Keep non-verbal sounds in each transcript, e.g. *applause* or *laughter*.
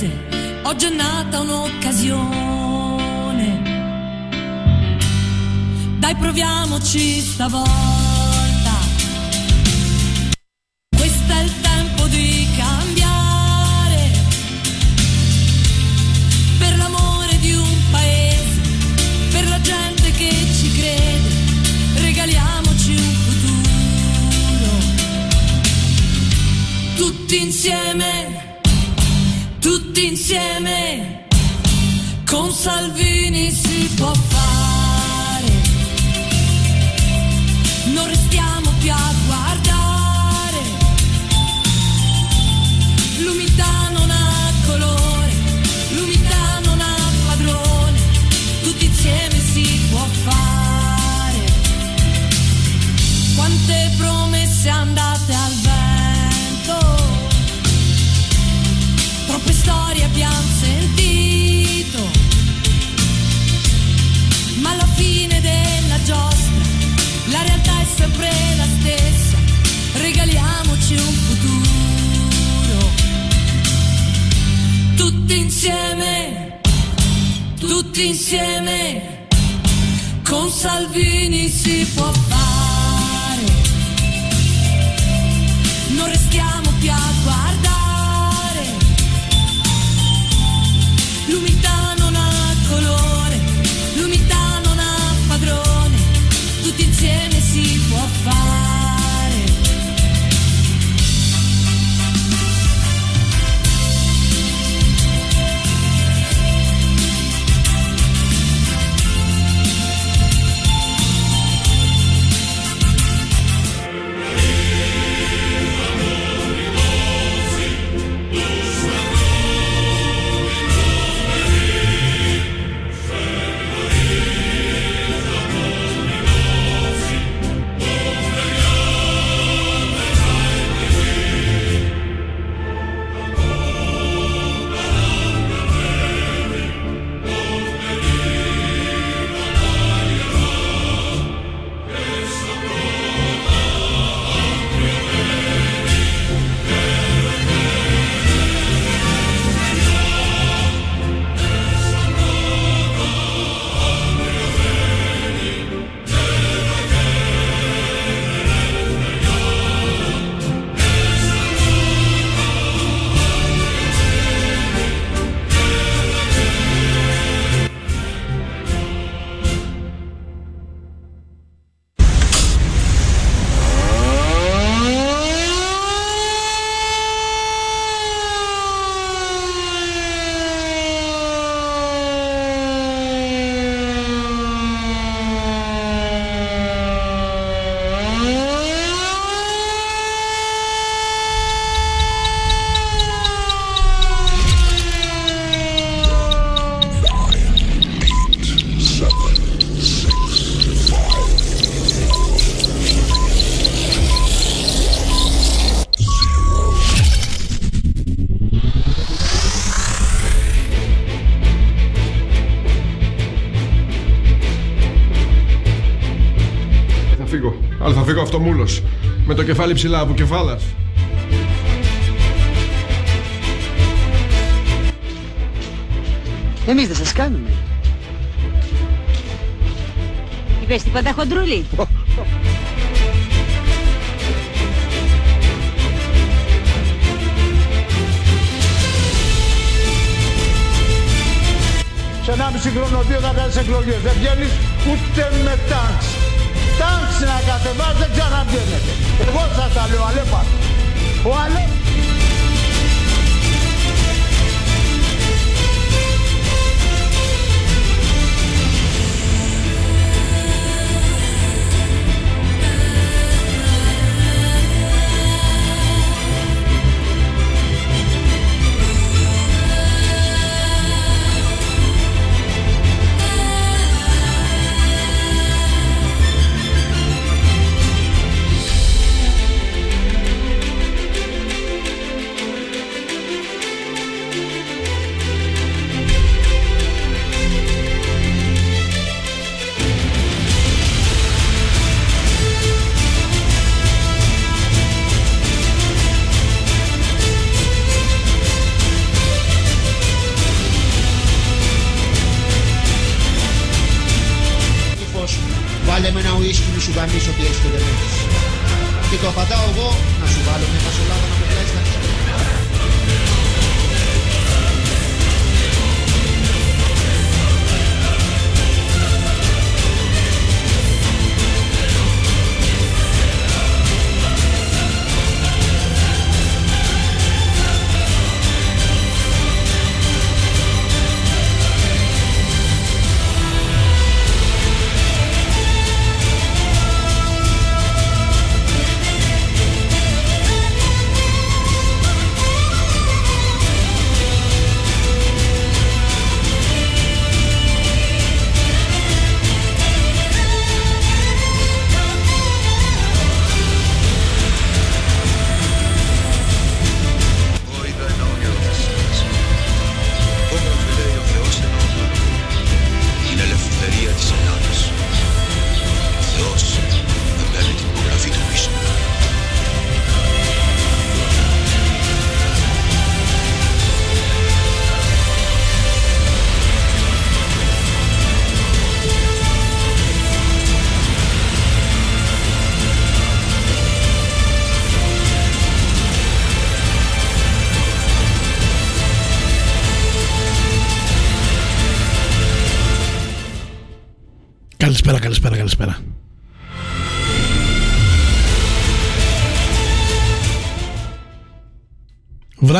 paese, oggi è nata un'occasione. Dai, proviamoci stavolta. Questo è il tempo di cambiare. Per l'amore di un paese, per la gente che ci crede, regaliamoci un futuro. Tutti insieme, tutti insieme, con Salvini si può fare. Non restiamo più a guardare. L'umidità non ha colore, l'umidità non ha padrone. Tutti insieme si può fare. Quante promesse andate insieme, tutti insieme. Con Salvini si può fare. Με το κεφάλι ψηλά από κεφάλας. Εμείς δεν σας κάνουμε. Είπες τίποτα χοντρούλη; Σε 1,5 χρόνο δύο θα κάνεις εκλογές. Δεν βγαίνεις ούτε με τάγκς. Τάγκς να κατεβάς δεν ξαναβγαίνετε. Εγώ σας τα λέω, Αλέπα. Ο Αλέ...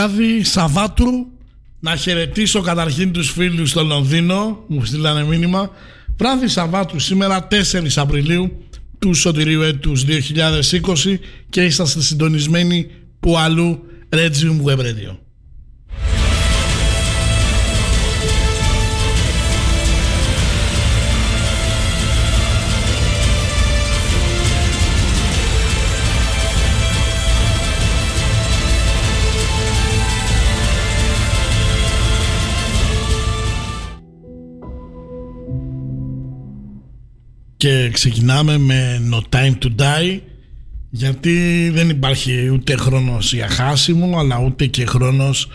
Βράδυ Σαββάτου να χαιρετήσω καταρχήν τους φίλους στο Λονδίνο μου στείλανε μήνυμα βράδυ Σαββάτου σήμερα 4 Απριλίου του Σωτηρίου έτους 2020 και είσαστε συντονισμένοι που αλλού Regium Web Radio. Και ξεκινάμε με No Time to Die γιατί δεν υπάρχει ούτε χρόνος για χάσιμο αλλά ούτε και χρόνος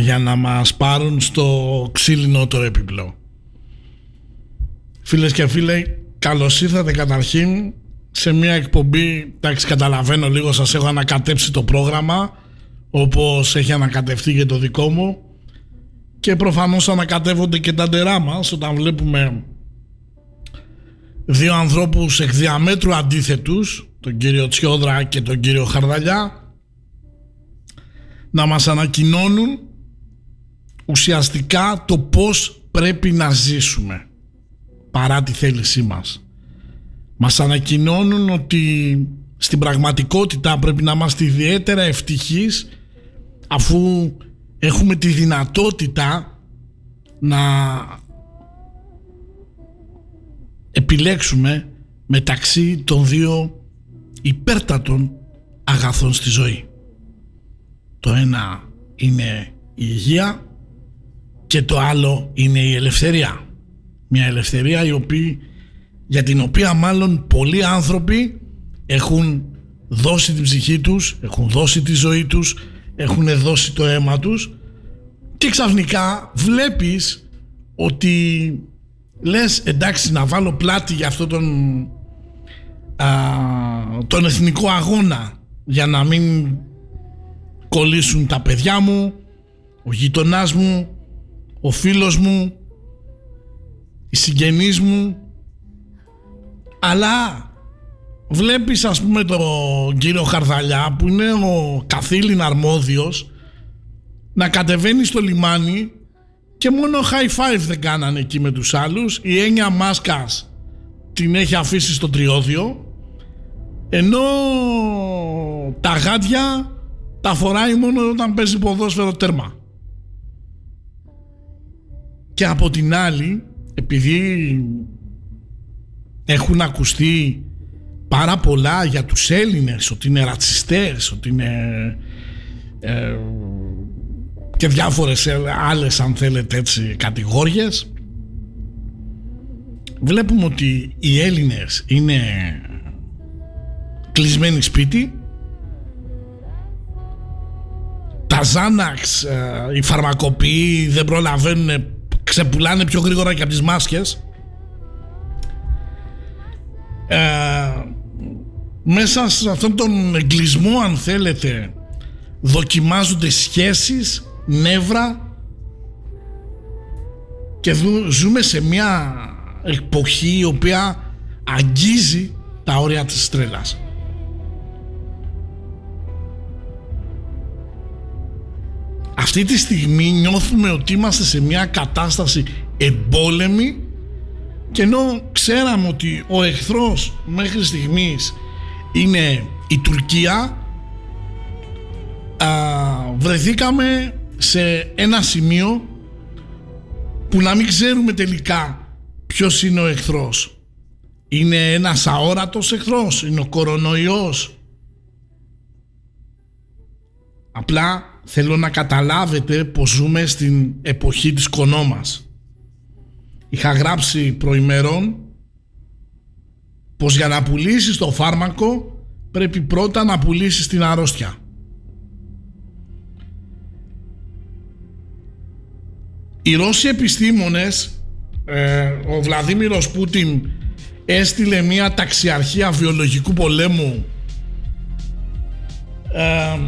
για να μας πάρουν στο ξύλινο το έπιπλο. Φίλες και φίλοι, καλώς ήρθατε καταρχήν σε μια εκπομπή, εντάξει καταλαβαίνω λίγο σας έχω ανακατέψει το πρόγραμμα όπως έχει ανακατευτεί και το δικό μου και προφανώς ανακατεύονται και τα ντερά μας όταν βλέπουμε δύο ανθρώπους εκ διαμέτρου αντίθετους, τον κύριο Τσιόδρα και τον κύριο Χαρδαλιά, να μας ανακοινώνουν ουσιαστικά το πώς πρέπει να ζήσουμε παρά τη θέλησή μας. Μας ανακοινώνουν ότι στην πραγματικότητα πρέπει να είμαστε ιδιαίτερα ευτυχείς αφού έχουμε τη δυνατότητα να επιλέξουμε μεταξύ των δύο υπέρτατων αγαθών στη ζωή. Το ένα είναι η υγεία και το άλλο είναι η ελευθερία. Μια ελευθερία η οποία, για την οποία μάλλον πολλοί άνθρωποι έχουν δώσει την ψυχή τους, έχουν δώσει τη ζωή τους, έχουν δώσει το αίμα τους και ξαφνικά βλέπεις ότι λες εντάξει να βάλω πλάτη για αυτόν τον, τον εθνικό αγώνα για να μην κολλήσουν τα παιδιά μου, ο γειτονάς μου, ο φίλος μου, οι συγγενείς μου. Αλλά βλέπεις ας πούμε τον κύριο Χαρδαλιά που είναι ο καθήλυν αρμόδιος να κατεβαίνει στο λιμάνι και μόνο high five δεν κάνανε εκεί με τους άλλους. Η έννοια μάσκας την έχει αφήσει στο τριώδιο. Ενώ τα γάτια τα φοράει μόνο όταν παίζει ποδόσφαιρο τέρμα. Και από την άλλη επειδή έχουν ακουστεί πάρα πολλά για τους Έλληνες ότι είναι ρατσιστές ότι είναι ε, και διάφορες άλλες αν θέλετε έτσι κατηγόριες. Βλέπουμε ότι οι Έλληνες είναι κλεισμένοι σπίτι. Τα Ζάναξ, ε, οι φαρμακοποιοί δεν προλαβαίνουν ξεπουλάνε πιο γρήγορα και από τις μάσκες. Ε, μέσα σε αυτόν τον εγκλισμό αν θέλετε δοκιμάζονται σχέσεις, νεύρα και ζούμε σε μια εποχή η οποία αγγίζει τα όρια της τρέλας. Αυτή τη στιγμή νιώθουμε ότι είμαστε σε μια κατάσταση εμπόλεμη και ενώ ξέραμε ότι ο εχθρός μέχρι στιγμής είναι η Τουρκία α, βρεθήκαμε σε ένα σημείο που να μην ξέρουμε τελικά ποιος είναι ο εχθρός. Είναι ένας αόρατος εχθρός, είναι ο κορονοϊός. Απλά θέλω να καταλάβετε πως ζούμε στην εποχή της κονόμας. Είχα γράψει προημερών πως για να πουλήσεις το φάρμακο πρέπει πρώτα να πουλήσεις την αρρώστια. Οι Ρώσοι επιστήμονες, ε, ο Βλαδίμηρος Πούτιν έστειλε μια ταξιαρχία βιολογικού πολέμου ε,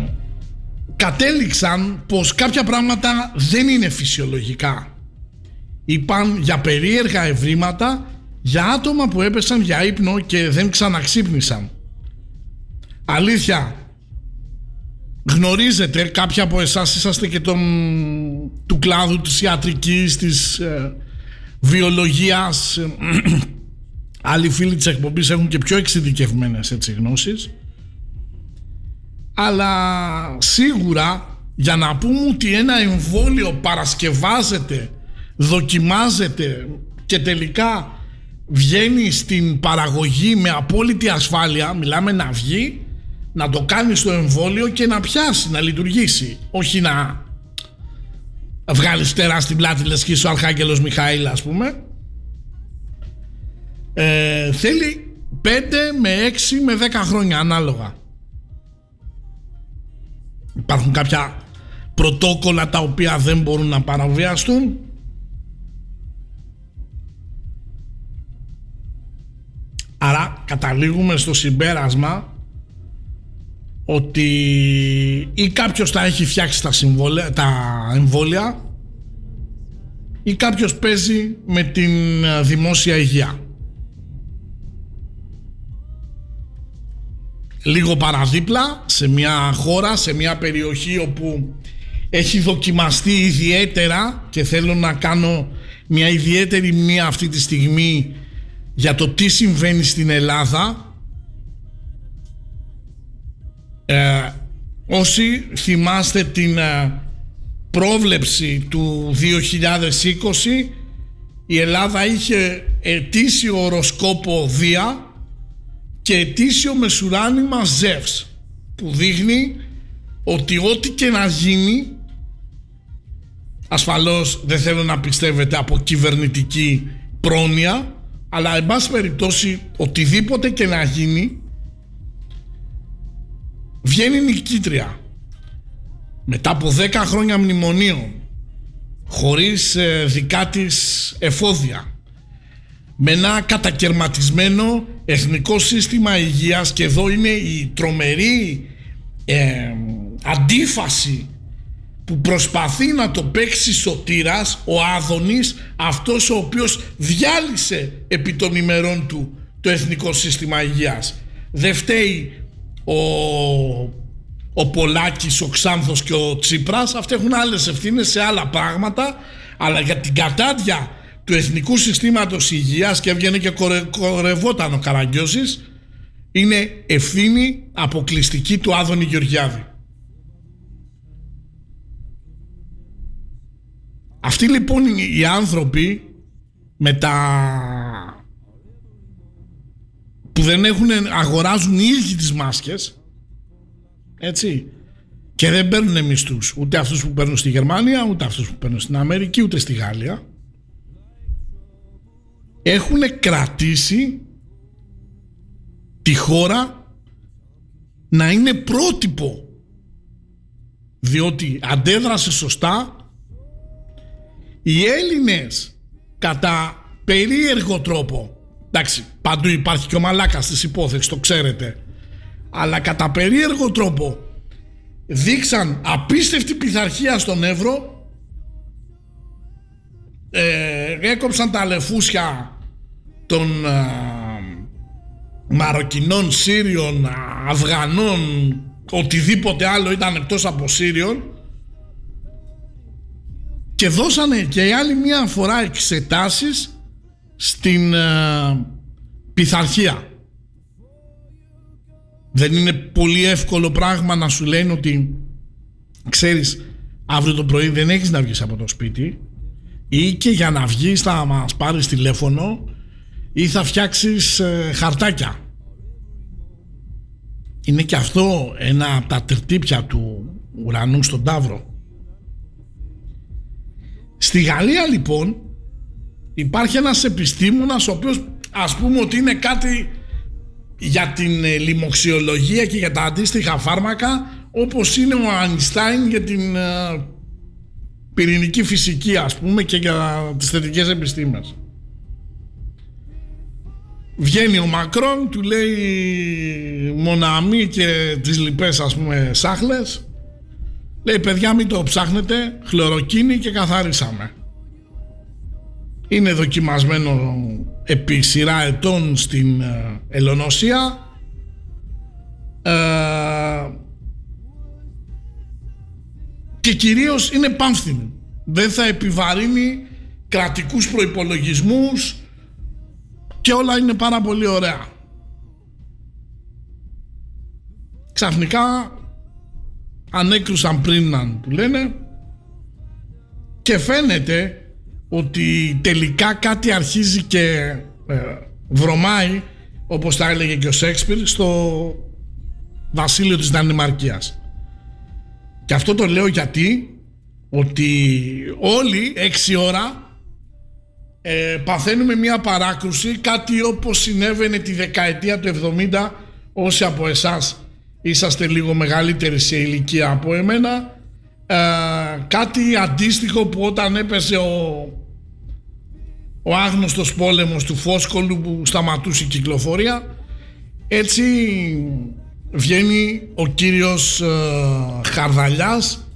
κατέληξαν πως κάποια πράγματα δεν είναι φυσιολογικά. Είπαν για περίεργα ευρήματα για άτομα που έπεσαν για ύπνο και δεν ξαναξύπνησαν. Αλήθεια, γνωρίζετε κάποια από εσάς είσαστε και τον, του κλάδου της ιατρικής, της ε, βιολογίας. Ε, *clears throat* άλλοι φίλοι της εκπομπής έχουν και πιο εξειδικευμένες έτσι γνώσεις. Αλλά σίγουρα για να πούμε ότι ένα εμβόλιο παρασκευάζεται δοκιμάζεται και τελικά βγαίνει στην παραγωγή με απόλυτη ασφάλεια μιλάμε να βγει να το κάνει στο εμβόλιο και να πιάσει, να λειτουργήσει. Όχι να βγάλεις φτερά στην πλάτη λες και ο Αρχάγγελος Μιχαήλ ας πούμε. Ε, θέλει 5 με 6 με 10 χρόνια ανάλογα. Υπάρχουν κάποια πρωτόκολλα τα οποία δεν μπορούν να παραβιαστούν. Άρα καταλήγουμε στο συμπέρασμα ότι ή κάποιος τα έχει φτιάξει τα, συμβόλαια, τα εμβόλια ή κάποιος παίζει με την ε, δημόσια υγεία. Λίγο παραδίπλα σε μια χώρα, σε μια περιοχή όπου έχει δοκιμαστεί ιδιαίτερα και θέλω να κάνω μια ιδιαίτερη μία αυτή τη στιγμή για το τι συμβαίνει στην Ελλάδα ε, όσοι θυμάστε την ε, πρόβλεψη του 2020 η Ελλάδα είχε ετήσιο οροσκόπο Δία και ετήσιο μεσουράνημα Ζεύς που δείχνει ότι ό,τι και να γίνει ασφαλώς δεν θέλω να πιστεύετε από κυβερνητική πρόνοια αλλά εν πάση περιπτώσει οτιδήποτε και να γίνει βγαίνει νικήτρια. Μετά από 10 χρόνια μνημονίων χωρίς ε, δικά της εφόδια με ένα κατακαιρματισμένο εθνικό σύστημα υγείας και εδώ είναι η τρομερή ε, αντίφαση που προσπαθεί να το παίξει σωτήρας ο Άδωνης αυτός ο οποίος διάλυσε επί των ημερών του το εθνικό σύστημα υγείας. Δεν φταίει ο, ο Πολάκης, ο Ξάνθος και ο Τσίπρας αυτοί έχουν άλλες ευθύνες σε άλλα πράγματα αλλά για την κατάδια του Εθνικού Συστήματος Υγείας και έβγαινε και κορε, κορευόταν ο Καραγκιώσης είναι ευθύνη αποκλειστική του Άδωνη Γεωργιάδη. Αυτοί λοιπόν οι άνθρωποι με τα που δεν έχουν, αγοράζουν οι ίδιοι τις μάσκες έτσι. Και δεν παίρνουν μισθούς. Ούτε αυτούς που παίρνουν στη Γερμανία ούτε αυτούς που παίρνουν στην Αμερική ούτε στη Γαλλία. Έχουν κρατήσει τη χώρα να είναι πρότυπο. Διότι αντέδρασε σωστά οι Έλληνες κατά περίεργο τρόπο Εντάξει, παντού υπάρχει και ο μαλάκας της υπόθεσης, το ξέρετε. Αλλά κατά περίεργο τρόπο δείξαν απίστευτη πειθαρχία στον Εύρο ε, έκοψαν τα λεφούσια των ε, Μαροκινών, Σύριων, Αφγανών, οτιδήποτε άλλο ήταν εκτός από Σύριων και δώσανε και άλλη μία φορά εξετάσεις στην ε, πειθαρχία. Δεν είναι πολύ εύκολο πράγμα να σου λένε ότι ξέρεις αύριο το πρωί δεν έχεις να βγεις από το σπίτι ή και για να βγεις θα μας πάρεις τηλέφωνο ή θα φτιάξεις ε, χαρτάκια. Είναι και αυτό ένα από τα τερτύπια του ουρανού στον Ταύρο. Στη Γαλλία λοιπόν υπάρχει ένας επιστήμονας ο οποίος ας πούμε ότι είναι κάτι για την ε, λοιμοξιολογία και για τα αντίστοιχα φάρμακα όπως είναι ο Αϊνστάιν για την ε, πυρηνική φυσική ας πούμε και για τις θετικές επιστήμες. Βγαίνει ο Μακρόν, του λέει μοναμή και τις λοιπές ας πούμε σάχλες. Λέει παιδιά μην το ψάχνετε, χλωροκίνη και καθαρίσαμε. Είναι δοκιμασμένο επί σειρά ετών στην ε, Ελλονοσία. Ε, και κυρίως είναι πάμφθηνη. Δεν θα επιβαρύνει κρατικούς προϋπολογισμούς και όλα είναι πάρα πολύ ωραία. Ξαφνικά ανέκρουσαν πριν που λένε και φαίνεται ότι τελικά κάτι αρχίζει και ε, βρωμάει όπως τα έλεγε και ο Σέξπιρ στο βασίλειο της Δανημαρκίας. Και αυτό το λέω γιατί ότι όλοι έξι ώρα ε, παθαίνουμε μια παράκρουση κάτι όπως συνέβαινε τη δεκαετία του 70 όσοι από εσάς είσαστε λίγο μεγαλύτεροι σε ηλικία από εμένα ε, κάτι αντίστοιχο που όταν έπεσε ο, ο άγνωστος πόλεμος του Φόσκολου που σταματούσε η κυκλοφορία έτσι βγαίνει ο κύριος ε, Χαρδαλιάς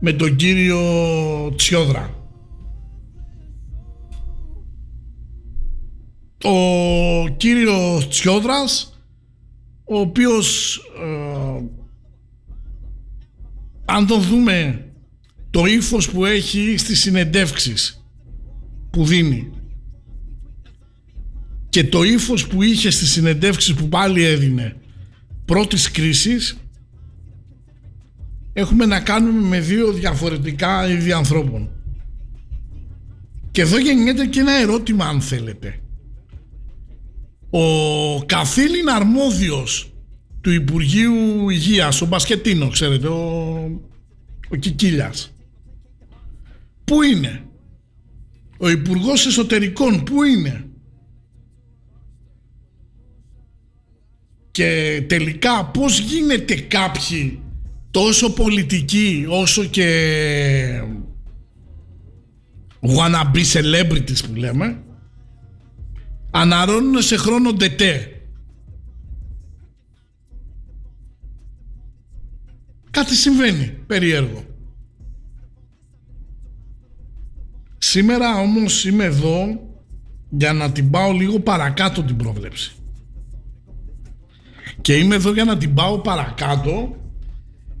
με τον κύριο Τσιόδρα. Ο κύριος Τσιόδρας ο οποίος ε, αν τον δούμε το ύφος που έχει στις συνεντεύξεις που δίνει και το ύφος που είχε στις συνεντεύξεις που πάλι έδινε πρώτης κρίσης έχουμε να κάνουμε με δύο διαφορετικά είδη ανθρώπων. Και εδώ γεννιέται και ένα ερώτημα αν θέλετε. Ο καθήλυν αρμόδιος του Υπουργείου Υγείας, ο Μπασκετίνο ξέρετε, ο, ο Κικίλιας. Πού είναι; Ο Υπουργός Εσωτερικών πού είναι; Και τελικά πώς γίνεται κάποιοι τόσο πολιτικοί όσο και wannabe celebrities που λέμε αναρρώνουν σε χρόνο ντετέ. Κάτι συμβαίνει περίεργο. Σήμερα όμως είμαι εδώ για να την πάω λίγο παρακάτω την πρόβλεψη. Και είμαι εδώ για να την πάω παρακάτω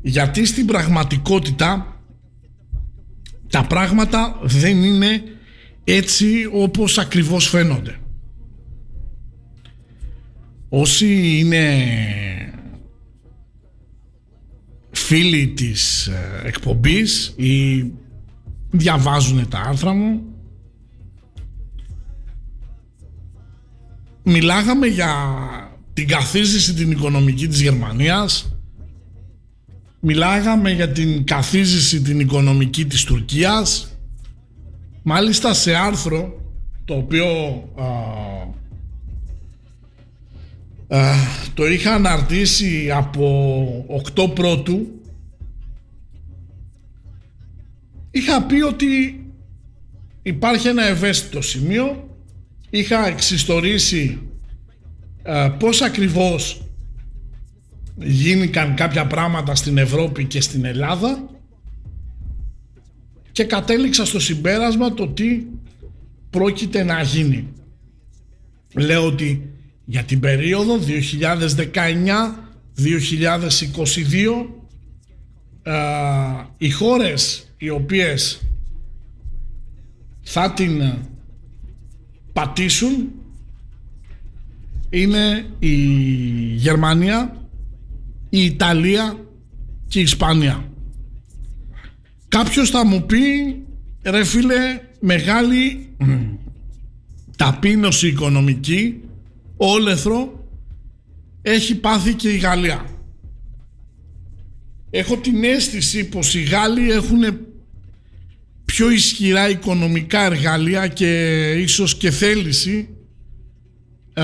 γιατί στην πραγματικότητα τα πράγματα δεν είναι έτσι όπως ακριβώς φαίνονται. Όσοι είναι φίλοι της ε, εκπομπής ή διαβάζουν τα άρθρα μου. Μιλάγαμε για την καθίζηση την οικονομική της Γερμανίας. Μιλάγαμε για την καθίζηση την οικονομική της Τουρκίας. Μάλιστα σε άρθρο το οποίο το είχα αναρτήσει από 8 πρώτου είχα πει ότι υπάρχει ένα ευαίσθητο σημείο είχα εξιστορήσει ε, πώς ακριβώς γίνηκαν κάποια πράγματα στην Ευρώπη και στην Ελλάδα και κατέληξα στο συμπέρασμα το τι πρόκειται να γίνει. Λέω ότι για την περίοδο 2019-2022 ε, οι χώρες οι οποίες θα την πατήσουν είναι η Γερμανία, η Ιταλία και η Ισπανία. Κάποιος θα μου πει ρε φίλε μεγάλη ταπείνωση οικονομική όλεθρο έχει πάθει και η Γαλλία. Έχω την αίσθηση πως οι Γάλλοι έχουν πιο ισχυρά οικονομικά εργαλεία και ίσως και θέληση ε,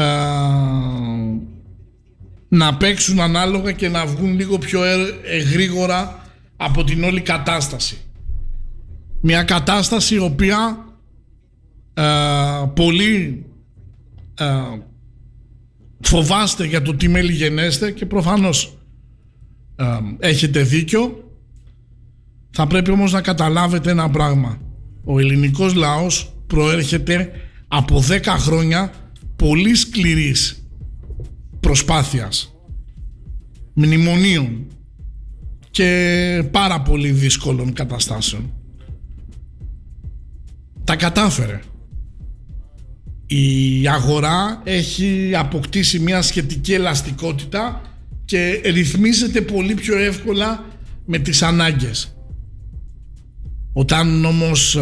να παίξουν ανάλογα και να βγουν λίγο πιο ε, γρήγορα από την όλη κατάσταση. Μια κατάσταση η οποία ε, πολύ ε, φοβάστε για το τι μέλη γενέστε και προφανώς ε, έχετε δίκιο. Θα πρέπει όμως να καταλάβετε ένα πράγμα. Ο ελληνικός λαός προέρχεται από 10 χρόνια πολύ σκληρής προσπάθειας μνημονίων και πάρα πολύ δύσκολων καταστάσεων. Τα κατάφερε. Η αγορά έχει αποκτήσει μια σχετική ελαστικότητα και ρυθμίζεται πολύ πιο εύκολα με τις ανάγκες. Όταν όμως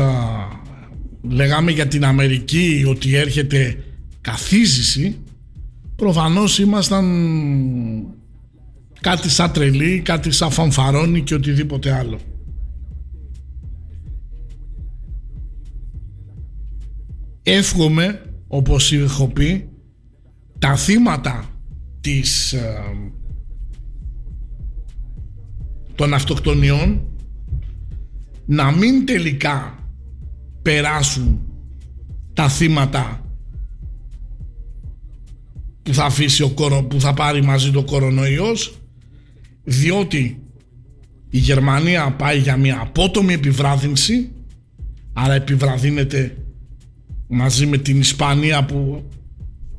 λέγαμε για την Αμερική ότι έρχεται καθίζηση προφανώς ήμασταν κάτι σαν τρελή, κάτι σαν φανφαρόνι και οτιδήποτε άλλο. Εύχομαι, όπως έχω πει, τα θύματα της, ε, των αυτοκτονιών να μην τελικά περάσουν τα θύματα που θα αφήσει ο κορο, που θα πάρει μαζί το κορονοϊός διότι η Γερμανία πάει για μια απότομη επιβράδυνση άρα επιβραδύνεται μαζί με την Ισπανία που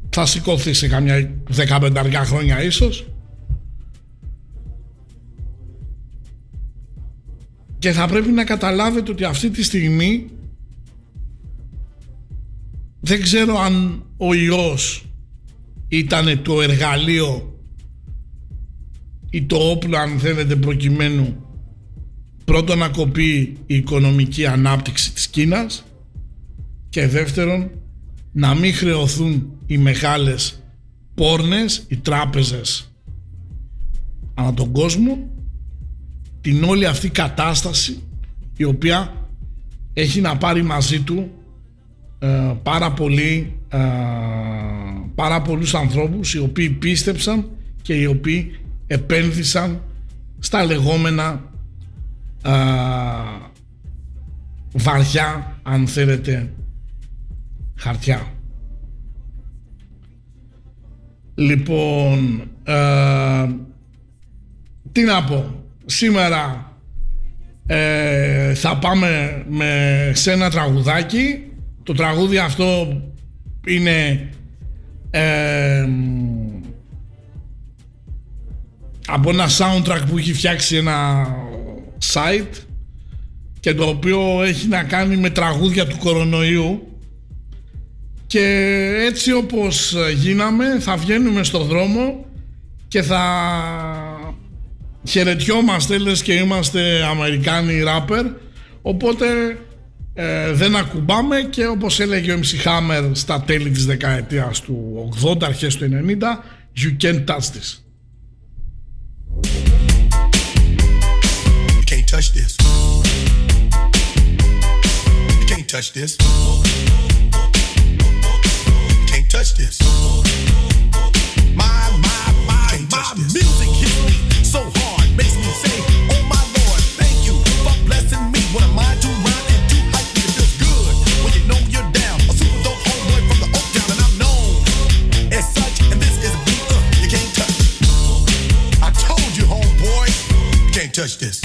θα σηκωθεί σε καμιά 15 χρόνια ίσως και θα πρέπει να καταλάβετε ότι αυτή τη στιγμή δεν ξέρω αν ο ιός ήταν το εργαλείο ή το όπλο αν θέλετε προκειμένου πρώτον να κοπεί η οικονομική ανάπτυξη της Κίνας και δεύτερον να μην χρεωθούν οι μεγάλες πόρνες, οι τράπεζες ανά τον κόσμο την όλη αυτή κατάσταση η οποία έχει να πάρει μαζί του ε, πάρα πολύ ε, πάρα πολλούς ανθρώπους οι οποίοι πίστεψαν και οι οποίοι επένδυσαν στα λεγόμενα α, βαριά αν θέλετε χαρτιά. Λοιπόν, τι να πω, σήμερα ε, θα πάμε με, σε ένα τραγουδάκι. Το τραγούδι αυτό είναι από ένα soundtrack που έχει φτιάξει ένα site και το οποίο έχει να κάνει με τραγούδια του κορονοϊού και έτσι όπως γίναμε θα βγαίνουμε στο δρόμο και θα χαιρετιόμαστε λες και είμαστε Αμερικάνοι ράπερ οπότε ε, δεν ακουμπάμε και όπως έλεγε ο MC Hammer στα τέλη της δεκαετίας του 80 αρχές του 90 You can't touch this. You can't touch this. You can't touch this. You can't touch this touch this.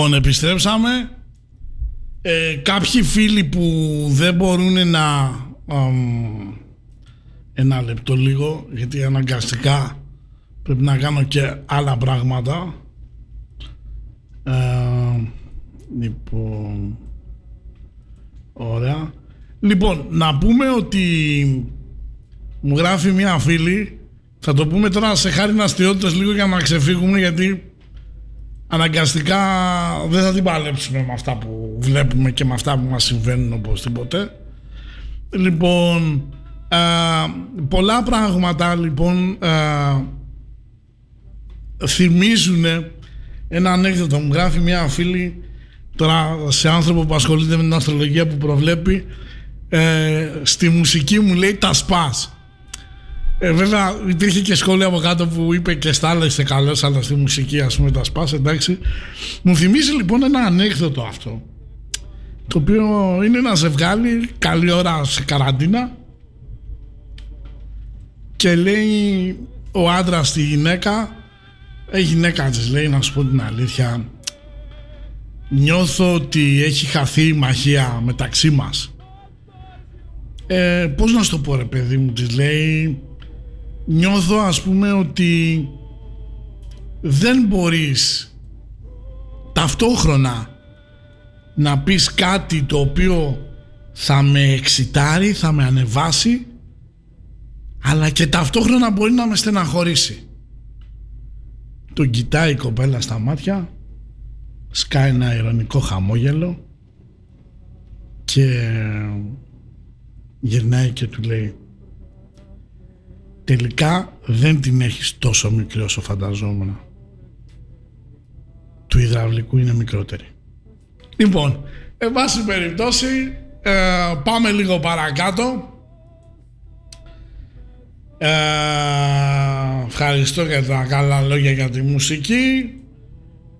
Λοιπόν, επιστρέψαμε. Ε, κάποιοι φίλοι που δεν μπορούν να... Αμ, ένα λεπτό λίγο, γιατί αναγκαστικά πρέπει να κάνω και άλλα πράγματα. Ε, λοιπόν... Ωραία. Λοιπόν, να πούμε ότι μου γράφει μια φίλη. Θα το πούμε τώρα σε χάρη αστείωτες λίγο για να ξεφύγουμε γιατί αναγκαστικά δεν θα την παλέψουμε με αυτά που βλέπουμε και με αυτά που μας συμβαίνουν οπωσδήποτε. Λοιπόν, πολλά πράγματα λοιπόν α, θυμίζουν ένα ανέκδοτο. Μου γράφει μια φίλη τώρα σε άνθρωπο που ασχολείται με την αστρολογία που προβλέπει ε, στη μουσική μου λέει τα σπάς. Ε, βέβαια, υπήρχε και σχόλιο από κάτω που είπε και Στάλα είστε καλός, αλλά στη μουσική, ας πούμε, τα σπάς, εντάξει. Μου θυμίζει λοιπόν ένα ανέκδοτο αυτό. Το οποίο είναι ένα ζευγάρι, καλή ώρα σε καραντίνα. Και λέει ο άντρας στη γυναίκα, η γυναίκα της λέει, να σου πω την αλήθεια, νιώθω ότι έχει χαθεί η μαχία μεταξύ μας. Ε, να σου το πω ρε παιδί μου, της λέει νιώθω ας πούμε ότι δεν μπορείς ταυτόχρονα να πεις κάτι το οποίο θα με εξητάρει, θα με ανεβάσει αλλά και ταυτόχρονα μπορεί να με στεναχωρήσει. Τον κοιτάει η κοπέλα στα μάτια σκάει ένα ειρωνικό χαμόγελο και γυρνάει και του λέει τελικά δεν την έχεις τόσο μικρή όσο φανταζόμουν. Του υδραυλικού είναι μικρότερη. Λοιπόν εν πάση περιπτώσει ε, πάμε λίγο παρακάτω. Ε, ευχαριστώ για τα καλά λόγια για τη μουσική.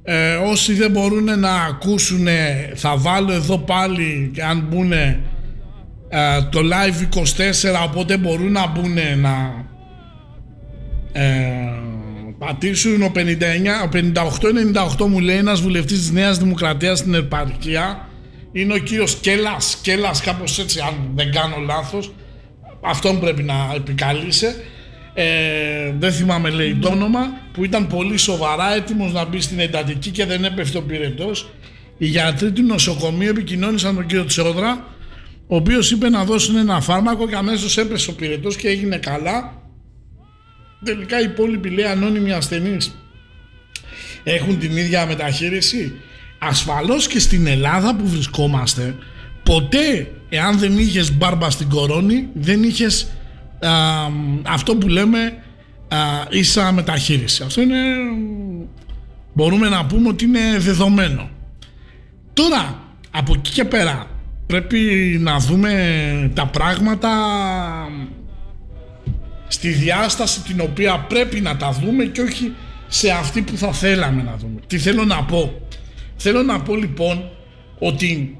Ε, όσοι δεν μπορούν να ακούσουν θα βάλω εδώ πάλι αν μπουν ε, το live 24 οπότε μπορούν να μπουν να ε, πατήσουν ο 59 ο 58-98 μου λέει ένας βουλευτής της Νέας Δημοκρατίας στην επαρχία είναι ο κύριος Κέλλας Κέλλας κάπως έτσι αν δεν κάνω λάθος αυτόν πρέπει να επικαλείσαι ε, δεν θυμάμαι λέει το όνομα, που ήταν πολύ σοβαρά έτοιμος να μπει στην εντατική και δεν έπεφτε ο πυρετός. Οι γιατροί του νοσοκομείου επικοινώνησαν τον κύριο Τσόδρα, ο οποίος είπε να δώσουν ένα φάρμακο και αμέσως έπεσε ο πυρετός και έγινε καλά. Τελικά οι υπόλοιποι λέει ανώνυμοι ασθενείς έχουν την ίδια μεταχείριση. Ασφαλώς και στην Ελλάδα που βρισκόμαστε ποτέ εάν δεν είχες μπάρμπα στην κορώνη δεν είχες αυτό που λέμε α, ίσα μεταχείριση. Αυτό είναι, μπορούμε να πούμε ότι είναι δεδομένο. Τώρα, από εκεί και πέρα, πρέπει να δούμε τα πράγματα στη διάσταση την οποία πρέπει να τα δούμε και όχι σε αυτή που θα θέλαμε να δούμε. Τι θέλω να πω. Θέλω να πω λοιπόν ότι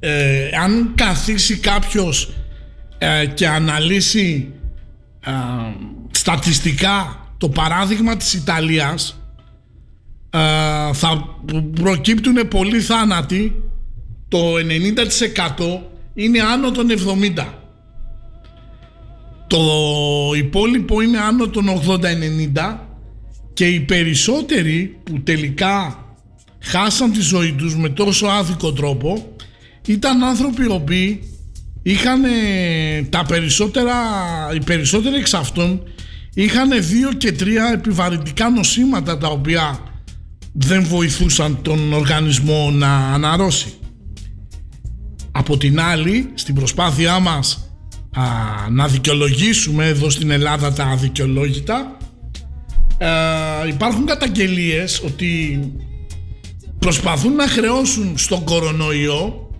ε, αν καθίσει κάποιος ε, και αναλύσει ε, στατιστικά το παράδειγμα της Ιταλίας ε, θα προκύπτουν πολλοί θάνατοι το 90% είναι άνω των 70 το υπόλοιπο είναι άνω των 80-90 και οι περισσότεροι που τελικά χάσαν τη ζωή τους με τόσο άδικο τρόπο ήταν άνθρωποι οι οποίοι είχαν τα περισσότερα, οι περισσότεροι εξ αυτών είχαν δύο και τρία επιβαρυντικά νοσήματα τα οποία δεν βοηθούσαν τον οργανισμό να αναρρώσει. Από την άλλη, στην προσπάθειά μας α, να δικαιολογήσουμε εδώ στην Ελλάδα τα αδικαιολόγητα υπάρχουν καταγγελίες ότι προσπαθούν να χρεώσουν στον κορονοϊό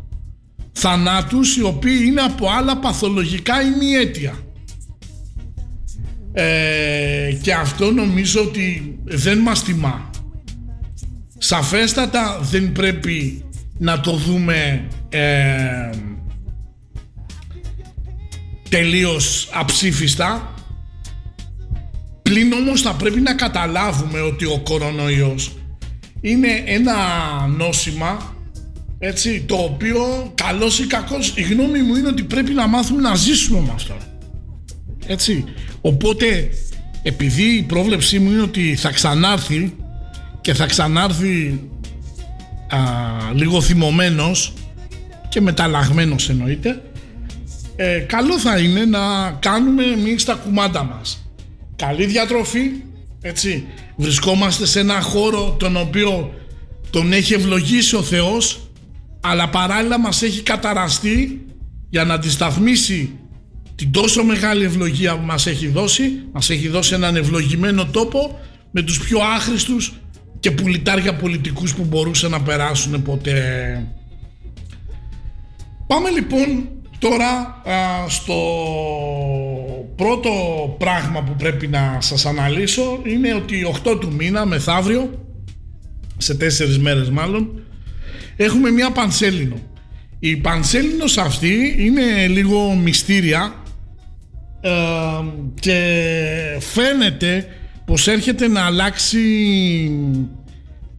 θανάτους οι οποίοι είναι από άλλα παθολογικά ημιέτια. Ε, και αυτό νομίζω ότι δεν μας τιμά. Σαφέστατα δεν πρέπει να το δούμε ε, τελείως αψήφιστα πλην όμως θα πρέπει να καταλάβουμε ότι ο κορονοϊός είναι ένα νόσημα έτσι, το οποίο καλός ή κακός η γνώμη μου είναι ότι πρέπει να μάθουμε να ζήσουμε με αυτό. Έτσι. Οπότε επειδή η πρόβλεψή μου είναι ότι θα ξανάρθει και θα ξανάρθει α, λίγο θυμωμένος και μεταλλαγμένος εννοείται ε, καλό θα είναι να κάνουμε εμείς τα κουμάντα μας. Καλή διατροφή, έτσι. Βρισκόμαστε σε ένα χώρο τον οποίο τον έχει ευλογήσει ο Θεός αλλά παράλληλα μας έχει καταραστεί για να αντισταθμίσει την τόσο μεγάλη ευλογία που μας έχει δώσει μας έχει δώσει έναν ευλογημένο τόπο με τους πιο άχρηστους και πουλιτάρια πολιτικούς που μπορούσαν να περάσουν ποτέ. Πάμε λοιπόν τώρα στο πρώτο πράγμα που πρέπει να σας αναλύσω είναι ότι 8 του μήνα μεθαύριο σε τέσσερις μέρες μάλλον έχουμε μια πανσέλινο. Η πανσέλινος αυτή είναι λίγο μυστήρια ε, και φαίνεται πως έρχεται να αλλάξει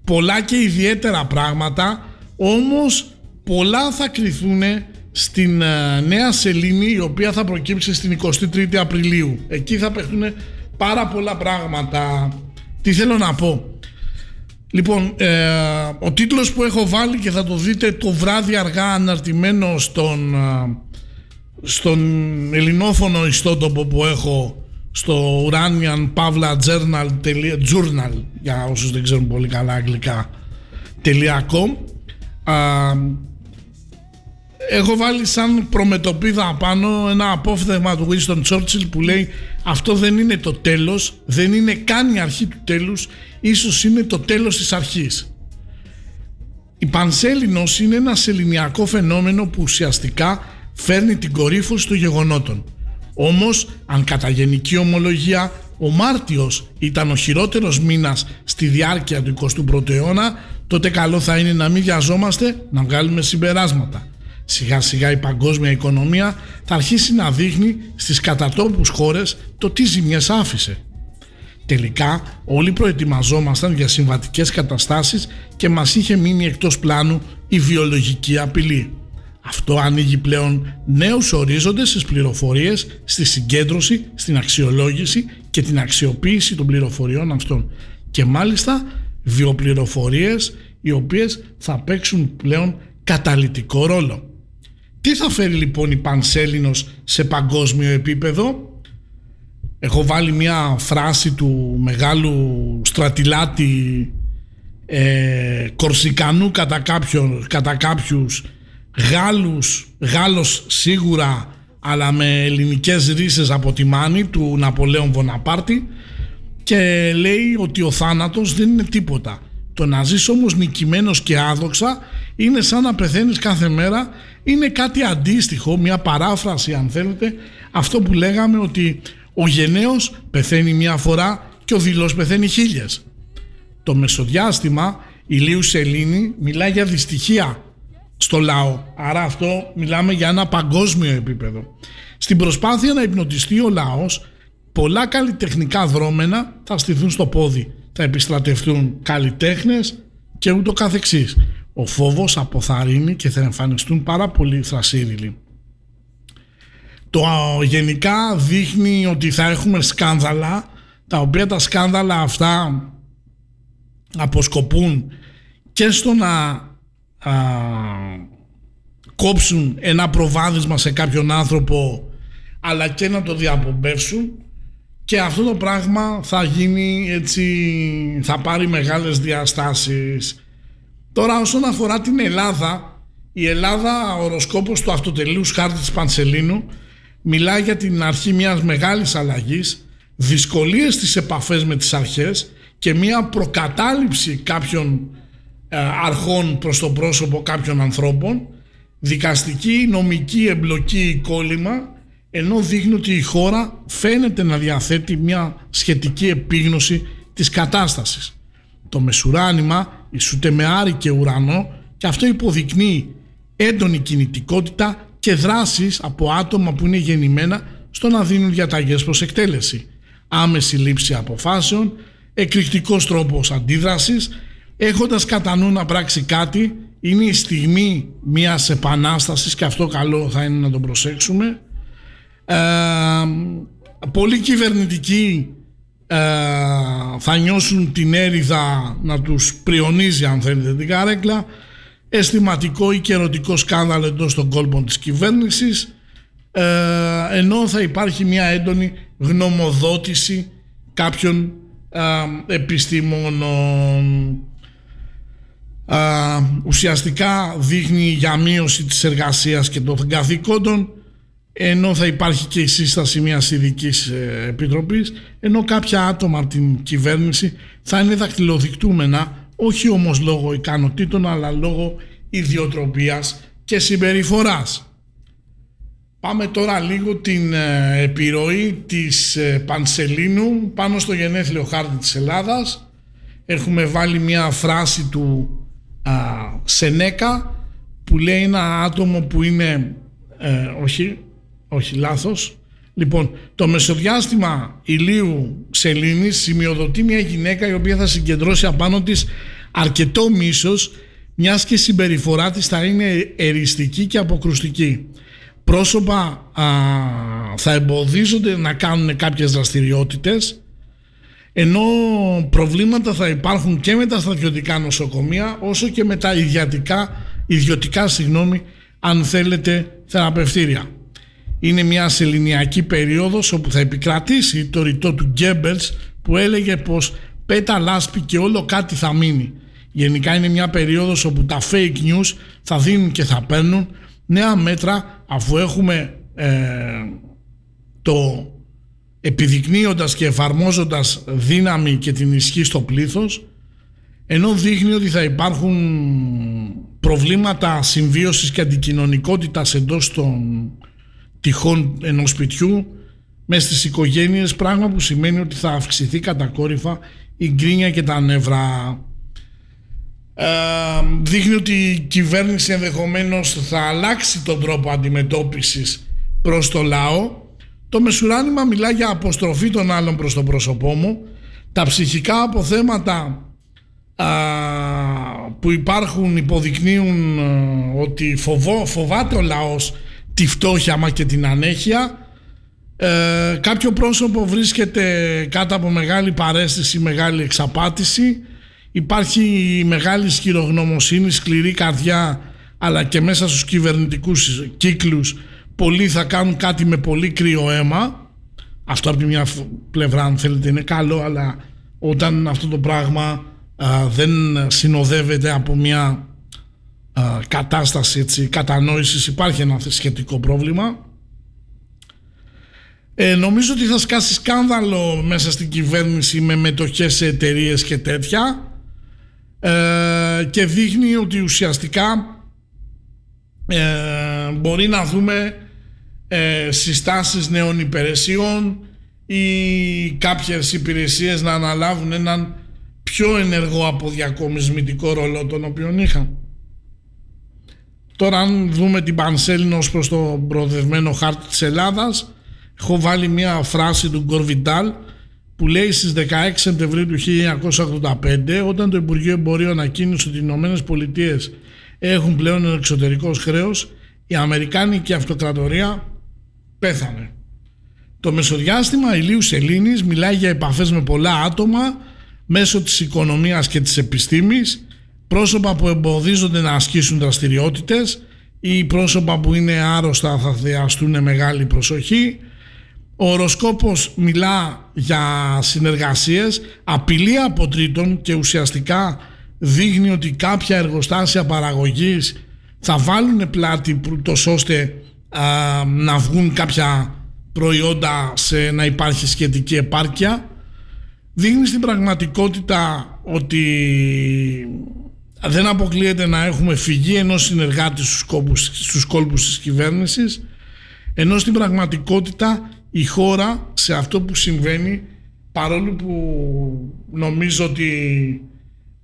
πολλά και ιδιαίτερα πράγματα όμως πολλά θα κρυθούν στην ε, νέα σελήνη η οποία θα προκύψει στην 23η Απριλίου. Εκεί θα παιχτούν πάρα πολλά πράγματα. Τι θέλω να πω; Λοιπόν, ε, ο τίτλος που έχω βάλει και θα το δείτε το βράδυ αργά αναρτημένο στον, ε, στον ελληνόφωνο ιστότοπο που έχω στο Uranian Pavla Journal, journal για όσους δεν ξέρουν πολύ καλά αγγλικά .com έχω βάλει σαν προμετωπίδα απάνω ένα απόφθεγμα του Winston Churchill που λέει αυτό δεν είναι το τέλος, δεν είναι καν η αρχή του τέλους, ίσως είναι το τέλος της αρχής. Η Πανσέλινος είναι ένας σεληνιακό φαινόμενο που ουσιαστικά φέρνει την κορύφωση των γεγονότων. Όμως, αν κατά γενική ομολογία ο Μάρτιος ήταν ο χειρότερος μήνας στη διάρκεια του 21ου αιώνα, τότε καλό θα είναι να μην βιαζόμαστε να βγάλουμε συμπεράσματα. Σιγά σιγά η παγκόσμια οικονομία θα αρχίσει να δείχνει στις κατατόπους χώρες το τι ζημιές άφησε. Τελικά όλοι προετοιμαζόμασταν για συμβατικές καταστάσεις και μας είχε μείνει εκτός πλάνου η βιολογική απειλή. Αυτό ανοίγει πλέον νέους ορίζοντες στις πληροφορίες, στη συγκέντρωση, στην αξιολόγηση και την αξιοποίηση των πληροφοριών αυτών. Και μάλιστα βιοπληροφορίες οι οποίες θα παίξουν πλέον καταλητικό ρόλο. Τι θα φέρει λοιπόν η Πανσέλινος σε παγκόσμιο επίπεδο; Έχω βάλει μια φράση του μεγάλου στρατιλάτη ε, Κορσικανού κατά, κάποιον, κατά κάποιους Γάλλους, Γάλλος σίγουρα αλλά με ελληνικές ρίσες από τη Μάνη του Ναπολέον Βοναπάρτη και λέει ότι ο θάνατος δεν είναι τίποτα. Το να ζεις όμως νικημένος και άδοξα είναι σαν να πεθαίνεις κάθε μέρα είναι κάτι αντίστοιχο, μια παράφραση αν θέλετε, αυτό που λέγαμε ότι ο γενναίος πεθαίνει μια φορά και ο δηλός πεθαίνει χίλιες. Το μεσοδιάστημα ηλίου σελήνη μιλάει για δυστυχία στο λαό. Άρα αυτό μιλάμε για ένα παγκόσμιο επίπεδο. Στην προσπάθεια να υπνοτιστεί ο λαός, πολλά καλλιτεχνικά δρόμενα θα στηθούν στο πόδι. Θα επιστρατευτούν καλλιτέχνες και ούτω καθεξής. Ο φόβος αποθαρρύνει και θα εμφανιστούν πάρα πολλοί θρασίδηλοι. Το γενικά δείχνει ότι θα έχουμε σκάνδαλα, τα οποία τα σκάνδαλα αυτά αποσκοπούν και στο να κόψουν ένα προβάδισμα σε κάποιον άνθρωπο αλλά και να το διαπομπεύσουν και αυτό το πράγμα θα γίνει έτσι, θα πάρει μεγάλες διαστάσεις. Τώρα όσον αφορά την Ελλάδα, η Ελλάδα, ο οροσκόπος του αυτοτελούς χάρτη της Πανσελίνου μιλάει για την αρχή μιας μεγάλης αλλαγής, δυσκολίες στις επαφές με τις αρχές και μια προκατάληψη κάποιων ε, αρχών προς το πρόσωπο κάποιων ανθρώπων, δικαστική, νομική εμπλοκή κόλλημα, ενώ δείχνει ότι η χώρα φαίνεται να διαθέτει μια σχετική επίγνωση της κατάστασης. Το μεσουράνημα ισούται με άρη και ουρανό και αυτό υποδεικνύει έντονη κινητικότητα και δράσεις από άτομα που είναι γεννημένα στο να δίνουν διαταγές προς εκτέλεση. Άμεση λήψη αποφάσεων, εκρηκτικός τρόπος αντίδρασης, έχοντας κατά νου να πράξει κάτι είναι η στιγμή μιας επανάστασης και αυτό καλό θα είναι να το προσέξουμε ε, πολλοί κυβερνητικοί ε, θα νιώσουν την έρηδα να τους πριονίζει αν θέλετε την καρέκλα. Αισθηματικό ή καιρωτικό σκάνδαλο εντός των κόλπων της κυβέρνησης. Ε, ενώ θα υπάρχει μια έντονη γνωμοδότηση κάποιων ε, επιστήμονων. Ουσιαστικά δείχνει για μείωση της εργασίας και των καθηκόντων ενώ θα υπάρχει και η σύσταση μιας ειδικής ε, επιτροπής ενώ κάποια άτομα από την κυβέρνηση θα είναι δακτυλοδεικτούμενα όχι όμως λόγω ικανοτήτων αλλά λόγω ιδιοτροπίας και συμπεριφοράς. Πάμε τώρα λίγο την ε, επιρροή της ε, Πανσελίνου πάνω στο γενέθλιο χάρτη της Ελλάδας. Έχουμε βάλει μια φράση του Σενέκα που λέει ένα άτομο που είναι ε, όχι, όχι λάθος λοιπόν το μεσοδιάστημα ηλίου σελήνης σημειοδοτεί μια γυναίκα η οποία θα συγκεντρώσει απάνω της αρκετό μίσος μιας και η συμπεριφορά της θα είναι εριστική και αποκρουστική. Πρόσωπα α, θα εμποδίζονται να κάνουν κάποιες δραστηριότητες ενώ προβλήματα θα υπάρχουν και με τα στρατιωτικά νοσοκομεία όσο και με τα ιδιωτικά, ιδιωτικά συγγνώμη, αν θέλετε θεραπευτήρια. Είναι μια σεληνιακή περίοδος όπου θα επικρατήσει το ρητό του Γκέμπελς που έλεγε πως πέτα λάσπη και όλο κάτι θα μείνει. Γενικά είναι μια περίοδος όπου τα fake news θα δίνουν και θα παίρνουν νέα μέτρα αφού έχουμε ε, το επιδεικνύοντας και εφαρμόζοντας δύναμη και την ισχύ στο πλήθος ενώ δείχνει ότι θα υπάρχουν προβλήματα συμβίωσης και αντικοινωνικότητας εντός των τυχών ενός σπιτιού μέσα στις οικογένειες πράγμα που σημαίνει ότι θα αυξηθεί κατακόρυφα η γκρίνια και τα νεύρα. Ε, δείχνει ότι η κυβέρνηση ενδεχομένως θα αλλάξει τον τρόπο αντιμετώπισης προς το λαό. Το μεσουράνημα μιλά για αποστροφή των άλλων προς το πρόσωπό μου. Τα ψυχικά αποθέματα που υπάρχουν υποδεικνύουν ε, ότι φοβό, φοβάται ο λαός τη φτώχεια μα και την ανέχεια ε, κάποιο πρόσωπο βρίσκεται κάτω από μεγάλη παρέστηση, μεγάλη εξαπάτηση. Υπάρχει μεγάλη σκυρογνωμοσύνη, σκληρή καρδιά αλλά και μέσα στους κυβερνητικούς κύκλους πολλοί θα κάνουν κάτι με πολύ κρύο αίμα. Αυτό από τη μια πλευρά αν θέλετε είναι καλό αλλά όταν αυτό το πράγμα δεν συνοδεύεται από μια κατάσταση έτσι, κατανόησης υπάρχει ένα σχετικό πρόβλημα ε, νομίζω ότι θα σκάσει σκάνδαλο μέσα στην κυβέρνηση με μετοχές σε εταιρείες και τέτοια ε, και δείχνει ότι ουσιαστικά ε, μπορεί να δούμε ε, συστάσεις νέων υπηρεσιών ή κάποιες υπηρεσίες να αναλάβουν έναν πιο ενεργό από διακομισμητικό ρόλο τον οποίο είχαν. Τώρα αν δούμε την Πανσέλινο ως προς το προοδευμένο χάρτη της Ελλάδας έχω βάλει μια φράση του Γκορβιντάλ που λέει στις 16 Σεπτεμβρίου του 1985 όταν το Υπουργείο Εμπορίου ανακοίνωσε ότι οι Ηνωμένες Πολιτείες έχουν πλέον εξωτερικός χρέος η Αμερικάνικη Αυτοκρατορία πέθανε. Το μεσοδιάστημα ηλίου Σελήνης μιλάει για επαφές με πολλά άτομα μέσω της οικονομίας και της επιστήμης, πρόσωπα που εμποδίζονται να ασκήσουν δραστηριότητες ή πρόσωπα που είναι άρρωστα θα θεαστούν μεγάλη προσοχή. Ο οροσκόπος μιλά για συνεργασίες, απειλή από τρίτον και ουσιαστικά δείχνει ότι κάποια εργοστάσια παραγωγής θα βάλουν πλάτη τόσο ώστε να βγουν κάποια προϊόντα σε να υπάρχει σχετική επάρκεια δείχνει στην πραγματικότητα ότι δεν αποκλείεται να έχουμε φυγή ενός συνεργάτη στους, κόλπους, στους κόλπους της κυβέρνησης ενώ στην πραγματικότητα η χώρα σε αυτό που συμβαίνει παρόλο που νομίζω ότι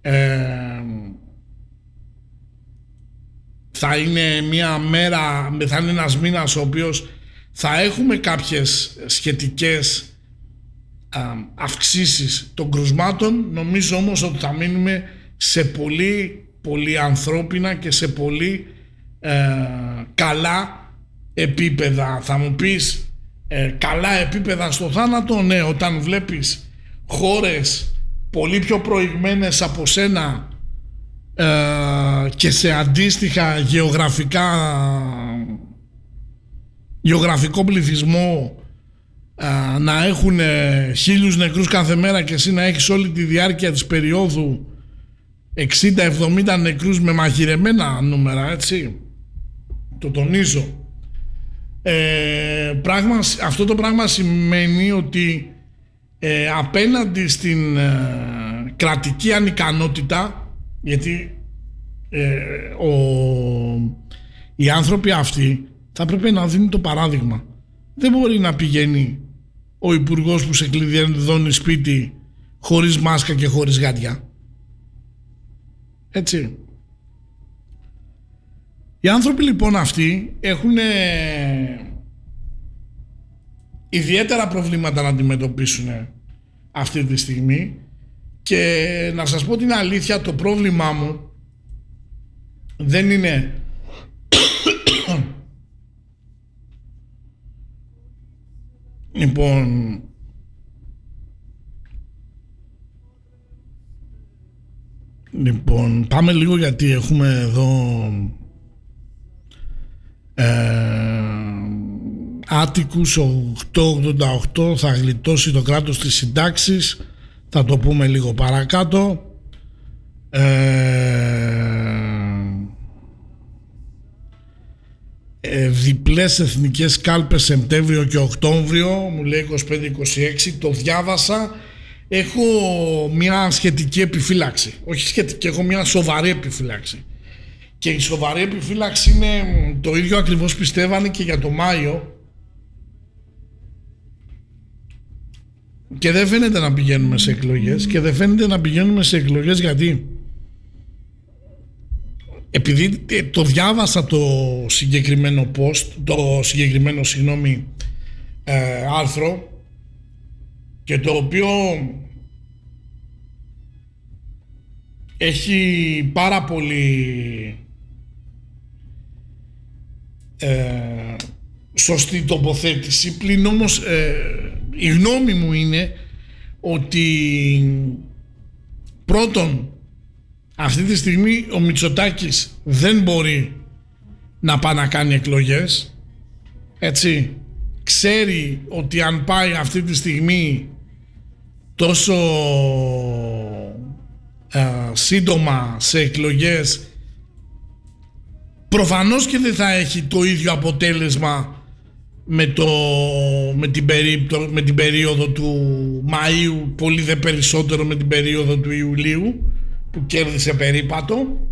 ε, θα είναι μια μέρα, θα είναι ένας μήνας ο οποίος θα έχουμε κάποιες σχετικές αυξήσεις των κρουσμάτων νομίζω όμως ότι θα μείνουμε σε πολύ πολύ ανθρώπινα και σε πολύ ε, καλά επίπεδα. Θα μου πεις ε, καλά επίπεδα στο θάνατο; Ναι όταν βλέπεις χώρες πολύ πιο προηγμένες από σένα ε, και σε αντίστοιχα γεωγραφικά γεωγραφικό πληθυσμό να έχουν χίλιους νεκρούς κάθε μέρα και εσύ να έχεις όλη τη διάρκεια της περίοδου 60-70 νεκρούς με μαγειρεμένα νούμερα έτσι. Το τονίζω. Ε, πράγμα, αυτό το πράγμα σημαίνει ότι ε, απέναντι στην ε, κρατική ανικανότητα γιατί ε, ο, οι άνθρωποι αυτοί θα πρέπει να δίνουν το παράδειγμα. Δεν μπορεί να πηγαίνει ο υπουργός που σε κλειδώνει σπίτι χωρίς μάσκα και χωρίς γάτια. Έτσι. Οι άνθρωποι λοιπόν αυτοί έχουν ιδιαίτερα προβλήματα να αντιμετωπίσουν αυτή τη στιγμή και να σας πω την αλήθεια το πρόβλημά μου δεν είναι *coughs* λοιπόν λοιπόν πάμε λίγο γιατί έχουμε εδώ ε, Άτικους 888 θα γλιτώσει το κράτος της συντάξης. Θα το πούμε λίγο παρακάτω. Ε, ε, διπλές εθνικές κάλπες Σεπτέμβριο και Οκτώβριο. Μου λέει 25-26 το διάβασα έχω μια σχετική επιφύλαξη. Όχι σχετική, έχω μια σοβαρή επιφύλαξη. Και η σοβαρή επιφύλαξη είναι το ίδιο ακριβώς πιστεύανε και για το Μάιο. Και δεν φαίνεται να πηγαίνουμε σε εκλογές και δεν φαίνεται να πηγαίνουμε σε εκλογές γιατί επειδή ε, το διάβασα το συγκεκριμένο post, το συγκεκριμένο συγγνώμη ε, άρθρο και το οποίο έχει πάρα πολύ ε, σωστή τοποθέτηση. Πλην όμως ε, η γνώμη μου είναι ότι πρώτον αυτή τη στιγμή ο Μητσοτάκης δεν μπορεί να πάει να κάνει εκλογές έτσι ξέρει ότι αν πάει αυτή τη στιγμή τόσο ε, σύντομα σε εκλογές προφανώς και δεν θα έχει το ίδιο αποτέλεσμα με, το, με, την με την περίοδο του Μαΐου πολύ δε περισσότερο με την περίοδο του Ιουλίου που κέρδισε περίπατο.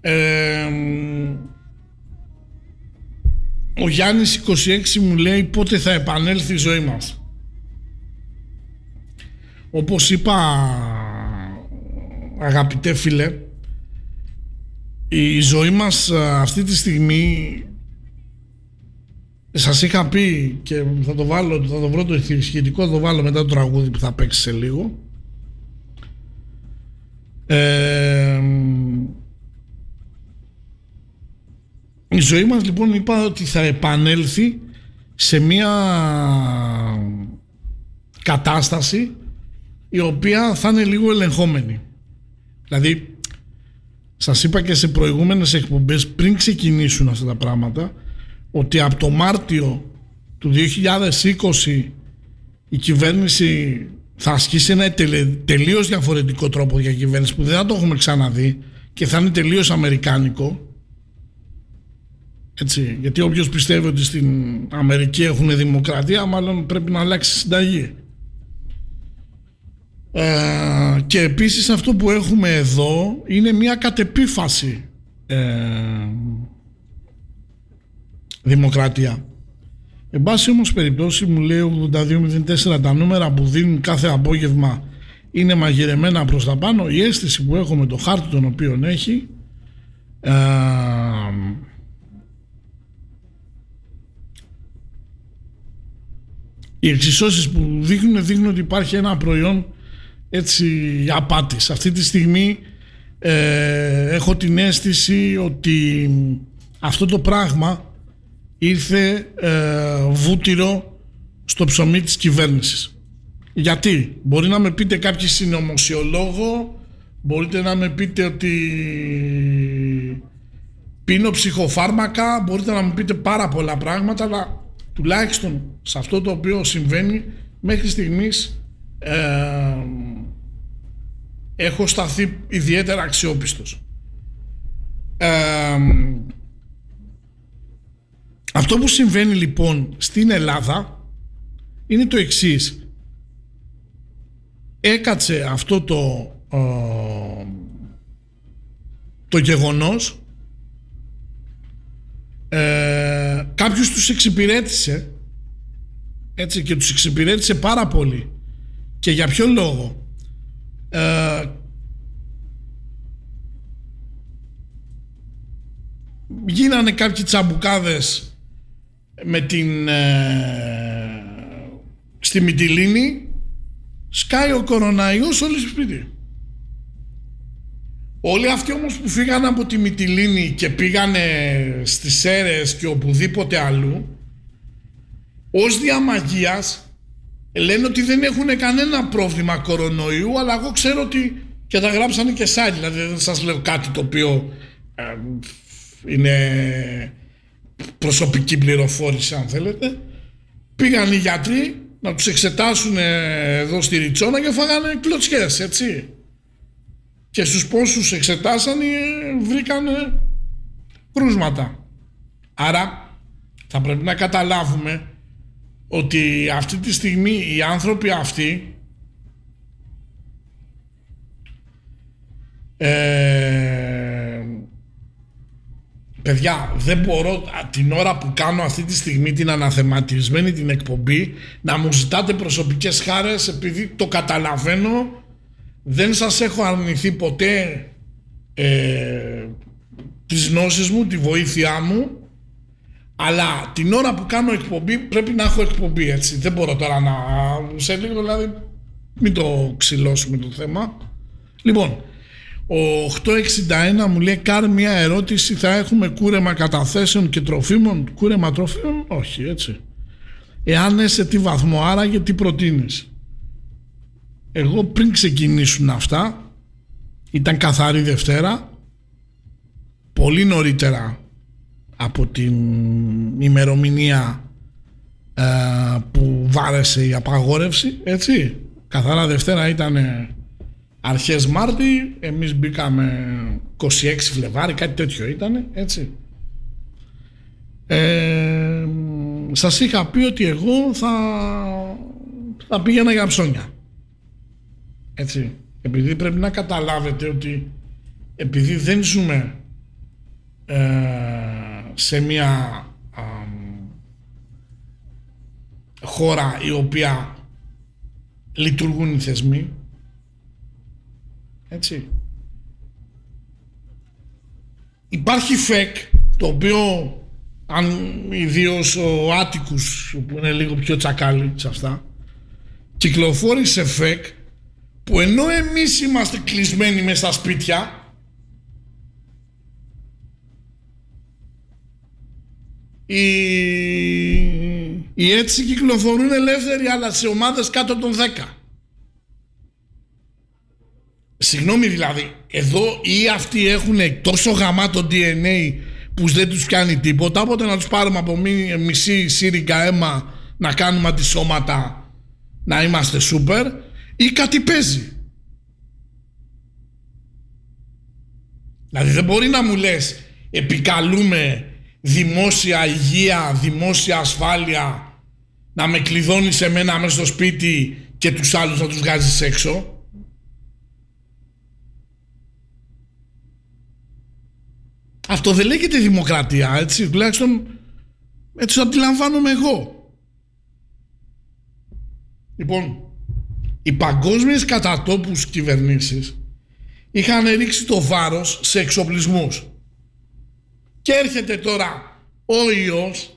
Ε, ο Γιάννης 26 μου λέει πότε θα επανέλθει η ζωή μας. Όπως είπα αγαπητέ φίλε η ζωή μας αυτή τη στιγμή σας είχα πει και θα το βάλω, θα το βρω το σχετικό, θα το βάλω μετά το τραγούδι που θα παίξει σε λίγο η ζωή μας λοιπόν είπα ότι θα επανέλθει σε μια κατάσταση η οποία θα είναι λίγο ελεγχόμενη. Δηλαδή, σας είπα και σε προηγούμενες εκπομπές πριν ξεκινήσουν αυτά τα πράγματα ότι από το Μάρτιο του 2020 η κυβέρνηση θα ασκήσει ένα τελείως διαφορετικό τρόπο για κυβέρνηση που δεν θα το έχουμε ξαναδεί και θα είναι τελείως αμερικάνικο έτσι, γιατί όποιος πιστεύει ότι στην Αμερική έχουν δημοκρατία μάλλον πρέπει να αλλάξει συνταγή ε, και επίσης αυτό που έχουμε εδώ είναι μια κατεπίφαση ε, δημοκρατία Εν πάση όμως περιπτώσει μου λέει 8204 τα νούμερα που δίνουν κάθε απόγευμα είναι μαγειρεμένα προς τα πάνω. Η αίσθηση που έχω με το χάρτη τον οποίο έχει ε, οι εξισώσεις που δείχνουν δείχνουν ότι υπάρχει ένα προϊόν έτσι απάτης. Αυτή τη στιγμή ε, έχω την αίσθηση ότι αυτό το πράγμα ήρθε ε, βούτυρο στο ψωμί της κυβέρνησης. Γιατί, μπορεί να με πείτε κάποιοι συνωμοσιολόγο, μπορείτε να με πείτε ότι πίνω ψυχοφάρμακα, μπορείτε να μου πείτε πάρα πολλά πράγματα, αλλά τουλάχιστον σε αυτό το οποίο συμβαίνει μέχρι στιγμής ε, έχω σταθεί ιδιαίτερα αξιόπιστος. Ε, αυτό που συμβαίνει λοιπόν στην Ελλάδα είναι το εξής. Έκατσε αυτό το, το γεγονός ε, κάποιος τους εξυπηρέτησε έτσι και τους εξυπηρέτησε πάρα πολύ. Και για ποιο λόγο; Ε, γίνανε κάποιοι τσαμπουκάδες με την ε, στη Μυτιλίνη σκάει ο κοροναϊός όλοι στο σπίτι Όλοι αυτοί όμως που φύγαν από τη Μυτιλίνη και πήγανε στις Σέρες και οπουδήποτε αλλού ως διαμαγείας λένε ότι δεν έχουν κανένα πρόβλημα κορονοϊού αλλά εγώ ξέρω ότι και τα γράψανε και site δηλαδή δεν σας λέω κάτι το οποίο ε, είναι προσωπική πληροφόρηση αν θέλετε. Πήγαν οι γιατροί να τους εξετάσουν εδώ στη Ριτσόνα και φάγανε κλωτσιές έτσι και στους πόσους εξετάσανε βρήκαν κρούσματα. Άρα θα πρέπει να καταλάβουμε ότι αυτή τη στιγμή οι άνθρωποι αυτοί ε, παιδιά δεν μπορώ την ώρα που κάνω αυτή τη στιγμή την αναθεματισμένη την εκπομπή να μου ζητάτε προσωπικές χάρες επειδή το καταλαβαίνω δεν σας έχω αρνηθεί ποτέ ε, τις γνώσεις μου, τη βοήθειά μου αλλά την ώρα που κάνω εκπομπή πρέπει να έχω εκπομπή έτσι. Δεν μπορώ τώρα να. σε λίγο δηλαδή. Μην το ξυλώσουμε το θέμα. Λοιπόν, ο 861 μου λέει κάρ μια ερώτηση θα έχουμε κούρεμα καταθέσεων και τροφίμων; Κούρεμα τροφίμων, όχι έτσι. Εάν ναι, σε τι βαθμό, άραγε τι προτείνεις; Εγώ πριν ξεκινήσουν αυτά, ήταν καθαρή Δευτέρα, πολύ νωρίτερα από την ημερομηνία ε, που βάρεσε η απαγόρευση, έτσι. Καθαρά Δευτέρα ήταν αρχές Μάρτη, εμείς μπήκαμε 26 Φλεβάρι, κάτι τέτοιο ήταν, έτσι. Ε, σας είχα πει ότι εγώ θα, θα πήγαινα για ψώνια. Έτσι. Επειδή πρέπει να καταλάβετε ότι επειδή δεν ζούμε ε, σε μια χώρα η οποία λειτουργούν οι θεσμοί έτσι υπάρχει ΦΕΚ το οποίο αν ιδίως ο Άτικους που είναι λίγο πιο τσακάλι σε αυτά κυκλοφόρησε ΦΕΚ που ενώ εμείς είμαστε κλεισμένοι μέσα στα σπίτια οι, οι έτσι κυκλοφορούν ελεύθεροι αλλά σε ομάδες κάτω των 10. Συγγνώμη δηλαδή, εδώ ή αυτοί έχουν τόσο γαμάτο DNA που δεν τους κάνει τίποτα, οπότε να τους πάρουμε από μισή σύριγγα αίμα να κάνουμε αντισώματα να είμαστε σούπερ ή κάτι παίζει. Δηλαδή δεν μπορεί να μου λες επικαλούμε δημόσια υγεία, δημόσια ασφάλεια να με κλειδώνεις σε μένα μέσα στο σπίτι και τους άλλους να τους βγάζεις έξω. Αυτό δεν λέγεται δημοκρατία, έτσι, τουλάχιστον έτσι το αντιλαμβάνομαι εγώ. Λοιπόν, οι παγκόσμιες κατατόπους κυβερνήσεις είχαν ρίξει το βάρος σε εξοπλισμούς. Και έρχεται τώρα ο ιός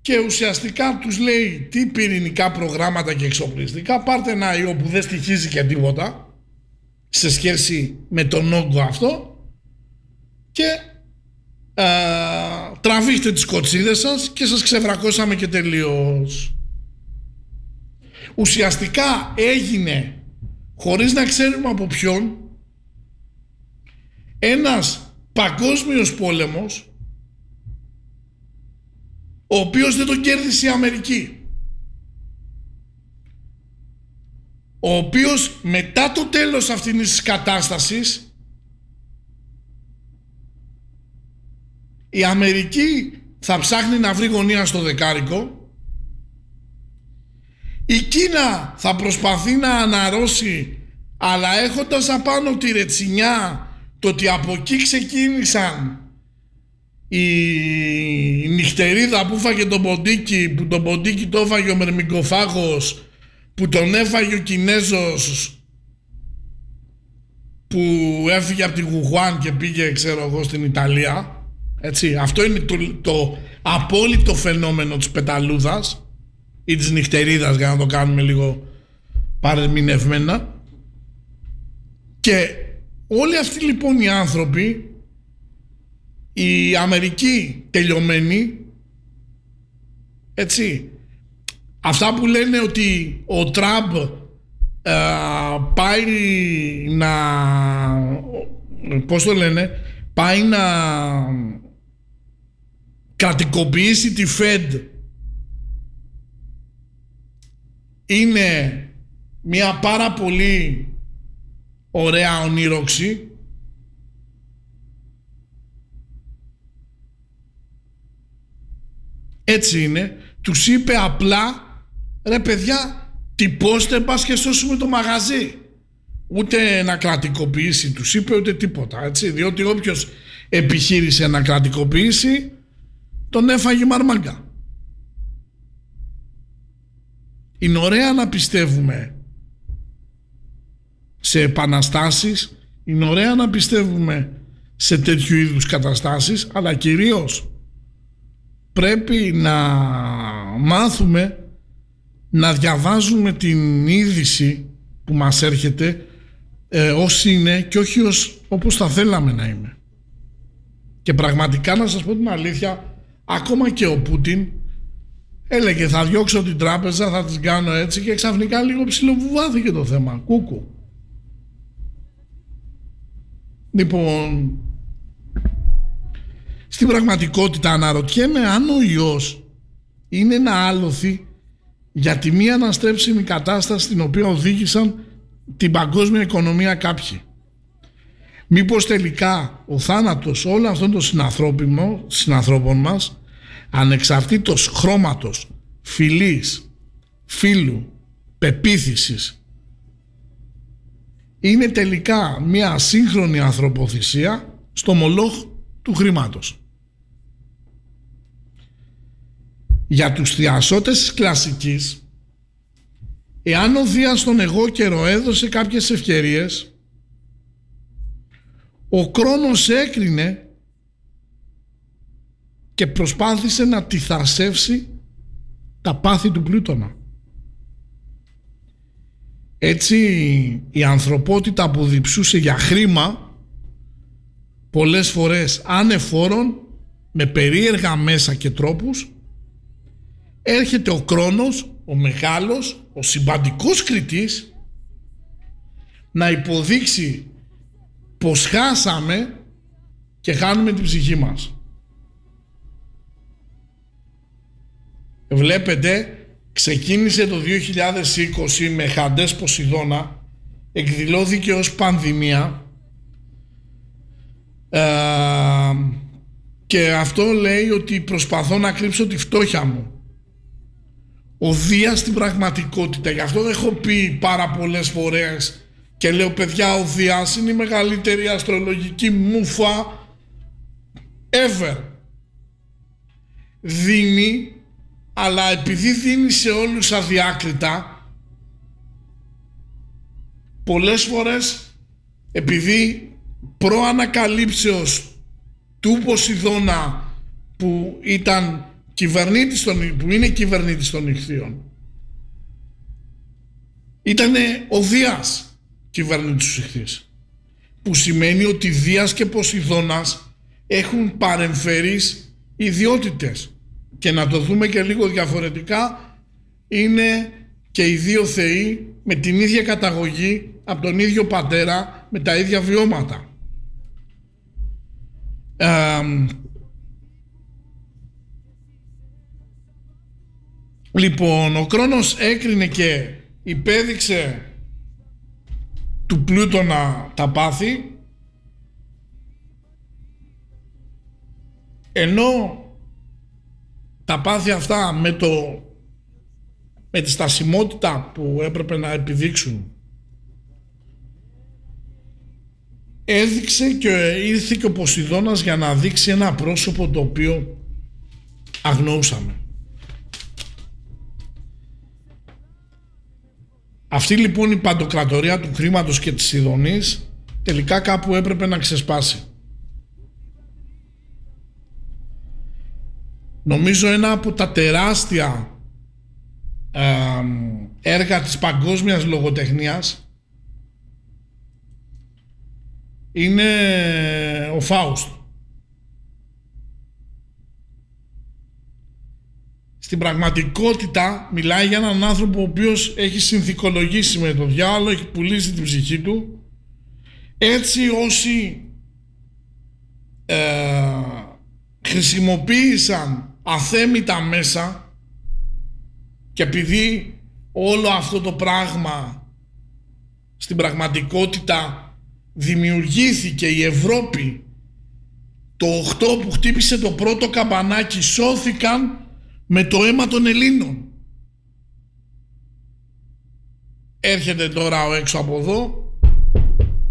και ουσιαστικά τους λέει τι πυρηνικά προγράμματα και εξοπλιστικά πάρτε ένα ιό που δεν στοιχίζει και τίποτα σε σχέση με τον όγκο αυτό και α, τραβήχτε τις κοτσίδες σας και σας ξεβρακώσαμε και τελείως. Ουσιαστικά έγινε χωρίς να ξέρουμε από ποιον ένας παγκόσμιος πόλεμος ο οποίος δεν τον κέρδισε η Αμερική. Ο οποίος μετά το τέλος αυτής της κατάστασης η Αμερική θα ψάχνει να βρει γωνία στο δεκάρικο η Κίνα θα προσπαθεί να αναρρώσει αλλά έχοντας απάνω τη ρετσινιά το ότι από εκεί ξεκίνησαν η νυχτερίδα που φάγε τον ποντίκι, που τον ποντίκι το έφαγε ο μερμικοφάγος, που τον έφαγε ο Κινέζος που έφυγε από τη Γουχουάν και πήγε ξέρω εγώ στην Ιταλία έτσι, αυτό είναι το, το απόλυτο φαινόμενο της πεταλούδας ή της νυχτερίδας για να το κάνουμε λίγο παρεμηνευμένα Και όλοι αυτοί λοιπόν οι άνθρωποι, η Αμερική τελειωμένη, έτσι, αυτά που λένε ότι ο Τραμπ ε, πάει να, πώς το λένε, πάει να κρατικοποιήσει τη Fed είναι μια πάρα πολύ ωραία ονείροξη έτσι είναι. Τους είπε απλά ρε παιδιά τυπώστε πας και σώσουμε το μαγαζί ούτε να κρατικοποιήσει τους είπε ούτε τίποτα έτσι. Διότι όποιος επιχείρησε να κρατικοποιήσει τον έφαγε μαρμάγκα είναι ωραία να πιστεύουμε σε επαναστάσεις είναι ωραία να πιστεύουμε σε τέτοιου είδους καταστάσεις αλλά κυρίως πρέπει να μάθουμε να διαβάζουμε την είδηση που μας έρχεται ε, ως είναι και όχι ως όπως θα θέλαμε να είναι. Και πραγματικά να σας πω την αλήθεια, ακόμα και ο Πούτιν έλεγε θα διώξω την τράπεζα, θα τις κάνω έτσι και ξαφνικά λίγο ψιλοβουβάθηκε το θέμα. Κούκου. Λοιπόν, στην πραγματικότητα αναρωτιέμαι αν ο ιός είναι ένα άλοθη για τη μία αναστρέψιμη κατάσταση στην οποία οδήγησαν την παγκόσμια οικονομία κάποιοι. Μήπως τελικά ο θάνατος όλων αυτών των συνανθρώπων μας ανεξαρτήτως χρώματος, φιλής, φίλου, πεποίθησης είναι τελικά μια σύγχρονη ανθρωποθυσία στο μολόχ του χρήματος. Για τους θειασότες της κλασικής εάν ο Δίας τον εγώ καιρό έδωσε κάποιες ευκαιρίες ο Κρόνος έκρινε και προσπάθησε να τυθασεύσει τα πάθη του Πλούτονα. Έτσι η ανθρωπότητα που διψούσε για χρήμα πολλές φορές ανεφόρων με περίεργα μέσα και τρόπους έρχεται ο Κρόνος, ο μεγάλος, ο συμπαντικός κριτής να υποδείξει πως χάσαμε και χάνουμε την ψυχή μας. Βλέπετε, ξεκίνησε το 2020 με χαντές Ποσειδώνα, εκδηλώθηκε ως πανδημία ε, και αυτό λέει ότι προσπαθώ να κρύψω τη φτώχεια μου. Ο Δίας στην πραγματικότητα, γι' αυτό έχω πει πάρα πολλές φορές και λέω παιδιά ο Δίας είναι η μεγαλύτερη αστρολογική μούφα ever. Δίνει αλλά επειδή δίνει σε όλους αδιάκριτα πολλές φορές επειδή προανακαλύψεως του Ποσειδώνα που ήταν κυβερνήτης των, που είναι κυβερνήτης των ηχθείων ήταν ο Δίας κυβερνήτης τους ηχθείς που σημαίνει ότι Δίας και Ποσειδώνας έχουν παρεμφερείς ιδιότητες και να το δούμε και λίγο διαφορετικά είναι και οι δύο θεοί με την ίδια καταγωγή από τον ίδιο πατέρα με τα ίδια βιώματα. λοιπόν, ο Κρόνος έκρινε και υπέδειξε του Πλούτονα τα πάθη ενώ τα πάθη αυτά με, το, με τη στασιμότητα που έπρεπε να επιδείξουν έδειξε και ήρθε και ο Ποσειδώνας για να δείξει ένα πρόσωπο το οποίο αγνοούσαμε. Αυτή λοιπόν η παντοκρατορία του χρήματος και της ειδονής τελικά κάπου έπρεπε να ξεσπάσει. Νομίζω ένα από τα τεράστια έργα της παγκόσμιας λογοτεχνίας είναι ο Φάουστ. Στην πραγματικότητα μιλάει για έναν άνθρωπο ο οποίος έχει συνθηκολογήσει με τον διάλογο, έχει πουλήσει την ψυχή του. Έτσι όσοι ε, χρησιμοποίησαν αθέμητα μέσα και επειδή όλο αυτό το πράγμα στην πραγματικότητα δημιουργήθηκε η Ευρώπη το 8 που χτύπησε το πρώτο καμπανάκι σώθηκαν με το αίμα των Ελλήνων. Έρχεται τώρα ο έξω από εδώ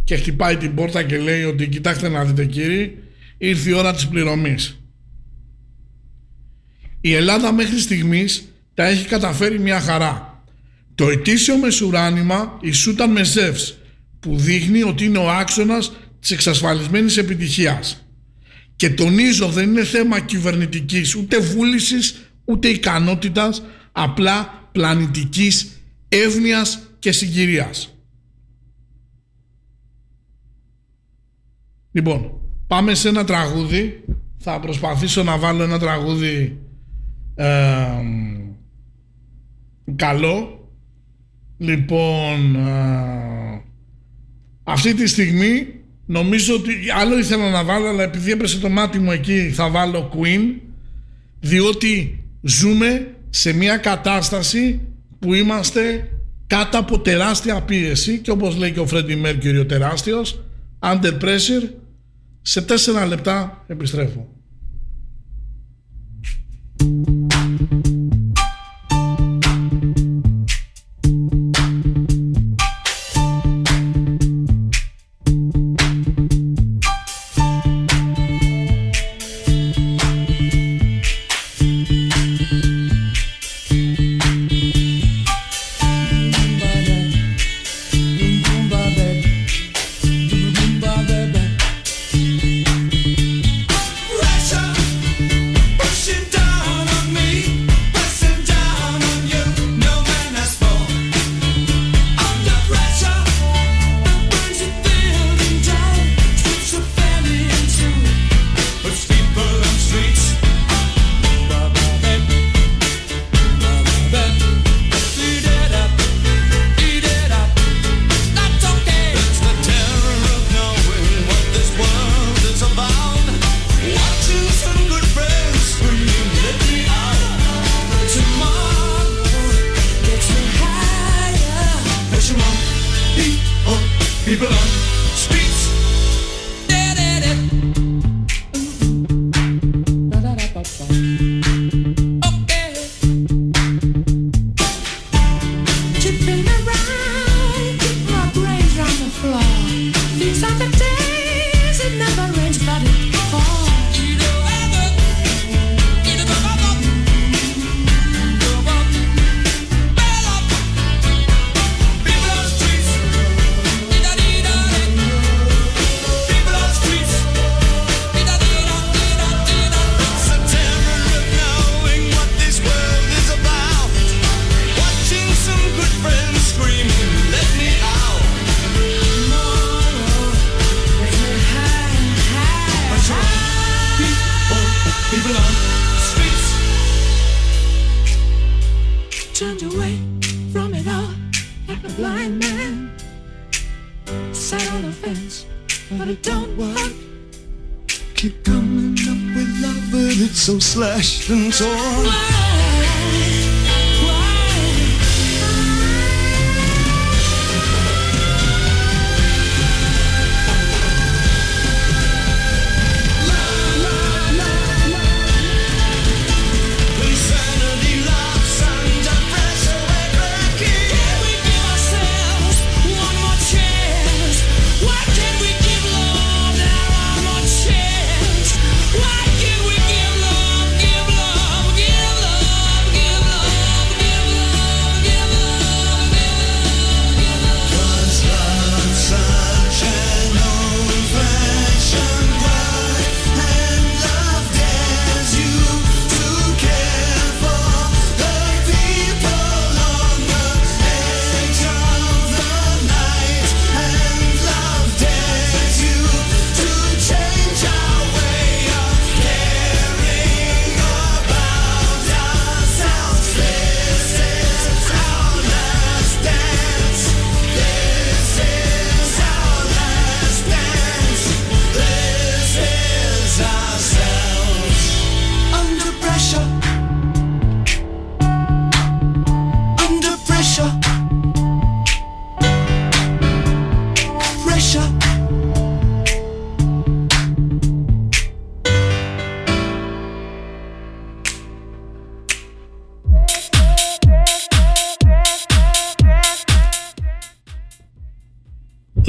και χτυπάει την πόρτα και λέει ότι κοιτάξτε να δείτε κύριοι ήρθε η ώρα της πληρωμής. Η Ελλάδα μέχρι στιγμής τα έχει καταφέρει μια χαρά. Το ετήσιο μεσουράνημα ισούταν με Ζεύς που δείχνει ότι είναι ο άξονας της εξασφαλισμένης επιτυχίας. Και τονίζω δεν είναι θέμα κυβερνητικής ούτε βούλησης ούτε ικανότητας απλά πλανητικής εύνοιας και συγκυρίας. Λοιπόν, πάμε σε ένα τραγούδι. Θα προσπαθήσω να βάλω ένα τραγούδι ε, καλό. Λοιπόν, ε, αυτή τη στιγμή νομίζω ότι άλλο ήθελα να βάλω, αλλά επειδή έπεσε το μάτι μου εκεί θα βάλω Queen, διότι ζούμε σε μια κατάσταση που είμαστε κάτω από τεράστια πίεση και όπως λέει και ο Φρέντι Μέρκυριο ο τεράστιος, under pressure, σε τέσσερα λεπτά επιστρέφω.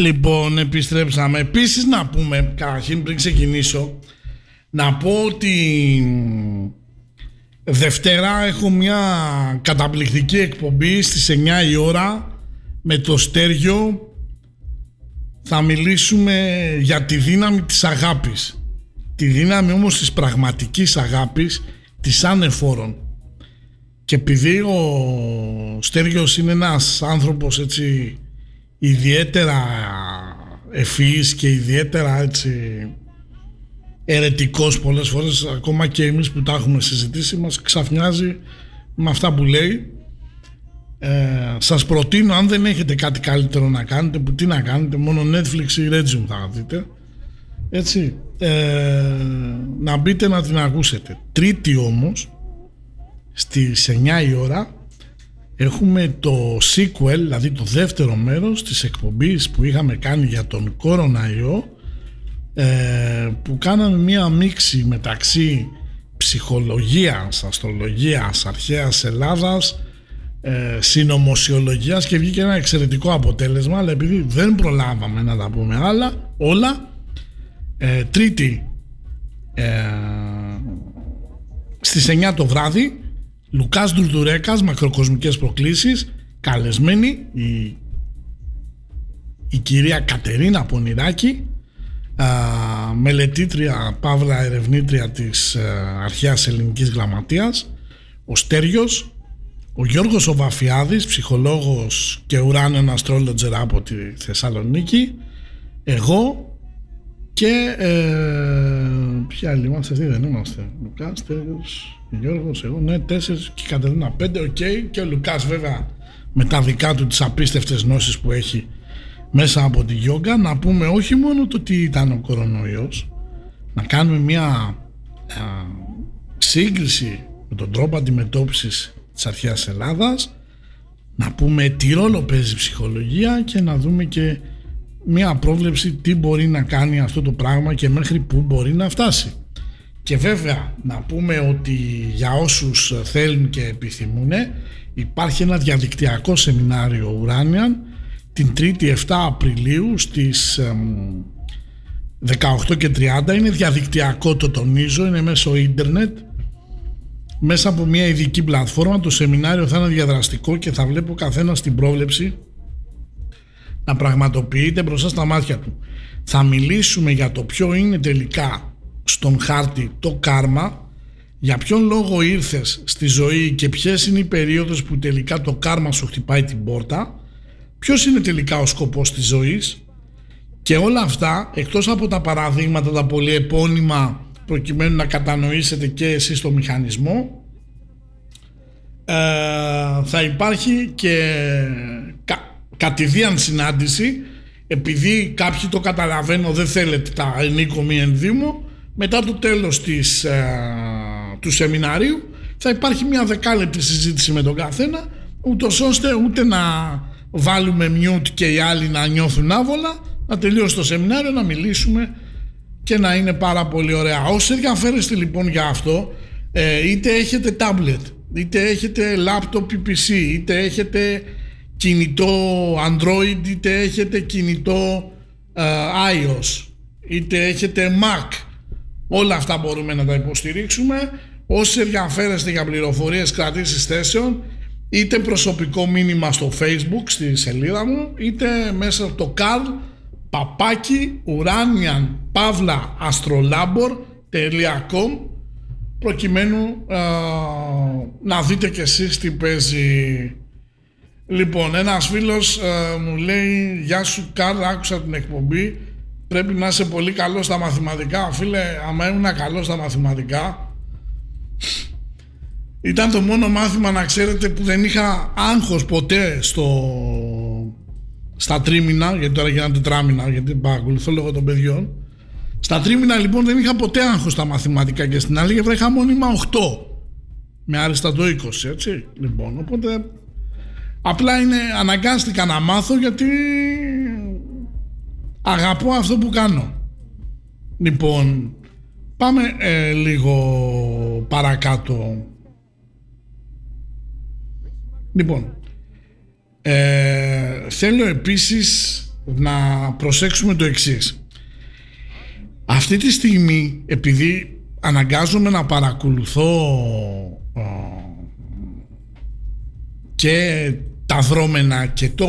Λοιπόν, επιστρέψαμε. Επίσης να πούμε, καταρχήν πριν ξεκινήσω, να πω ότι Δευτέρα έχω μια καταπληκτική εκπομπή στις 9 η ώρα με το Στέργιο. Θα μιλήσουμε για τη δύναμη της αγάπης. Τη δύναμη όμως της πραγματικής αγάπης, της ανεφόρων. Και επειδή ο Στέργιος είναι ένας άνθρωπος έτσι ιδιαίτερα ευφυής και ιδιαίτερα έτσι ερετικός πολλές φορές ακόμα και εμείς που τα έχουμε συζητήσει μας ξαφνιάζει με αυτά που λέει. Ε, σας προτείνω αν δεν έχετε κάτι καλύτερο να κάνετε που τι να κάνετε μόνο Netflix ή Regium θα δείτε έτσι ε, να μπείτε να την ακούσετε. Τρίτη όμως στις 9 η ώρα έχουμε το sequel, δηλαδή το δεύτερο μέρος της εκπομπής που είχαμε κάνει για τον κοροναϊό ε, που κάναμε μία μίξη μεταξύ ψυχολογίας, αστρολογίας, αρχαίας Ελλάδας ε, συνωμοσιολογίας και βγήκε ένα εξαιρετικό αποτέλεσμα αλλά επειδή δεν προλάβαμε να τα πούμε άλλα όλα ε, τρίτη ε, στις 9 το βράδυ Λουκάς Ντουρτουρέκας, μακροκοσμικές προκλήσεις, καλεσμένη η, η κυρία Κατερίνα Πονηράκη, α, μελετήτρια, παύλα ερευνήτρια της α, αρχαίας ελληνικής γραμματείας, ο Στέριος, ο Γιώργος ο Βαφιάδης, ψυχολόγος και ουράνιον astrologer από τη Θεσσαλονίκη, εγώ και ε, ποιοι άλλοι είμαστε, αυτοί δεν είμαστε. Λουκάς, Στέριος, Γιώργος, εγώ, ναι, τέσσερις και η Κατερίνα πέντε, οκ. Και ο Λουκάς βέβαια με τα δικά του τις απίστευτες γνώσεις που έχει μέσα από τη γιόγκα να πούμε όχι μόνο το τι ήταν ο κορονοϊός να κάνουμε μια α, σύγκριση με τον τρόπο αντιμετώπισης της αρχαίας Ελλάδας να πούμε τι ρόλο παίζει η ψυχολογία και να δούμε και μια πρόβλεψη τι μπορεί να κάνει αυτό το πράγμα και μέχρι πού μπορεί να φτάσει. Και βέβαια να πούμε ότι για όσους θέλουν και επιθυμούν υπάρχει ένα διαδικτυακό σεμινάριο Ουράνιαν την 3η 7 Απριλίου στις 18 και 30 είναι διαδικτυακό το τονίζω είναι μέσω ίντερνετ μέσα από μια ειδική πλατφόρμα το σεμινάριο θα είναι διαδραστικό και θα βλέπω καθένας την πρόβλεψη να πραγματοποιείται μπροστά στα μάτια του. Θα μιλήσουμε για το ποιο είναι τελικά στον χάρτη το κάρμα για ποιον λόγο ήρθες στη ζωή και ποιες είναι οι περίοδες που τελικά το κάρμα σου χτυπάει την πόρτα ποιος είναι τελικά ο σκοπός της ζωής και όλα αυτά εκτός από τα παραδείγματα τα πολύ επώνυμα προκειμένου να κατανοήσετε και εσείς το μηχανισμό ε, θα υπάρχει και κα, κατηδίαν συνάντηση επειδή κάποιοι το καταλαβαίνω δεν θέλετε τα ενίκο μη ενδύμω μετά το τέλος της, ε, του σεμιναρίου θα υπάρχει μια δεκάλεπτη συζήτηση με τον καθένα ούτως ώστε ούτε να βάλουμε μιούτ και οι άλλοι να νιώθουν άβολα να τελειώσει το σεμινάριο να μιλήσουμε και να είναι πάρα πολύ ωραία. Όσοι ενδιαφέρεστε λοιπόν για αυτό ε, είτε έχετε tablet είτε έχετε laptop PPC είτε έχετε κινητό Android είτε έχετε κινητό ε, iOS είτε έχετε Mac Όλα αυτά μπορούμε να τα υποστηρίξουμε. Όσοι ενδιαφέρεστε για πληροφορίες κρατήσεις θέσεων, είτε προσωπικό μήνυμα στο facebook στη σελίδα μου, είτε μέσα από το carl παπάκι ουράνιαν παύλα astrolabor.com προκειμένου να δείτε και εσείς τι παίζει. Λοιπόν, ένας φίλος μου λέει «Γεια σου Καρλ, άκουσα την εκπομπή, πρέπει να είσαι πολύ καλός στα μαθηματικά. Φίλε, άμα ήμουν καλός στα μαθηματικά, ήταν το μόνο μάθημα να ξέρετε που δεν είχα άγχος ποτέ στο, στα τρίμηνα, γιατί τώρα γίνανε τετράμηνα, γιατί παρακολουθώ λόγω των παιδιών. Στα τρίμηνα λοιπόν δεν είχα ποτέ άγχος στα μαθηματικά και στην άλλη είχα μόνιμα 8 με άριστα το 20, έτσι. Λοιπόν, οπότε απλά είναι αναγκάστηκα να μάθω γιατί αγαπώ αυτό που κάνω. Λοιπόν, πάμε ε, λίγο παρακάτω. Λοιπόν, ε, θέλω επίσης να προσέξουμε το εξής. Αυτή τη στιγμή, επειδή αναγκάζομαι να παρακολουθώ ε, και τα δρόμενα και το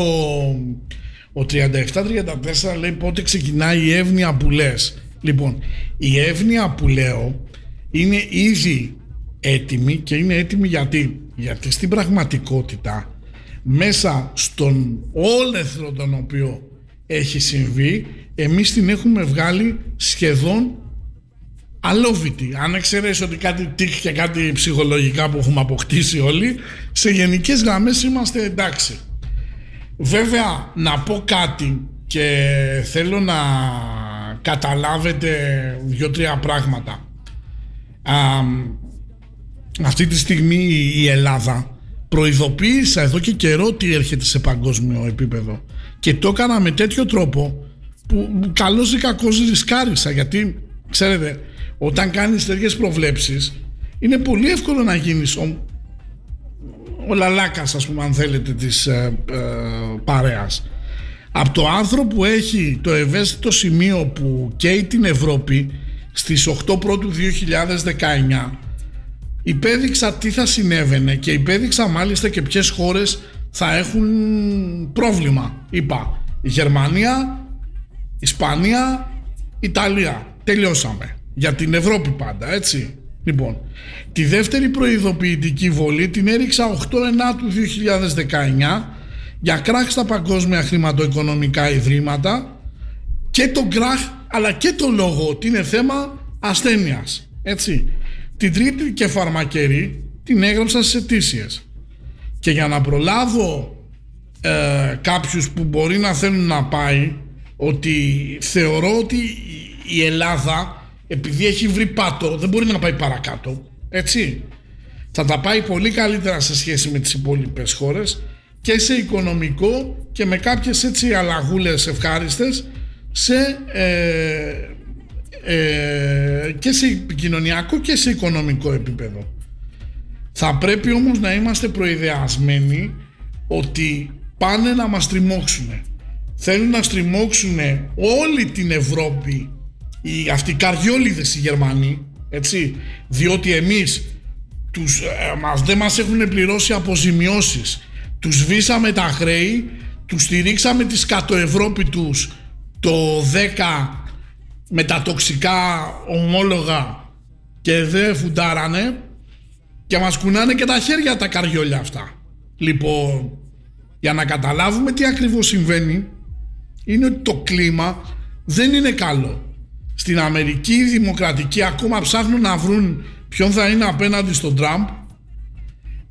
ο 37-34 λέει πότε ξεκινάει η εύνοια που λες. Λοιπόν, η εύνοια που λέω είναι ήδη έτοιμη και είναι έτοιμη γιατί, γιατί στην πραγματικότητα μέσα στον όλεθρο τον οποίο έχει συμβεί εμείς την έχουμε βγάλει σχεδόν αλόβητη. Αν εξαιρέσεις ότι κάτι τύχη και κάτι ψυχολογικά που έχουμε αποκτήσει όλοι, σε γενικές γραμμές είμαστε εντάξει. Βέβαια να πω κάτι και θέλω να καταλάβετε δύο-τρία πράγματα. Α, αυτή τη στιγμή η Ελλάδα προειδοποίησα εδώ και καιρό ότι έρχεται σε παγκόσμιο επίπεδο και το έκανα με τέτοιο τρόπο που καλώς ή κακώς ρισκάρισα γιατί ξέρετε όταν κάνεις τέτοιες προβλέψεις είναι πολύ εύκολο να γίνεις ο, ο λαλάκας ας πούμε αν θέλετε της ε, ε, παρέας από το άρθρο που έχει το ευαίσθητο σημείο που καίει την Ευρώπη στις 8 πρώτου 2019 υπέδειξα τι θα συνέβαινε και υπέδειξα μάλιστα και ποιες χώρες θα έχουν πρόβλημα. Είπα Γερμανία, Ισπανία, Ιταλία. Τελειώσαμε. Για την Ευρώπη πάντα, έτσι. Λοιπόν, τη δεύτερη προειδοποιητική βολή την έριξα 8 Ενάτου 2019 για κράχ στα παγκόσμια χρηματοοικονομικά ιδρύματα και το κράχ αλλά και το λόγο ότι είναι θέμα ασθένειας. Έτσι. Την τρίτη και φαρμακερή την έγραψα στις αιτήσιες. Και για να προλάβω ε, κάποιους που μπορεί να θέλουν να πάει ότι θεωρώ ότι η Ελλάδα επειδή έχει βρει πάτο δεν μπορεί να πάει παρακάτω. Έτσι. Θα τα πάει πολύ καλύτερα σε σχέση με τις υπόλοιπες χώρες και σε οικονομικό και με κάποιες έτσι αλλαγούλες ευχάριστες σε, ε, ε, και σε επικοινωνιακό και σε οικονομικό επίπεδο. Θα πρέπει όμως να είμαστε προειδεασμένοι ότι πάνε να μας τριμώξουν. Θέλουν να στριμώξουν όλη την Ευρώπη οι, αυτοί οι καρδιόλιδες οι Γερμανοί έτσι, διότι εμείς τους, ε, μας, δεν μας έχουν πληρώσει αποζημιώσεις τους βήσαμε τα χρέη, τους στηρίξαμε τη σκατοευρώπη τους το 10 με τα τοξικά ομόλογα και δεν φουντάρανε και μας κουνάνε και τα χέρια τα καριόλια αυτά. Λοιπόν, για να καταλάβουμε τι ακριβώς συμβαίνει είναι ότι το κλίμα δεν είναι καλό. Στην Αμερική οι δημοκρατικοί ακόμα ψάχνουν να βρουν ποιον θα είναι απέναντι στον Τραμπ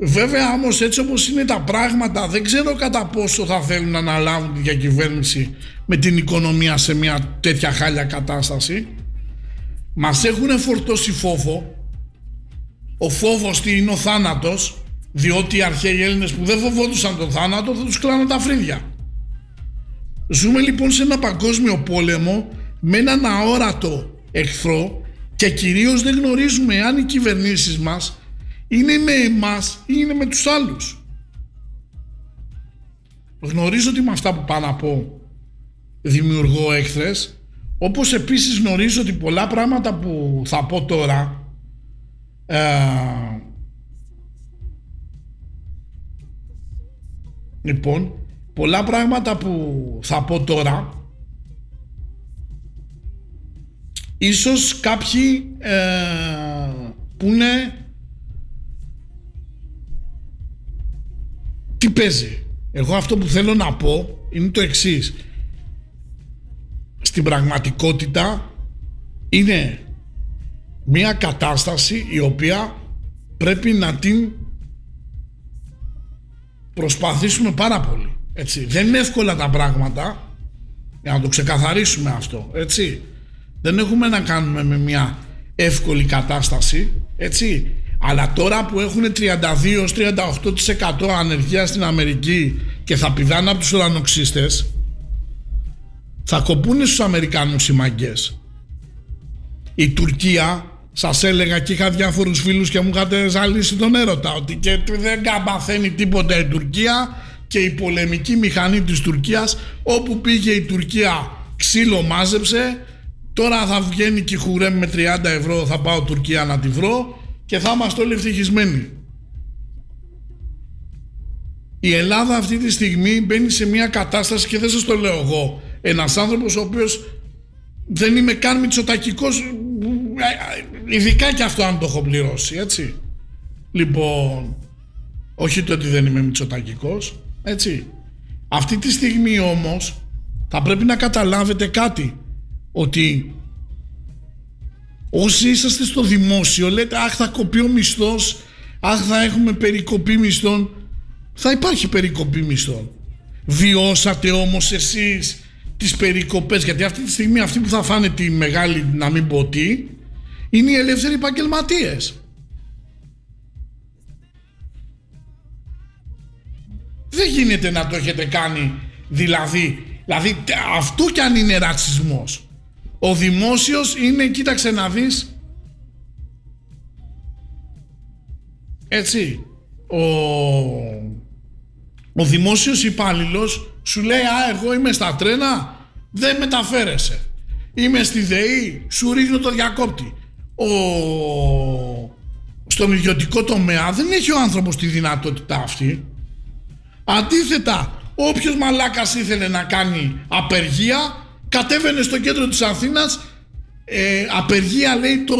Βέβαια όμως έτσι όπως είναι τα πράγματα δεν ξέρω κατά πόσο θα θέλουν να αναλάβουν τη διακυβέρνηση με την οικονομία σε μια τέτοια χάλια κατάσταση. Μας έχουν φορτώσει φόβο. Ο φόβος τι είναι ο θάνατος διότι οι αρχαίοι Έλληνες που δεν φοβόντουσαν τον θάνατο θα τους κλάνουν τα φρύδια. Ζούμε λοιπόν σε ένα παγκόσμιο πόλεμο με έναν αόρατο εχθρό και κυρίως δεν γνωρίζουμε αν οι κυβερνήσεις μας είναι με εμάς ή είναι με τους άλλους. Γνωρίζω ότι με αυτά που πάω να πω δημιουργώ έχθρες όπως επίσης γνωρίζω ότι πολλά πράγματα που θα πω τώρα ε, λοιπόν πολλά πράγματα που θα πω τώρα ίσως κάποιοι ε, που είναι τι παίζει; Εγώ αυτό που θέλω να πω είναι το εξής. Στην πραγματικότητα είναι μια κατάσταση η οποία πρέπει να την προσπαθήσουμε πάρα πολύ. Έτσι. Δεν είναι εύκολα τα πράγματα για να το ξεκαθαρίσουμε αυτό. Έτσι. Δεν έχουμε να κάνουμε με μια εύκολη κατάσταση. Έτσι. Αλλά τώρα που έχουν 32-38% ανεργία στην Αμερική και θα πηδάνε από τους ουρανοξύστες θα κοπούνε στους Αμερικάνους οι μαγκές. Η Τουρκία σας έλεγα και είχα διάφορους φίλους και μου είχατε ζαλίσει τον έρωτα ότι και δεν καμπαθαίνει τίποτα η Τουρκία και η πολεμική μηχανή της Τουρκίας όπου πήγε η Τουρκία ξύλο μάζεψε τώρα θα βγαίνει και χουρέμ με 30 ευρώ θα πάω Τουρκία να τη βρω και θα είμαστε όλοι ευτυχισμένοι. Η Ελλάδα αυτή τη στιγμή μπαίνει σε μια κατάσταση και δεν σας το λέω εγώ. Ένας άνθρωπος ο οποίος δεν είμαι καν μητσοτακικός ειδικά και αυτό αν το έχω πληρώσει έτσι. Λοιπόν όχι το ότι δεν είμαι μητσοτακικός έτσι. Αυτή τη στιγμή όμως θα πρέπει να καταλάβετε κάτι ότι όσοι είσαστε στο δημόσιο λέτε αχ θα κοπεί ο μισθός αχ θα έχουμε περικοπή μισθών θα υπάρχει περικοπή μισθών βιώσατε όμως εσείς τις περικοπές γιατί αυτή τη στιγμή αυτοί που θα φάνε τη μεγάλη να μην πω τι είναι οι ελεύθεροι επαγγελματίες. Δεν γίνεται να το έχετε κάνει δηλαδή, δηλαδή αυτό κι αν είναι ρατσισμός. Ο δημόσιος είναι, κοίταξε να δεις, έτσι, ο, ο δημόσιος υπάλληλος σου λέει «Α, εγώ είμαι στα τρένα, δεν μεταφέρεσαι». Είμαι στη ΔΕΗ, σου ρίχνω το διακόπτη. Ο... Στον ιδιωτικό τομέα δεν έχει ο άνθρωπος τη δυνατότητα αυτή. Αντίθετα, όποιος μαλάκας ήθελε να κάνει απεργία, κατέβαινε στο κέντρο της Αθήνας, ε, απεργία λέει το...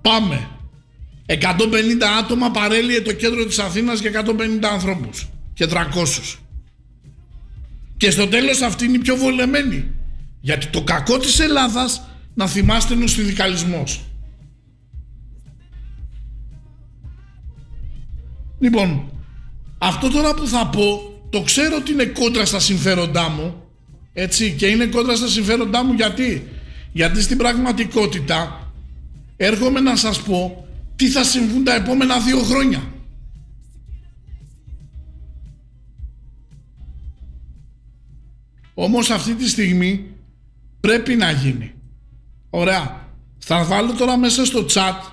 Πάμε. 150 άτομα παρέλυε το κέντρο της Αθήνας και 150 ανθρώπους και 300. Και στο τέλος αυτή είναι η πιο βολεμένη. Γιατί το κακό της Ελλάδας να θυμάστε είναι ο συνδικαλισμός. Λοιπόν, αυτό τώρα που θα πω, το ξέρω ότι είναι κόντρα στα συμφέροντά μου, έτσι, και είναι κόντρα στα συμφέροντά μου γιατί, γιατί στην πραγματικότητα έρχομαι να σας πω τι θα συμβούν τα επόμενα δύο χρόνια. Όμως αυτή τη στιγμή πρέπει να γίνει. Ωραία. Θα βάλω τώρα μέσα στο chat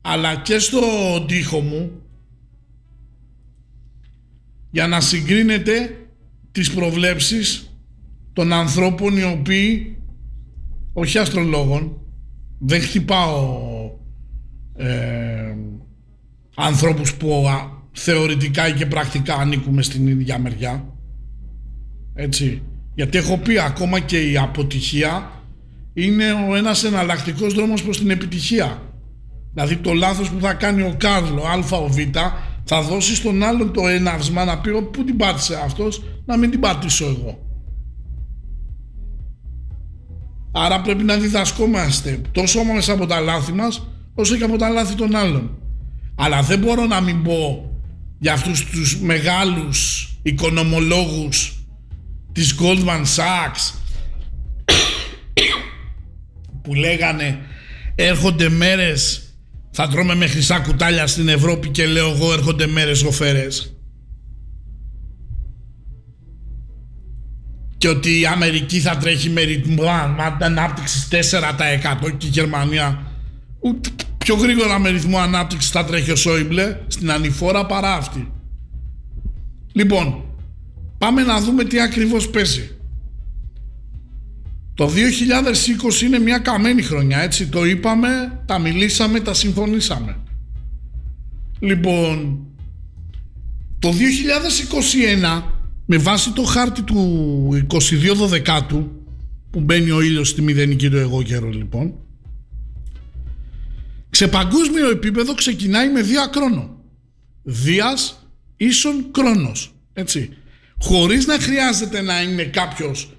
αλλά και στο τοίχο μου για να συγκρίνετε τις προβλέψεις των ανθρώπων οι οποίοι όχι αστρολόγων δεν χτυπάω ε, ανθρώπους που α, θεωρητικά και πρακτικά ανήκουμε στην ίδια μεριά έτσι γιατί έχω πει ακόμα και η αποτυχία είναι ο ένας εναλλακτικός δρόμος προς την επιτυχία. Δηλαδή το λάθος που θα κάνει ο Κάρλο Α ο Β θα δώσει στον άλλον το έναυσμα να πει πού την πάτησε αυτός να μην την πατήσω εγώ. Άρα πρέπει να διδασκόμαστε τόσο μέσα από τα λάθη μας όσο και από τα λάθη των άλλων. Αλλά δεν μπορώ να μην πω για αυτούς τους μεγάλους οικονομολόγους της Goldman Sachs *coughs* που λέγανε έρχονται μέρες θα τρώμε με χρυσά κουτάλια στην Ευρώπη και λέω εγώ έρχονται μέρες γοφέρες και ότι η Αμερική θα τρέχει με ρυθμό ανάπτυξη 4% και η Γερμανία ούτε πιο γρήγορα με ρυθμό ανάπτυξη θα τρέχει ο Σόιμπλε στην ανηφόρα παρά αυτή. Λοιπόν, πάμε να δούμε τι ακριβώς παίζει. Το 2020 είναι μια καμένη χρονιά, έτσι το είπαμε, τα μιλήσαμε, τα συμφωνήσαμε. Λοιπόν, το 2021 με βάση το χάρτη του 22 Δεκάτου που μπαίνει ο ήλιος στη μηδενική του εγώ καιρό λοιπόν σε παγκόσμιο επίπεδο ξεκινάει με δύο ακρόνο. Δίας ίσον κρόνος. Έτσι. Χωρίς να χρειάζεται να είναι κάποιος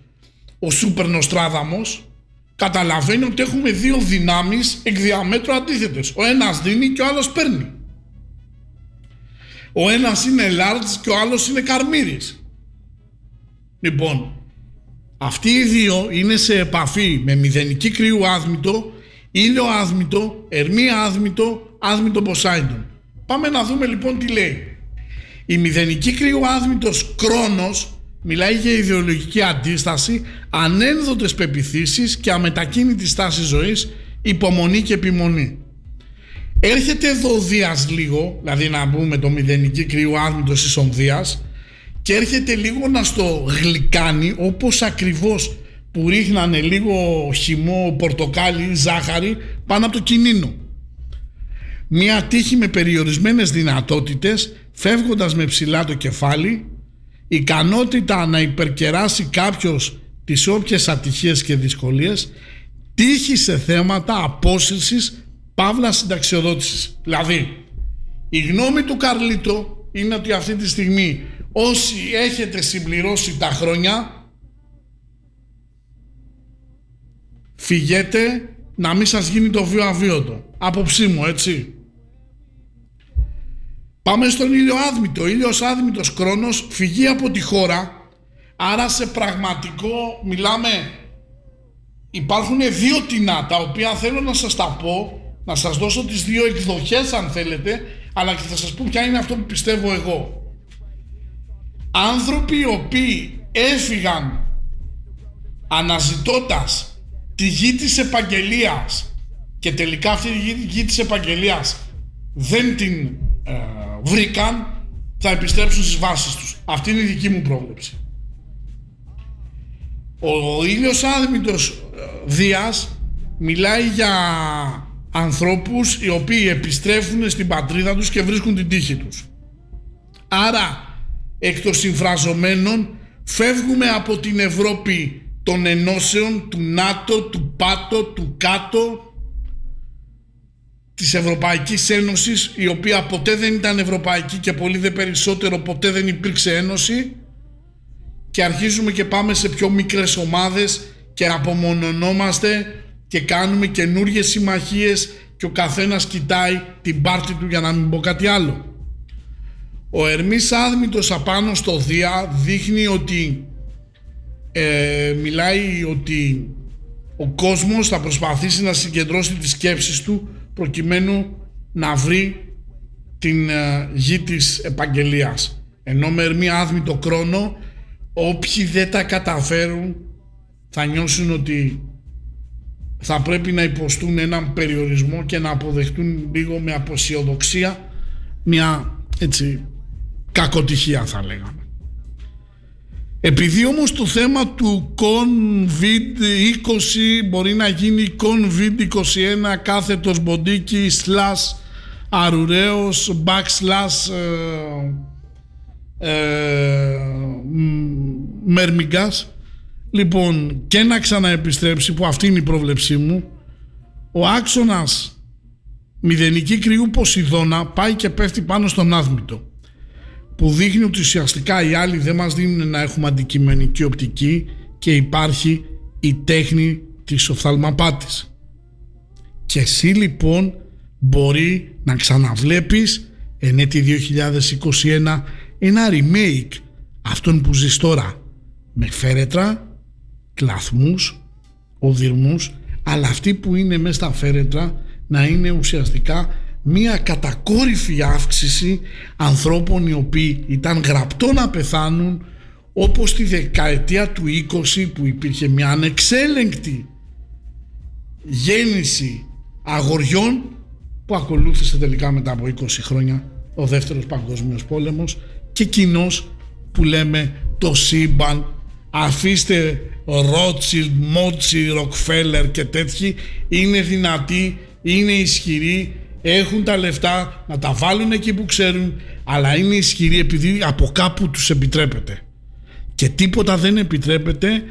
ο Σούπερ Νοστράδαμος καταλαβαίνει ότι έχουμε δύο δυνάμεις εκ διαμέτρου αντίθετες. Ο ένας δίνει και ο άλλος παίρνει. Ο ένας είναι large και ο άλλος είναι καρμύρης. Λοιπόν, αυτοί οι δύο είναι σε επαφή με μηδενική κρύου άδμητο Ήλιο άδμητο, ερμή άδμητο, άδμητο Ποσάιντον. Πάμε να δούμε λοιπόν τι λέει. Η μηδενική κρύο άδμητος Κρόνος μιλάει για ιδεολογική αντίσταση, ανένδοτες πεπιθήσεις και αμετακίνητη στάση ζωής, υπομονή και επιμονή. Έρχεται εδώ ο Δίας λίγο, δηλαδή να πούμε το μηδενική κρύο άδμητος της Ονδίας και έρχεται λίγο να στο γλυκάνει όπως ακριβώς που ρίχνανε λίγο χυμό, πορτοκάλι ή ζάχαρη πάνω από το κινήνο. Μια τύχη με περιορισμένες δυνατότητες, φεύγοντας με ψηλά το κεφάλι, ικανότητα να υπερκεράσει κάποιος τις όποιες ατυχίες και δυσκολίες, τύχη σε θέματα απόσυρσης παύλα συνταξιοδότησης. Δηλαδή, η γνώμη του Καρλίτο είναι ότι αυτή τη στιγμή όσοι έχετε συμπληρώσει τα χρόνια φυγέτε να μην σας γίνει το βίο αβίωτο. Απόψη μου, έτσι. Πάμε στον ήλιο άδμητο. Ο ήλιος άδμητος χρόνος φυγεί από τη χώρα, άρα σε πραγματικό, μιλάμε, υπάρχουν δύο τεινά, τα οποία θέλω να σας τα πω, να σας δώσω τις δύο εκδοχές αν θέλετε, αλλά και θα σας πω ποια είναι αυτό που πιστεύω εγώ. Άνθρωποι οι οποίοι έφυγαν αναζητώντας τη γη της επαγγελίας και τελικά αυτή τη γη, γη της επαγγελίας δεν την ε, βρήκαν θα επιστρέψουν στις βάσεις τους. Αυτή είναι η δική μου πρόβλεψη. Ο, ο ήλιος άδμητος ε, Δίας μιλάει για ανθρώπους οι οποίοι επιστρέφουν στην πατρίδα τους και βρίσκουν την τύχη τους. Άρα εκ των συμφραζομένων φεύγουμε από την Ευρώπη των ενώσεων του ΝΑΤΟ, του ΠΑΤΟ, του ΚΑΤΟ της Ευρωπαϊκής Ένωσης η οποία ποτέ δεν ήταν Ευρωπαϊκή και πολύ δε περισσότερο ποτέ δεν υπήρξε Ένωση και αρχίζουμε και πάμε σε πιο μικρές ομάδες και απομονωνόμαστε και κάνουμε καινούργιες συμμαχίες και ο καθένας κοιτάει την πάρτη του για να μην πω κάτι άλλο. Ο Ερμής Άδμητος απάνω στο Δία δείχνει ότι ε, μιλάει ότι ο κόσμος θα προσπαθήσει να συγκεντρώσει τις σκέψεις του προκειμένου να βρει την ε, γη της επαγγελίας. Ενώ με μία άδμητο χρόνο όποιοι δεν τα καταφέρουν θα νιώσουν ότι θα πρέπει να υποστούν έναν περιορισμό και να αποδεχτούν λίγο με αποσιοδοξία μια έτσι κακοτυχία θα λέγαμε. Επειδή όμως το θέμα του COVID-20 μπορεί να γίνει COVID-21 κάθετος μποντίκι slash αρουραίος backslash ε, ε, μερμιγκάς λοιπόν και να ξαναεπιστρέψει που αυτή είναι η πρόβλεψή μου ο άξονας μηδενική κρυού Ποσειδώνα πάει και πέφτει πάνω στον άδμητο που δείχνει ότι ουσιαστικά οι άλλοι δεν μας δίνουν να έχουμε αντικειμενική οπτική και υπάρχει η τέχνη της οφθαλμαπάτης. Και εσύ λοιπόν μπορεί να ξαναβλέπεις εν έτη 2021 ένα remake αυτών που ζεις τώρα με φέρετρα, κλαθμούς, οδυρμούς αλλά αυτοί που είναι μέσα στα φέρετρα να είναι ουσιαστικά μία κατακόρυφη αύξηση ανθρώπων οι οποίοι ήταν γραπτό να πεθάνουν όπως τη δεκαετία του 20 που υπήρχε μια ανεξέλεγκτη γέννηση αγοριών που ακολούθησε τελικά μετά από 20 χρόνια ο δεύτερος παγκόσμιος πόλεμος και κοινός που λέμε το σύμπαν. Αφήστε Ρότσιλ, Μότσι, Ροκφέλερ και τέτοιοι είναι δυνατοί, είναι ισχυροί έχουν τα λεφτά να τα βάλουν εκεί που ξέρουν αλλά είναι ισχυροί επειδή από κάπου τους επιτρέπεται. Και τίποτα δεν επιτρέπεται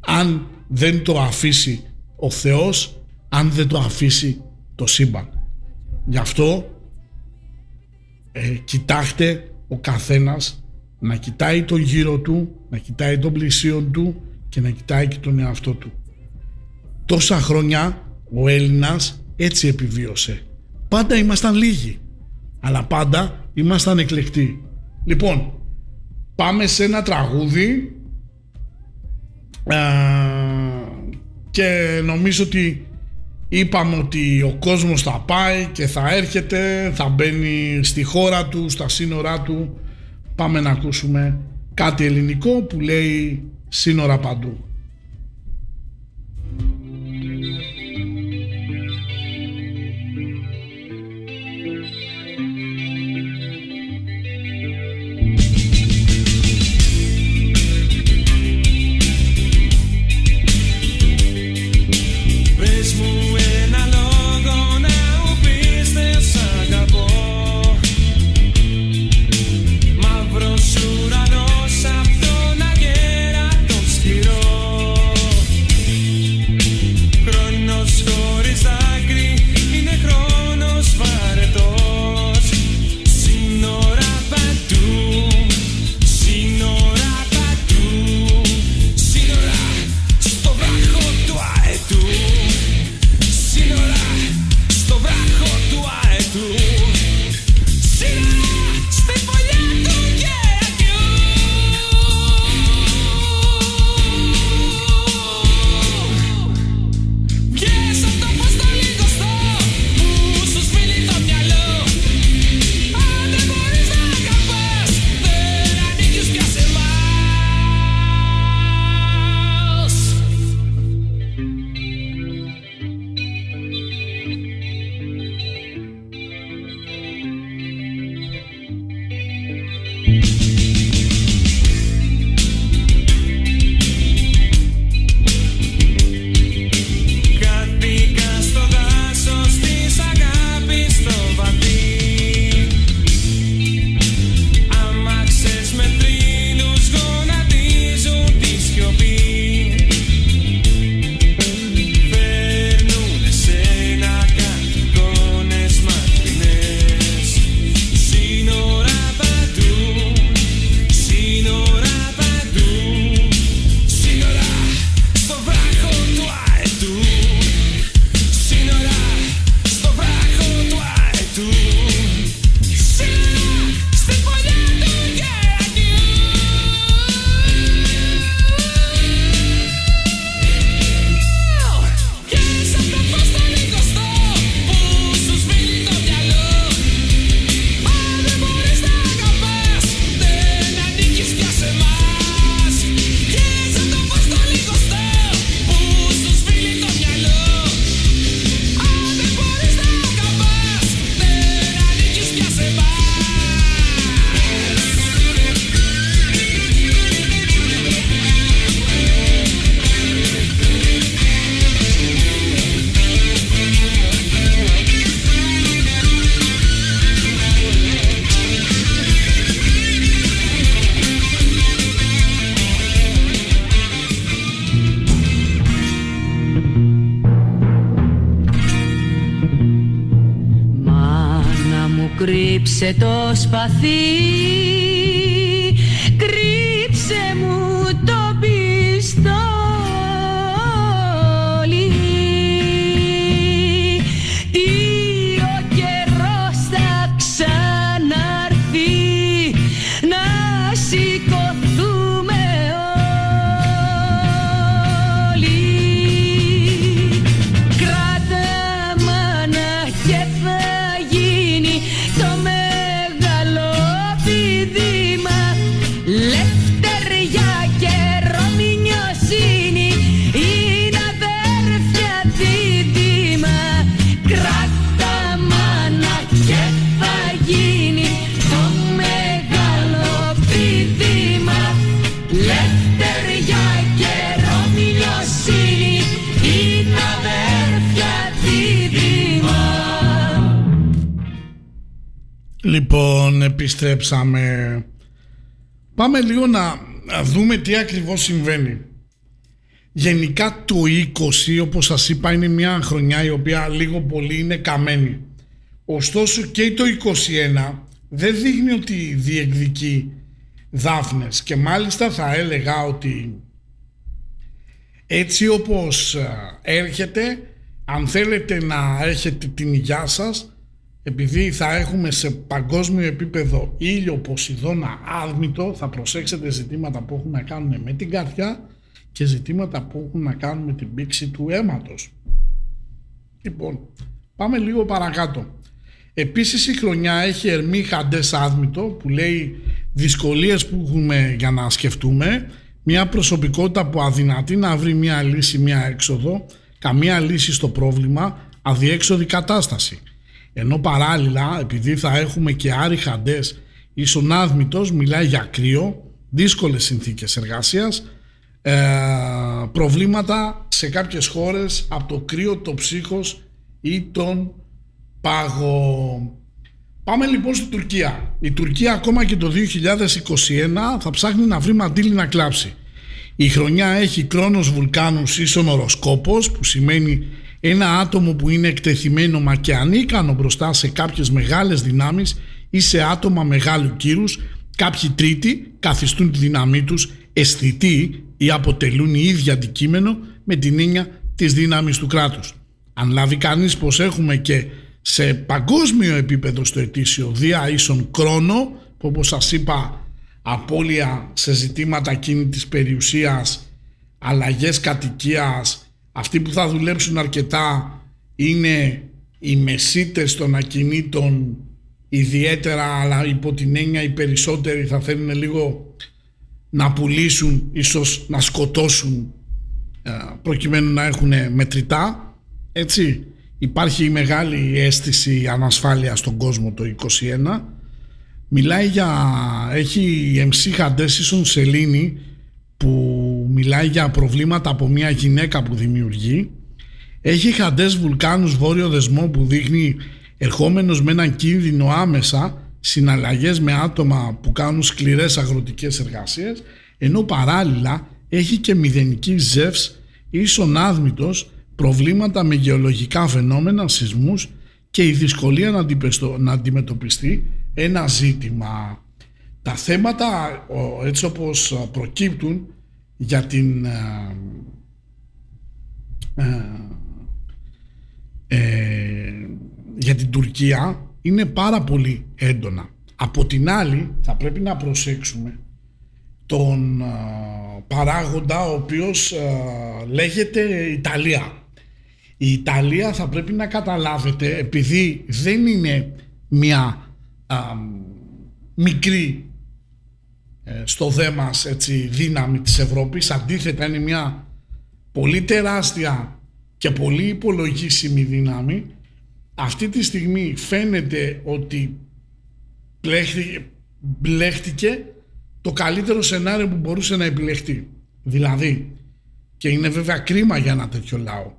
αν δεν το αφήσει ο Θεός αν δεν το αφήσει το σύμπαν. Γι' αυτό ε, κοιτάξτε ο καθένας να κοιτάει τον γύρο του να κοιτάει τον πλησίον του και να κοιτάει και τον εαυτό του. Τόσα χρόνια ο Έλληνας έτσι επιβίωσε πάντα ήμασταν λίγοι. Αλλά πάντα ήμασταν εκλεκτοί. Λοιπόν, πάμε σε ένα τραγούδι και νομίζω ότι είπαμε ότι ο κόσμος θα πάει και θα έρχεται, θα μπαίνει στη χώρα του, στα σύνορά του. Πάμε να ακούσουμε κάτι ελληνικό που λέει σύνορα παντού. Λοιπόν, επιστρέψαμε. Πάμε λίγο να δούμε τι ακριβώς συμβαίνει. Γενικά το 20, όπως σας είπα, είναι μια χρονιά η οποία λίγο πολύ είναι καμένη. Ωστόσο και το 21 δεν δείχνει ότι διεκδικεί δάφνες και μάλιστα θα έλεγα ότι έτσι όπως ε, έρχεται, αν θέλετε να έχετε την υγειά σας, επειδή θα έχουμε σε παγκόσμιο επίπεδο ήλιο Ποσειδώνα άδμητο, θα προσέξετε ζητήματα που έχουν να κάνουν με την καρδιά και ζητήματα που έχουν να κάνουν με την πήξη του αίματος. Λοιπόν, πάμε λίγο παρακάτω. Επίσης η χρονιά έχει ερμή χαντές άδμητο που λέει δυσκολίες που έχουμε για να σκεφτούμε, μια προσωπικότητα που αδυνατεί να βρει μια λύση, μια έξοδο, καμία λύση στο πρόβλημα, αδιέξοδη κατάσταση. Ενώ παράλληλα, επειδή θα έχουμε και Άρη Χαντές, ίσον Άδμητος μιλάει για κρύο, δύσκολες συνθήκες εργασίας, ε, προβλήματα σε κάποιες χώρες από το κρύο, το ψύχος ή τον πάγο. Πάμε λοιπόν στην Τουρκία. Η Τουρκία ακόμα και το 2021 θα ψάχνει να βρει μαντήλι να κλάψει. Η χρονιά έχει κρόνος βουλκάνους ίσον οροσκόπος που σημαίνει ένα άτομο που είναι εκτεθειμένο μα και ανίκανο μπροστά σε κάποιες μεγάλες δυνάμεις ή σε άτομα μεγάλου κύρους κάποιοι τρίτοι καθιστούν τη δύναμή τους αισθητοί ή αποτελούν η ίδια αντικείμενο με την έννοια της δύναμης του κράτους. Αν λάβει κανείς πως έχουμε και σε παγκόσμιο επίπεδο στο ετήσιο δία ίσον κρόνο που όπως σας είπα απώλεια σε ζητήματα κίνητης περιουσίας αλλαγές κατοικίας αυτοί που θα δουλέψουν αρκετά είναι οι μεσίτες των ακινήτων ιδιαίτερα αλλά υπό την έννοια οι περισσότεροι θα θέλουν λίγο να πουλήσουν ίσως να σκοτώσουν ε, προκειμένου να έχουν μετρητά. Έτσι υπάρχει η μεγάλη αίσθηση ανασφάλεια στον κόσμο το 21 μιλάει για έχει η MC Χαντέσισον Σελήνη που μιλάει για προβλήματα από μια γυναίκα που δημιουργεί έχει Χαντές Βουλκάνους Βόρειο Δεσμό που δείχνει ερχόμενος με έναν κίνδυνο άμεσα συναλλαγές με άτομα που κάνουν σκληρές αγροτικές εργασίες ενώ παράλληλα έχει και μηδενική ζεύς ίσον άδμητος προβλήματα με γεωλογικά φαινόμενα, σεισμούς και η δυσκολία να, αντιπεστο- να αντιμετωπιστεί ένα ζήτημα. Τα θέματα ο- έτσι όπως προκύπτουν για την ε, ε, ε, για την Τουρκία είναι πάρα πολύ έντονα. Από την άλλη θα πρέπει να προσέξουμε τον α, παράγοντα ο οποίος α, λέγεται Ιταλία. Η Ιταλία θα πρέπει να καταλάβετε επειδή δεν είναι μια α, μικρή ε, στο δέμας έτσι, δύναμη της Ευρώπης. Αντίθετα είναι μια πολύ τεράστια και πολύ υπολογίσιμη δύναμη. Αυτή τη στιγμή φαίνεται ότι πλέχτηκε, μπλέχτηκε το καλύτερο σενάριο που μπορούσε να επιλεχτεί. Δηλαδή, και είναι βέβαια κρίμα για ένα τέτοιο λαό,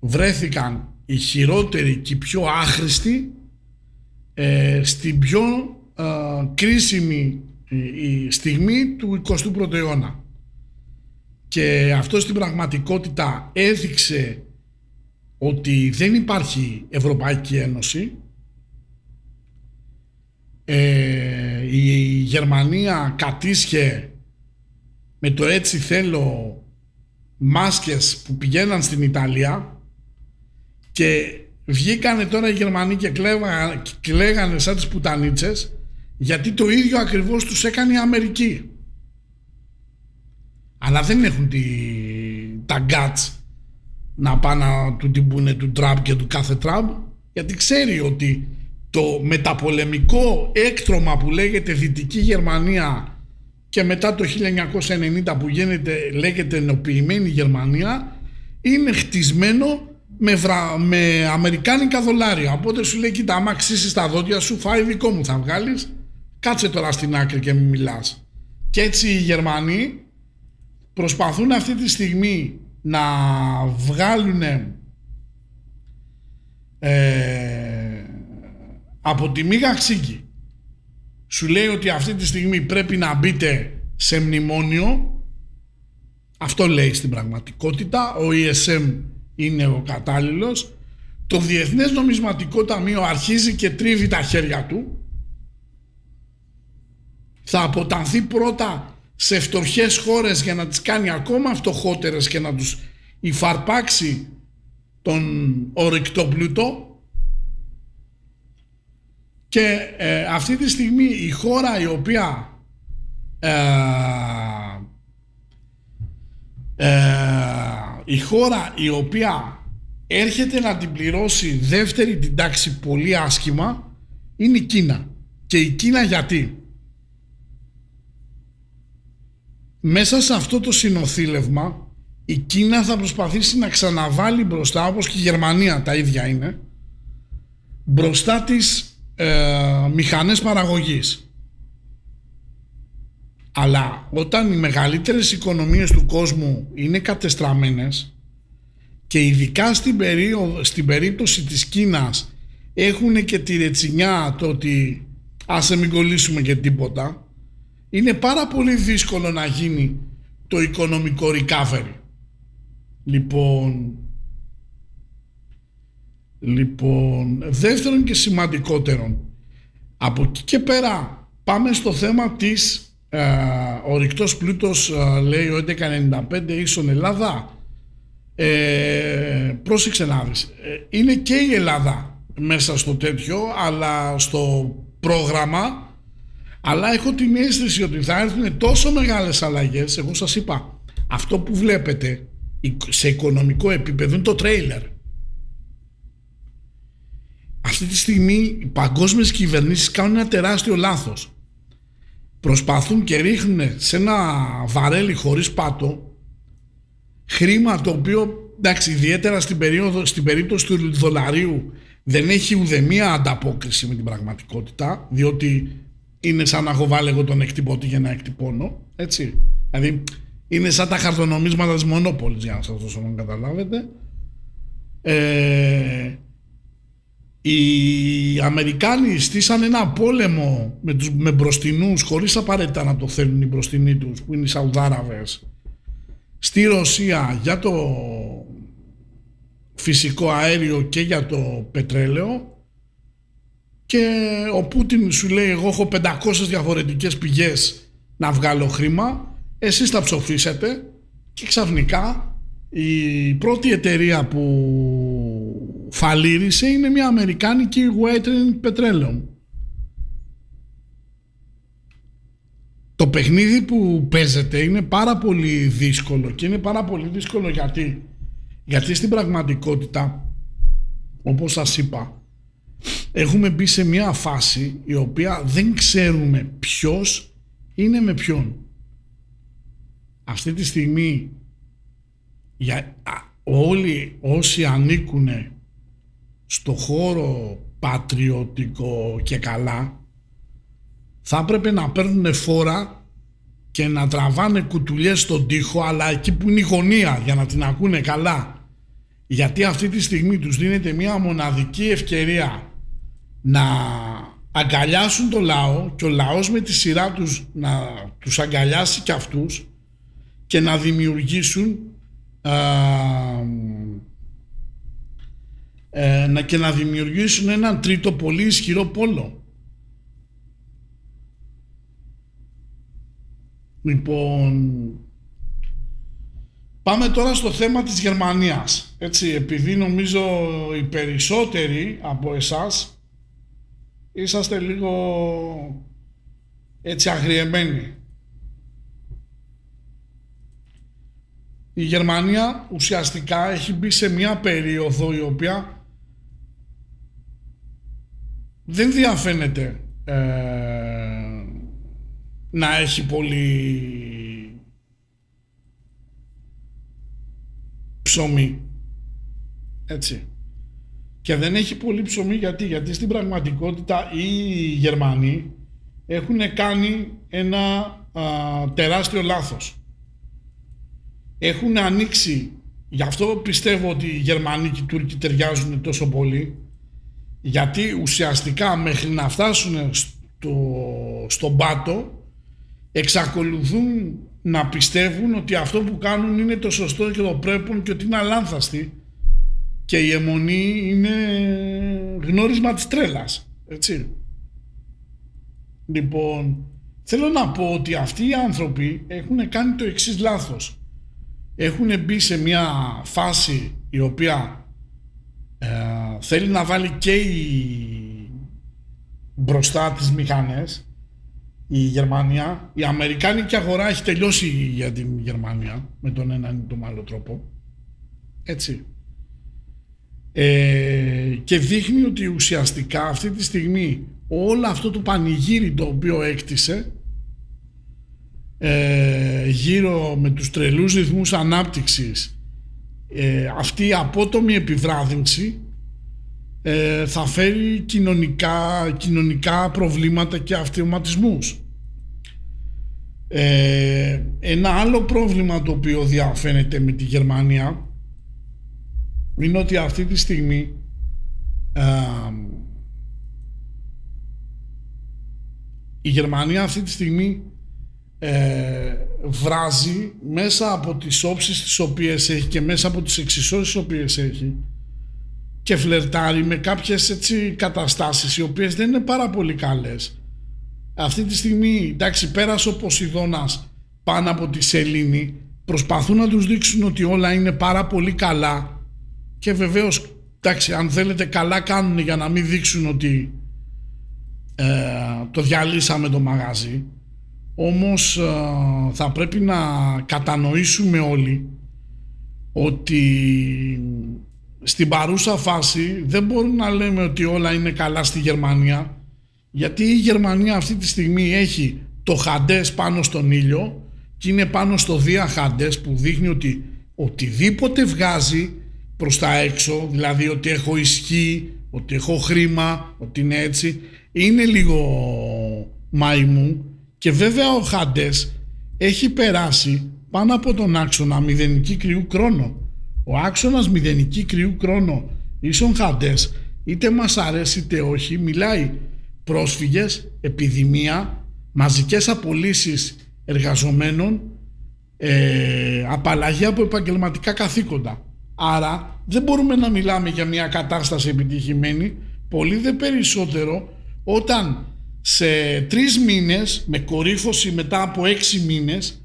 βρέθηκαν οι χειρότεροι και οι πιο άχρηστοι ε, στην πιο ε, κρίσιμη ε, η στιγμή του 21ου αιώνα. Και αυτό στην πραγματικότητα έδειξε ότι δεν υπάρχει Ευρωπαϊκή Ένωση ε, η Γερμανία κατήσχε με το έτσι θέλω μάσκες που πηγαίναν στην Ιταλία και βγήκανε τώρα οι Γερμανοί και κλαίγανε, κλαίγανε σαν τις πουτανίτσες γιατί το ίδιο ακριβώς τους έκανε η Αμερική. Αλλά δεν έχουν τη, τα guts να πάνε να του την πούνε του Τραμπ και του κάθε Τραμπ γιατί ξέρει ότι το μεταπολεμικό έκτρωμα που λέγεται Δυτική Γερμανία και μετά το 1990 που γίνεται, λέγεται ενοποιημένη Γερμανία είναι χτισμένο με, βρα... με αμερικάνικα δολάρια. Οπότε σου λέει κοίτα άμα αξίσεις τα δόντια σου φάει δικό μου θα βγάλεις κάτσε τώρα στην άκρη και μην μιλάς. Και έτσι οι Γερμανοί προσπαθούν αυτή τη στιγμή να βγάλουν ε, από τη Μίγα Ξύκη σου λέει ότι αυτή τη στιγμή πρέπει να μπείτε σε μνημόνιο. Αυτό λέει στην πραγματικότητα. Ο ESM είναι ο κατάλληλος. Το Διεθνές Νομισματικό Ταμείο αρχίζει και τρίβει τα χέρια του θα αποτανθεί πρώτα σε φτωχές χώρες για να τις κάνει ακόμα φτωχότερες και να τους υφαρπάξει τον ορυκτό πλούτο και ε, αυτή τη στιγμή η χώρα η οποία ε, ε, η χώρα η οποία έρχεται να την πληρώσει δεύτερη την τάξη πολύ άσχημα είναι η Κίνα. Και η Κίνα γιατί; Μέσα σε αυτό το συνοθήλευμα η Κίνα θα προσπαθήσει να ξαναβάλει μπροστά όπως και η Γερμανία τα ίδια είναι μπροστά τις ε, μηχανές παραγωγής. Αλλά όταν οι μεγαλύτερες οικονομίες του κόσμου είναι κατεστραμμένες και ειδικά στην, περίοδο, στην περίπτωση της Κίνας έχουν και τη ρετσινιά το ότι ας μην κολλήσουμε και τίποτα είναι πάρα πολύ δύσκολο να γίνει το οικονομικό recovery. Λοιπόν, λοιπόν, δεύτερον και σημαντικότερον, από εκεί και πέρα πάμε στο θέμα της ε, ο ρηκτός πλούτος ε, λέει ο 1195 ίσον Ελλάδα. Ε, πρόσεξε να δεις. Ε, είναι και η Ελλάδα μέσα στο τέτοιο αλλά στο πρόγραμμα αλλά έχω την αίσθηση ότι θα έρθουν τόσο μεγάλες αλλαγές εγώ σας είπα αυτό που βλέπετε σε οικονομικό επίπεδο είναι το τρέιλερ. Αυτή τη στιγμή οι παγκόσμιες κυβερνήσεις κάνουν ένα τεράστιο λάθος. Προσπαθούν και ρίχνουν σε ένα βαρέλι χωρίς πάτο χρήμα το οποίο εντάξει ιδιαίτερα στην, περίοδο, στην περίπτωση του δολαρίου δεν έχει ουδεμία ανταπόκριση με την πραγματικότητα διότι είναι σαν να έχω βάλει εγώ τον εκτυπώτη για να εκτυπώνω έτσι. Δηλαδή είναι σαν τα χαρτονομίσματα της Μονόπολης για να σας δώσω να καταλάβετε. Ε, οι Αμερικάνοι στήσαν ένα πόλεμο με, τους, με μπροστινούς χωρίς απαραίτητα να το θέλουν οι μπροστινοί τους που είναι οι Σαουδάραβες στη Ρωσία για το φυσικό αέριο και για το πετρέλαιο και ο Πούτιν σου λέει εγώ έχω 500 διαφορετικές πηγές να βγάλω χρήμα εσείς θα ψοφήσετε και ξαφνικά η πρώτη εταιρεία που φαλήρισε είναι μια αμερικάνικη White Petroleum. Το παιχνίδι που παίζεται είναι πάρα πολύ δύσκολο και είναι πάρα πολύ δύσκολο γιατί, γιατί στην πραγματικότητα όπως σας είπα έχουμε μπει σε μια φάση η οποία δεν ξέρουμε ποιος είναι με ποιον. Αυτή τη στιγμή για, όλοι όσοι ανήκουν στο χώρο πατριωτικό και καλά θα έπρεπε να παίρνουν φόρα και να τραβάνε κουτουλιές στον τοίχο αλλά εκεί που είναι η γωνία για να την ακούνε καλά γιατί αυτή τη στιγμή τους δίνεται μια μοναδική ευκαιρία να αγκαλιάσουν το λαό και ο λαός με τη σειρά τους να τους αγκαλιάσει και αυτούς και να δημιουργήσουν ε, να, και να δημιουργήσουν έναν τρίτο πολύ ισχυρό πόλο. Λοιπόν, πάμε τώρα στο θέμα της Γερμανίας. Έτσι, επειδή νομίζω οι περισσότεροι από εσάς είσαστε λίγο έτσι αγριεμένοι. Η Γερμανία ουσιαστικά έχει μπει σε μια περίοδο η οποία δεν διαφαίνεται ε, να έχει πολύ ψωμί. Έτσι. Και δεν έχει πολύ ψωμί γιατί, γιατί στην πραγματικότητα οι Γερμανοί έχουν κάνει ένα τεράστιο λάθος. Έχουν ανοίξει, γι' αυτό πιστεύω ότι οι Γερμανοί και οι Τούρκοι ταιριάζουν τόσο πολύ, γιατί ουσιαστικά μέχρι να φτάσουν στο, στον πάτο εξακολουθούν να πιστεύουν ότι αυτό που κάνουν είναι το σωστό και το πρέπει και ότι είναι αλάνθαστοι και η αιμονή είναι γνώρισμα της τρέλας έτσι λοιπόν θέλω να πω ότι αυτοί οι άνθρωποι έχουν κάνει το εξής λάθος έχουν μπει σε μια φάση η οποία ε, θέλει να βάλει και η... μπροστά τις μηχανές η Γερμανία. Η Αμερικάνικη αγορά έχει τελειώσει για την Γερμανία με τον έναν ή τον άλλο τρόπο. Έτσι. Ε, και δείχνει ότι ουσιαστικά αυτή τη στιγμή όλο αυτό το πανηγύρι το οποίο έκτισε ε, γύρω με τους τρελούς ρυθμούς ανάπτυξης ε, αυτή η απότομη επιβράδυνση ε, θα φέρει κοινωνικά, κοινωνικά προβλήματα και αυτοματισμούς. Ε, ένα άλλο πρόβλημα το οποίο διαφαίνεται με τη Γερμανία είναι ότι αυτή τη στιγμή ε, η Γερμανία αυτή τη στιγμή ε, βράζει μέσα από τις όψεις τις οποίες έχει και μέσα από τις εξισώσεις τις οποίες έχει και φλερτάρει με κάποιες έτσι καταστάσεις οι οποίες δεν είναι πάρα πολύ καλές. Αυτή τη στιγμή, εντάξει, πέρασε ο Ποσειδώνας πάνω από τη Σελήνη, προσπαθούν να τους δείξουν ότι όλα είναι πάρα πολύ καλά και βεβαίως, εντάξει, αν θέλετε καλά κάνουν για να μην δείξουν ότι ε, το διαλύσαμε το μαγάζι. Όμως ε, θα πρέπει να κατανοήσουμε όλοι ότι στην παρούσα φάση δεν μπορούμε να λέμε ότι όλα είναι καλά στη Γερμανία γιατί η Γερμανία αυτή τη στιγμή έχει το Χαντές πάνω στον ήλιο και είναι πάνω στο Δία Χαντές που δείχνει ότι οτιδήποτε βγάζει προς τα έξω δηλαδή ότι έχω ισχύ, ότι έχω χρήμα, ότι είναι έτσι είναι λίγο μαϊμού και βέβαια ο Χάντες έχει περάσει πάνω από τον άξονα μηδενική κρυού κρόνο. Ο άξονας μηδενική κρυού κρόνο ίσον Χάντες είτε μας αρέσει είτε όχι μιλάει πρόσφυγες, επιδημία, μαζικές απολύσεις εργαζομένων, ε, απαλλαγή από επαγγελματικά καθήκοντα. Άρα δεν μπορούμε να μιλάμε για μια κατάσταση επιτυχημένη, πολύ δε περισσότερο όταν σε τρεις μήνες με κορύφωση μετά από έξι μήνες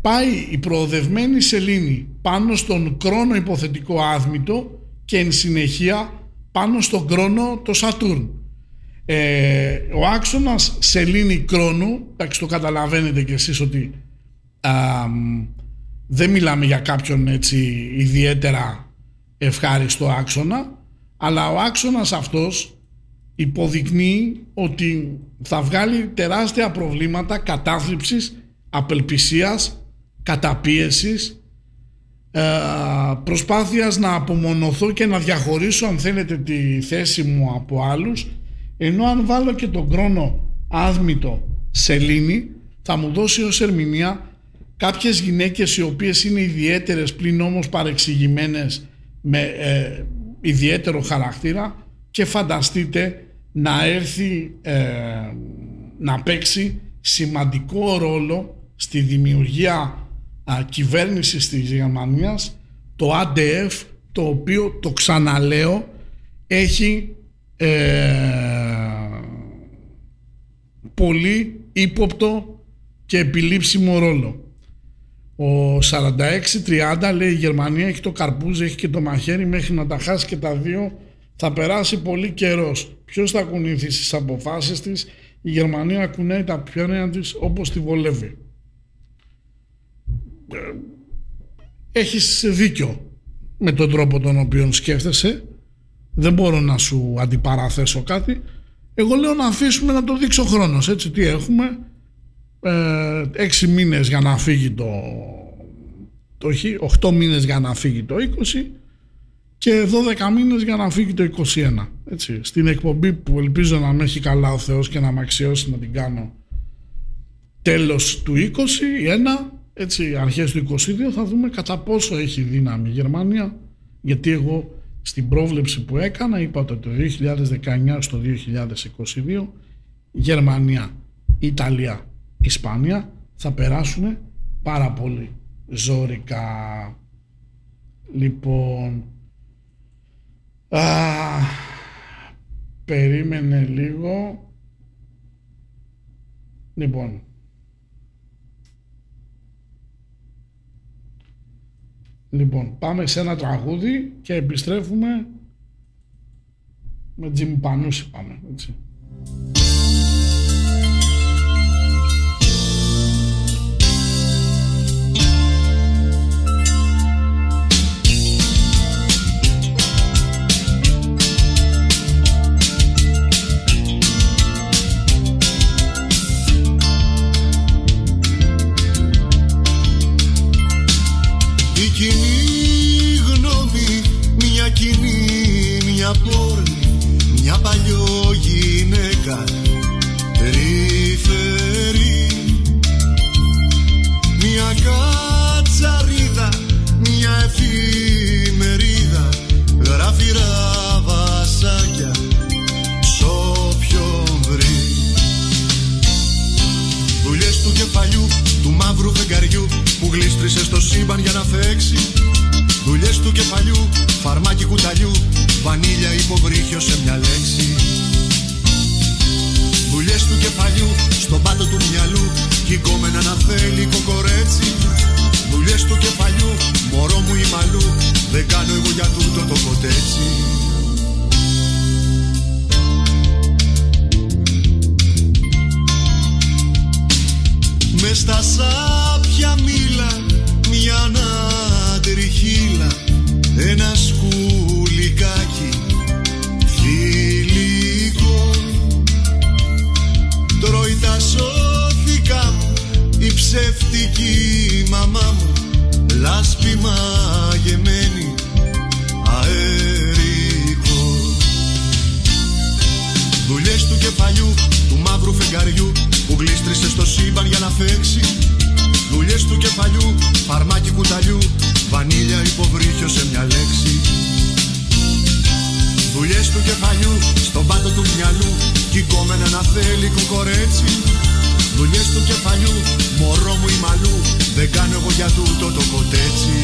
πάει η προοδευμένη σελήνη πάνω στον κρόνο υποθετικό άδμητο και εν συνεχεία πάνω στον κρόνο το Σατούρν. Ε, ο άξονας σελήνη κρόνου, εντάξει το καταλαβαίνετε κι εσείς ότι δεν μιλάμε για κάποιον έτσι ιδιαίτερα ευχάριστο άξονα, αλλά ο άξονας αυτός υποδεικνύει ότι θα βγάλει τεράστια προβλήματα κατάθλιψης, απελπισίας, καταπίεσης, ε, προσπάθειας να απομονωθώ και να διαχωρίσω αν θέλετε τη θέση μου από άλλους ενώ αν βάλω και τον κρόνο άδμητο σελήνη θα μου δώσει ως ερμηνεία κάποιες γυναίκες οι οποίες είναι ιδιαίτερες πλην όμως παρεξηγημένες με ε, ιδιαίτερο χαρακτήρα και φανταστείτε να έρθει ε, να παίξει σημαντικό ρόλο στη δημιουργία α, κυβέρνησης της Γερμανίας το ADF το οποίο το ξαναλέω έχει ε, πολύ ύποπτο και επιλήψιμο ρόλο. Ο 46-30 λέει η Γερμανία έχει το καρπούζι, έχει και το μαχαίρι μέχρι να τα χάσει και τα δύο θα περάσει πολύ καιρός. Ποιος θα κουνήθει στις αποφάσεις της, η Γερμανία κουνάει τα πιόνια της όπως τη βολεύει. Ε, έχεις δίκιο με τον τρόπο τον οποίο σκέφτεσαι. Δεν μπορώ να σου αντιπαραθέσω κάτι. Εγώ λέω να αφήσουμε να το δείξει ο χρόνος. Έτσι τι έχουμε. Ε, έξι μήνες για να φύγει το, το 8 μήνες για να φύγει το 20 και 12 μήνες για να φύγει το 21. Έτσι. Στην εκπομπή που ελπίζω να με έχει καλά ο Θεός και να με αξιώσει να την κάνω τέλος του 20 ή ένα, έτσι, αρχές του 22 θα δούμε κατά πόσο έχει δύναμη η Γερμανία γιατί εγώ στην πρόβλεψη που έκανα είπα ότι το 2019 στο 2022 Γερμανία, Ιταλία, Ισπανία θα περάσουν πάρα πολύ ζώρικα. Λοιπόν, Α, περίμενε λίγο. Λοιπόν. Λοιπόν, πάμε σε ένα τραγούδι και επιστρέφουμε με Τζιμ Πανούση πάμε, έτσι. Γλίστρησε στο σύμπαν για να φέξει Δουλειές του κεφαλιού, φαρμάκι κουταλιού Βανίλια υποβρύχιο σε μια λέξη. Δουλειές του κεφαλιού, στον πάτο του μυαλού Κικόμενα να θέλει κοκορέτσι. Δουλειές του κεφαλιού, μωρό μου η μαλλού Δεν κάνω εγώ για τούτο το κοτέτσι. Μες στα σάπια μήλα μια ανατριχίλα ένα σκουλικάκι φιλικό. Τρώει τα σώθηκα μου η ψεύτικη μαμά μου λάσπη μαγεμένη αέρικο Δουλειές του κεφαλιού, του μαύρου φεγγαριού που γλίστρησε στο σύμπαν για να φέξει Δουλειές του κεφαλιού, φαρμάκι κουταλιού βανίλια υποβρύχιο σε μια λέξη. Δουλειές του κεφαλιού, στον πάτο του μυαλού κικόμενα να θέλει κοκορέτσι Δουλειές του κεφαλιού, μωρό μου η μαλλού δεν κάνω εγώ για τούτο το κοτέτσι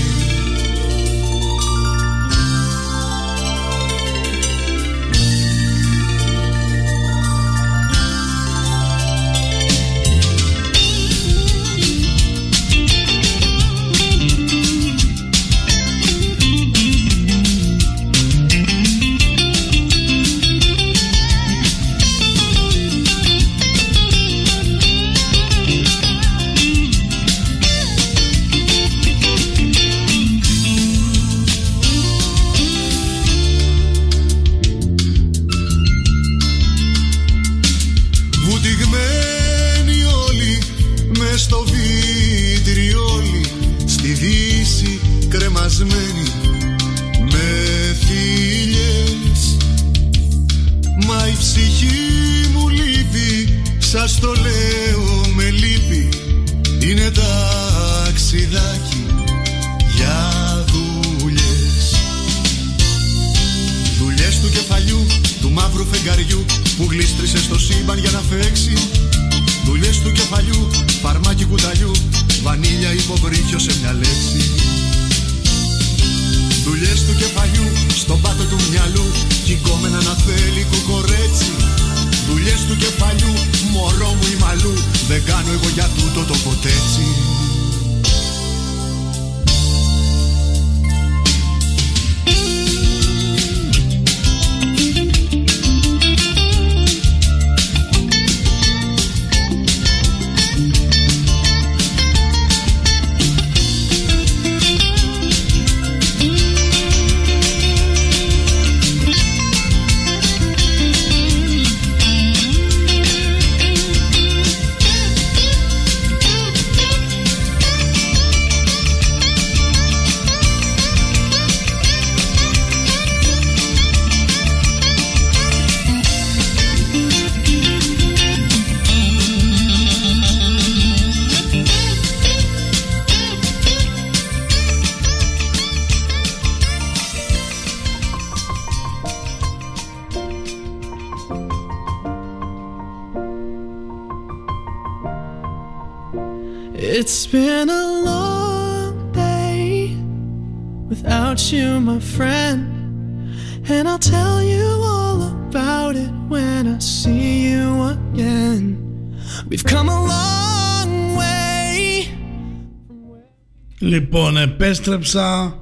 επέστρεψα.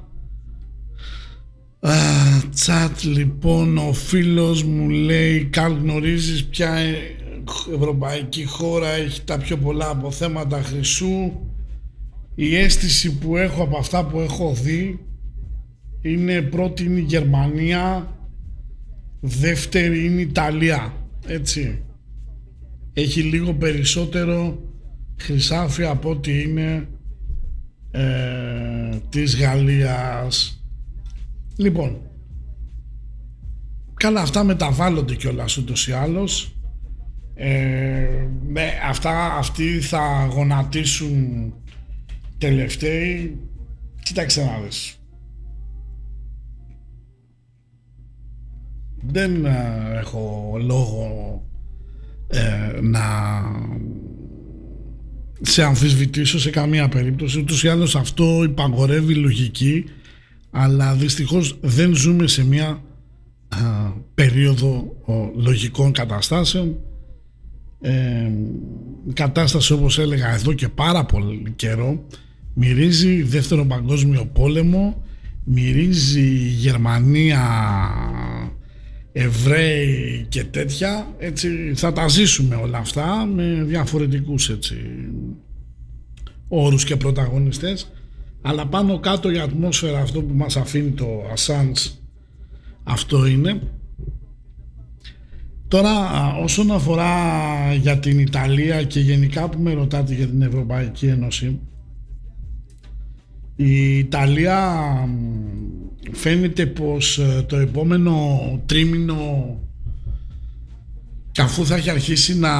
Α, τσάτ, λοιπόν, ο φίλος μου λέει Καλ γνωρίζεις ποια ευρωπαϊκή χώρα έχει τα πιο πολλά αποθέματα χρυσού; Η αίσθηση που έχω από αυτά που έχω δει είναι πρώτη είναι η Γερμανία δεύτερη είναι η Ιταλία έτσι έχει λίγο περισσότερο χρυσάφι από ό,τι είναι ε, της Γαλλίας λοιπόν καλά αυτά μεταβάλλονται κιόλας ούτως ή άλλως ε, ναι, αυτά, αυτοί θα γονατίσουν τελευταίοι. Κοίταξε να δεις. Δεν ε, έχω λόγο ε, να σε αμφισβητήσω σε καμία περίπτωση. Ούτως ή άλλως αυτό υπαγορεύει λογική, αλλά δυστυχώς δεν ζούμε σε μια α, περίοδο ο, λογικών καταστάσεων. Ε, η κατάσταση όπως έλεγα εδώ και πάρα πολύ καιρό μυρίζει δεύτερο παγκόσμιο πόλεμο, μυρίζει Γερμανία Εβραίοι και τέτοια έτσι θα τα ζήσουμε όλα αυτά με διαφορετικούς έτσι όρους και πρωταγωνιστές. Αλλά πάνω κάτω η ατμόσφαιρα αυτό που μας αφήνει το Assange αυτό είναι. Τώρα όσον αφορά για την Ιταλία και γενικά που με ρωτάτε για την Ευρωπαϊκή Ένωση η Ιταλία φαίνεται πως ε, το επόμενο τρίμηνο αφού θα έχει αρχίσει να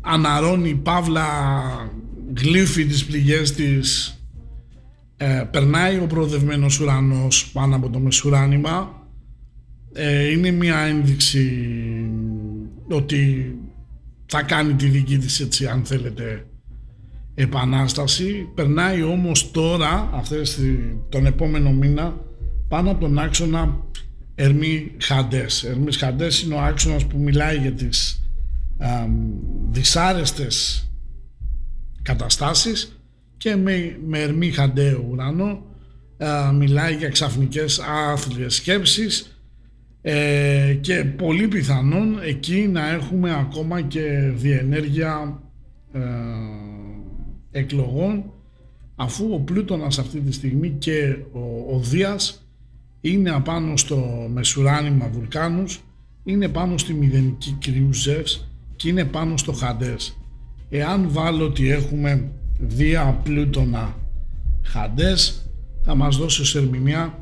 αναρώνει παύλα γλύφει τις πληγές της ε, περνάει ο προοδευμένος ουρανός πάνω από το μεσουράνημα. Ε, είναι μια ένδειξη ότι θα κάνει τη δική της έτσι αν θέλετε επανάσταση περνάει όμως τώρα αυτές τον επόμενο μήνα πάνω από τον άξονα Ερμή Χαντές. Ερμής Χαντές είναι ο άξονας που μιλάει για τις α, δυσάρεστες καταστάσεις και με, με Ερμή Χαντέ ουρανό α, μιλάει για ξαφνικές άθλιες σκέψεις ε, και πολύ πιθανόν εκεί να έχουμε ακόμα και διενέργεια ε, εκλογών αφού ο Πλούτονας αυτή τη στιγμή και ο, ο Δίας είναι απάνω στο μεσουράνημα βουλκάνους είναι πάνω στη μηδενική κρυού Ζεύς και είναι πάνω στο Χαντές. Εάν βάλω ότι έχουμε Δία Πλούτονα Χαντές θα μας δώσει ως ερμηνεία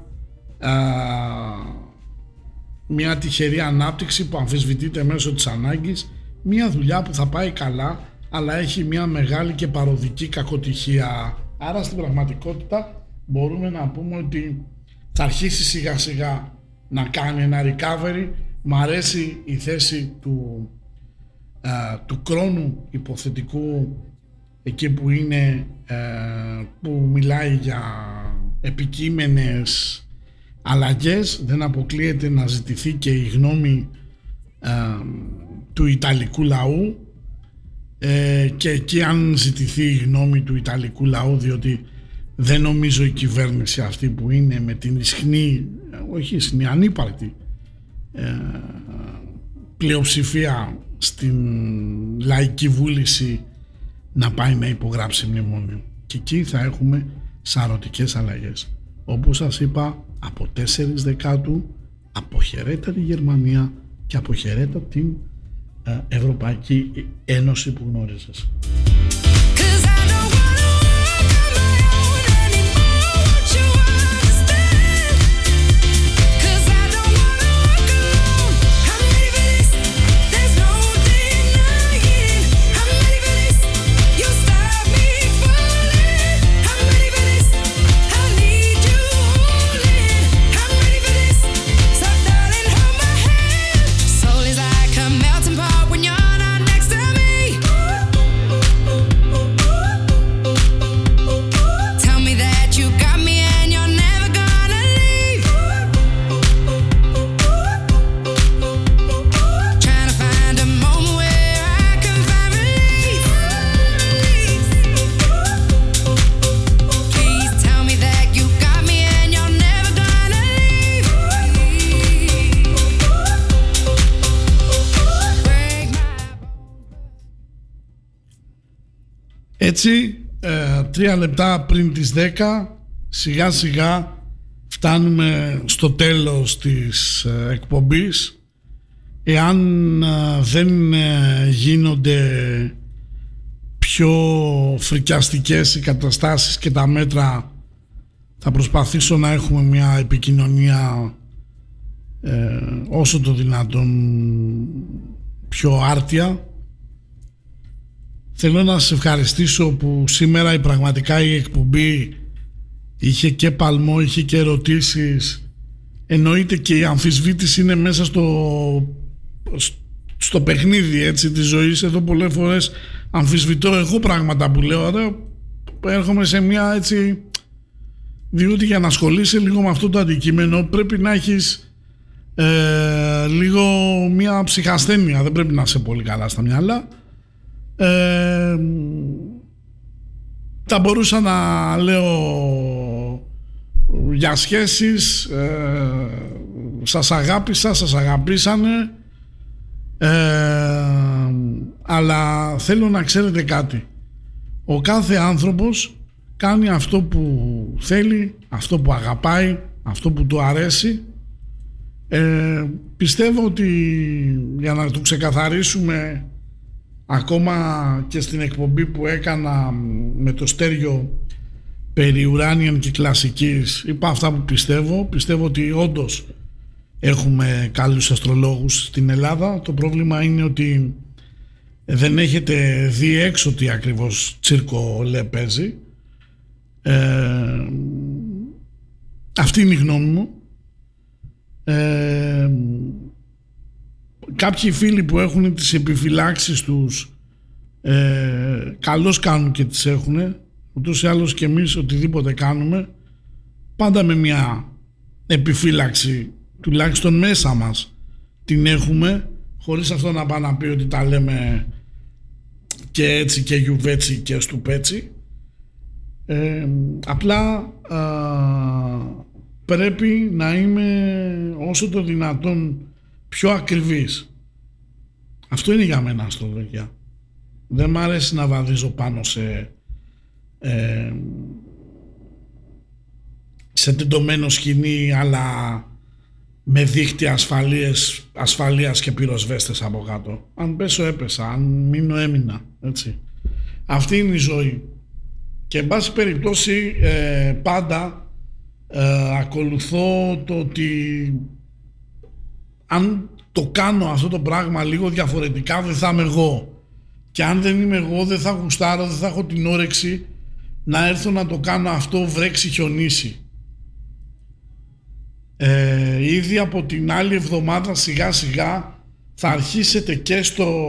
μια τυχερή ανάπτυξη που αμφισβητείται μέσω της ανάγκης μια δουλειά που θα πάει καλά αλλά έχει μια μεγάλη και παροδική κακοτυχία. Άρα στην πραγματικότητα μπορούμε να πούμε ότι θα αρχίσει σιγά σιγά να κάνει ένα recovery. Μ' αρέσει η θέση του, του κρόνου υποθετικού εκεί που είναι που μιλάει για επικείμενες αλλαγές δεν αποκλείεται να ζητηθεί και η γνώμη του Ιταλικού λαού ε, και εκεί αν ζητηθεί η γνώμη του Ιταλικού λαού διότι δεν νομίζω η κυβέρνηση αυτή που είναι με την ισχνή, όχι ισχνή, ανύπαρκτη ε, πλειοψηφία στην λαϊκή βούληση να πάει να υπογράψει μνημόνιο. Και εκεί θα έχουμε σαρωτικές αλλαγές. Όπως σας είπα, από 4 Δεκάτου αποχαιρέτα τη Γερμανία και αποχαιρέτα την ε, Ευρωπαϊκή Ένωση που γνώριζες. Έτσι, ε, τρία λεπτά πριν τις 10, σιγά σιγά φτάνουμε στο τέλος της ε, εκπομπής. Εάν ε, δεν ε, γίνονται πιο φρικιαστικές οι καταστάσεις και τα μέτρα, θα προσπαθήσω να έχουμε μια επικοινωνία ε, όσο το δυνατόν πιο άρτια Θέλω να σας ευχαριστήσω που σήμερα η πραγματικά η εκπομπή είχε και παλμό, είχε και ερωτήσεις. Εννοείται και η αμφισβήτηση είναι μέσα στο, στο παιχνίδι έτσι της ζωής. Εδώ πολλές φορές αμφισβητώ εγώ πράγματα που λέω αλλά έρχομαι σε μια έτσι διότι για να ασχολείσαι λίγο με αυτό το αντικείμενο πρέπει να έχεις ε, λίγο μια ψυχασθένεια. Δεν πρέπει να είσαι πολύ καλά στα μυαλά ε, θα μπορούσα να λέω για σχέσεις ε, σας αγάπησα, σας αγαπήσανε ε, αλλά θέλω να ξέρετε κάτι. Ο κάθε άνθρωπος κάνει αυτό που θέλει αυτό που αγαπάει αυτό που του αρέσει. Ε, πιστεύω ότι για να το ξεκαθαρίσουμε ακόμα και στην εκπομπή που έκανα με το στέριο περί ουράνιαν και κλασικής είπα αυτά που πιστεύω. Πιστεύω ότι όντως έχουμε καλούς αστρολόγους στην Ελλάδα. Το πρόβλημα είναι ότι δεν έχετε δει έξω τι ακριβώς τσίρκο λέ παίζει. Ε, αυτή είναι η γνώμη μου. Ε, κάποιοι φίλοι που έχουν τις επιφυλάξεις τους ε, καλώς κάνουν και τις έχουν. Ούτως ή άλλως και εμείς οτιδήποτε κάνουμε πάντα με μια επιφύλαξη τουλάχιστον μέσα μας την έχουμε χωρίς αυτό να πάει να πει ότι τα λέμε και έτσι και γιουβέτσι και στουπέτσι. Ε, απλά α, πρέπει να είμαι όσο το δυνατόν πιο ακριβής αυτό είναι για μένα αστρολογία δεν μ' αρέσει να βαδίζω πάνω σε ε, σε τεντωμένο σκηνή αλλά με δίχτυα ασφαλείας, ασφαλείας και πυροσβέστες από κάτω. Αν πέσω έπεσα, αν μείνω έμεινα. Έτσι. Αυτή είναι η ζωή. Και εν πάση περιπτώσει ε, πάντα ε, ακολουθώ το ότι αν το κάνω αυτό το πράγμα λίγο διαφορετικά δεν θα είμαι εγώ. Και αν δεν είμαι εγώ δεν θα γουστάρω, δεν θα έχω την όρεξη να έρθω να το κάνω αυτό βρέξει χιονίσει. Ε, ήδη από την άλλη εβδομάδα σιγά σιγά θα αρχίσετε και στο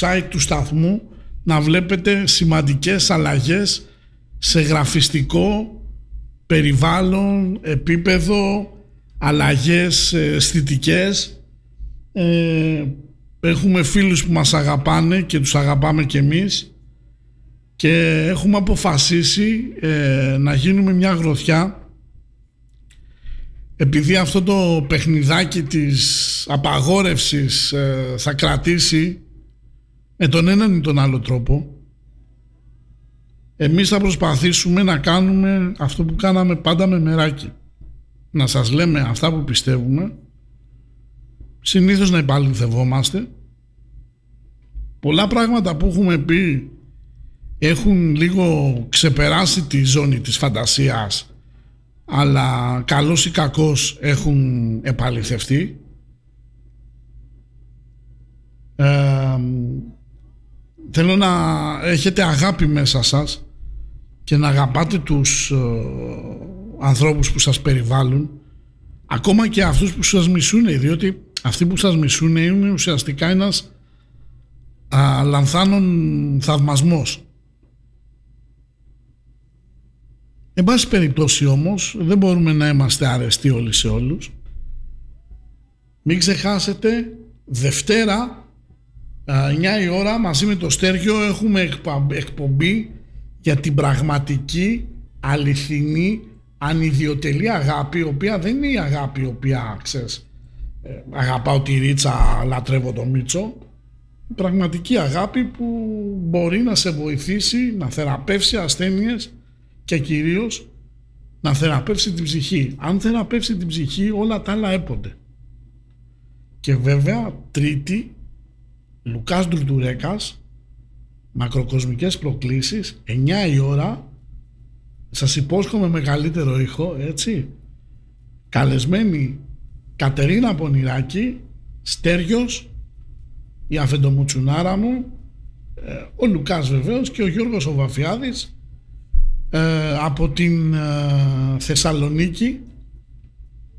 site του σταθμού να βλέπετε σημαντικές αλλαγές σε γραφιστικό περιβάλλον, επίπεδο, αλλαγές ε, αισθητικές. Ε, έχουμε φίλους που μας αγαπάνε και τους αγαπάμε και εμείς. Και έχουμε αποφασίσει ε, να γίνουμε μια γροθιά. Επειδή αυτό το παιχνιδάκι της απαγόρευσης ε, θα κρατήσει με τον έναν ή τον άλλο τρόπο εμείς θα προσπαθήσουμε να κάνουμε αυτό που κάναμε πάντα με μεράκι να σας λέμε αυτά που πιστεύουμε. Συνήθως να υπαλληθευόμαστε. Πολλά πράγματα που έχουμε πει έχουν λίγο ξεπεράσει τη ζώνη της φαντασίας αλλά καλός ή κακός έχουν επαληθευτεί. Ε, θέλω να έχετε αγάπη μέσα σας και να αγαπάτε τους ε, ανθρώπους που σας περιβάλλουν ακόμα και αυτούς που σας μισούν διότι αυτοί που σας μισούν είναι ουσιαστικά ένας α, λανθάνων θαυμασμός Εν πάση περιπτώσει όμως δεν μπορούμε να είμαστε αρεστοί όλοι σε όλους. Μην ξεχάσετε Δευτέρα 9 η ώρα μαζί με το Στέργιο έχουμε εκπομπή για την πραγματική αληθινή ανιδιοτελή αγάπη η οποία δεν είναι η αγάπη η οποία ξέρεις ε, αγαπάω τη Ρίτσα λατρεύω το Μίτσο πραγματική αγάπη που μπορεί να σε βοηθήσει να θεραπεύσει ασθένειες και κυρίως να θεραπεύσει την ψυχή. Αν θεραπεύσει την ψυχή όλα τα άλλα έπονται. Και βέβαια τρίτη Λουκάς Ντουρτουρέκας μακροκοσμικές προκλήσεις 9 η ώρα σας υπόσχομαι μεγαλύτερο ήχο έτσι. Καλεσμένη Κατερίνα Πονηράκη Στέργιος η Αφεντομουτσουνάρα μου ε, ο Λουκάς βεβαίως και ο Γιώργος ο Βαφιάδης ε, από την ε, Θεσσαλονίκη.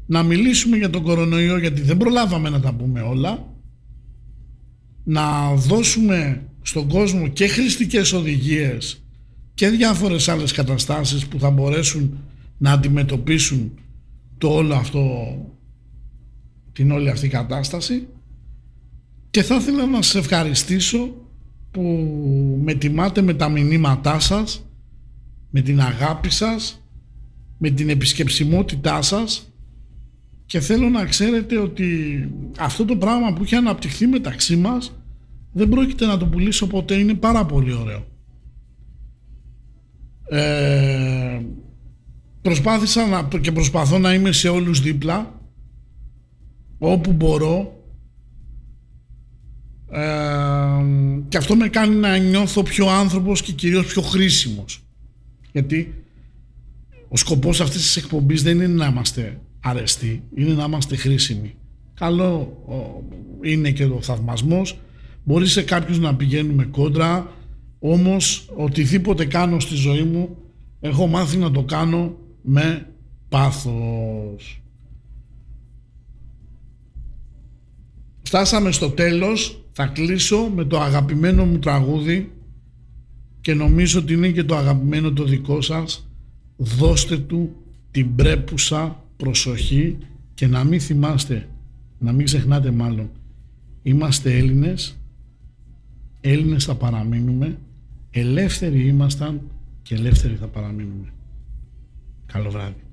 Να μιλήσουμε για τον κορονοϊό γιατί δεν προλάβαμε να τα πούμε όλα. Να δώσουμε στον κόσμο και χρηστικές οδηγίες και διάφορες άλλες καταστάσεις που θα μπορέσουν να αντιμετωπίσουν το όλο αυτό την όλη αυτή κατάσταση. Και θα ήθελα να σας ευχαριστήσω που με τιμάτε με τα μηνύματά σας με την αγάπη σας με την επισκεψιμότητά σας. Και θέλω να ξέρετε ότι αυτό το πράγμα που έχει αναπτυχθεί μεταξύ μας δεν πρόκειται να το πουλήσω ποτέ, είναι πάρα πολύ ωραίο. Ε, προσπάθησα να, και προσπαθώ να είμαι σε όλους δίπλα όπου μπορώ. Ε, και αυτό με κάνει να νιώθω πιο άνθρωπος και κυρίως πιο χρήσιμος. Γιατί ο σκοπός αυτής της εκπομπής δεν είναι να είμαστε αρεστοί, είναι να είμαστε χρήσιμοι. Καλό ο, είναι και ο θαυμασμός, μπορεί σε κάποιους να πηγαίνουμε κόντρα, όμως οτιδήποτε κάνω στη ζωή μου έχω μάθει να το κάνω με πάθος. Φτάσαμε στο τέλος, θα κλείσω με το αγαπημένο μου τραγούδι και νομίζω ότι είναι και το αγαπημένο το δικό σας. Δώστε του την πρέπουσα προσοχή και να μην θυμάστε, να μην ξεχνάτε μάλλον. Είμαστε Έλληνες, Έλληνες θα παραμείνουμε, ελεύθεροι ήμασταν και ελεύθεροι θα παραμείνουμε. Καλό βράδυ.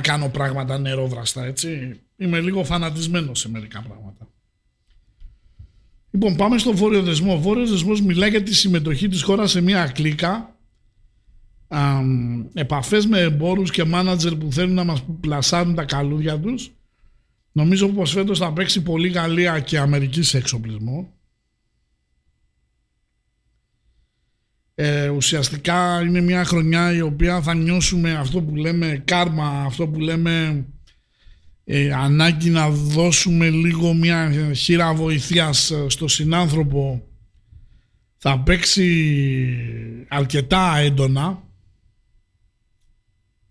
Να κάνω πράγματα νερόβραστα, έτσι. Είμαι λίγο φανατισμένος σε μερικά πράγματα. Λοιπόν, πάμε στο Βόρειο Δεσμό. Ο Βόρειος Δεσμός μιλάει για τη συμμετοχή της χώρας σε μια κλίκα. Επαφές με εμπόρους και μάνατζερ που θέλουν να μας πλασάρουν τα καλούδια τους. Νομίζω πως φέτος θα παίξει πολύ Γαλλία και Αμερική σε εξοπλισμό. Ε, ουσιαστικά είναι μια χρονιά η οποία θα νιώσουμε αυτό που λέμε κάρμα, αυτό που λέμε ε, ανάγκη να δώσουμε λίγο μια χείρα βοηθείας ε, στο συνάνθρωπο. Θα παίξει αρκετά έντονα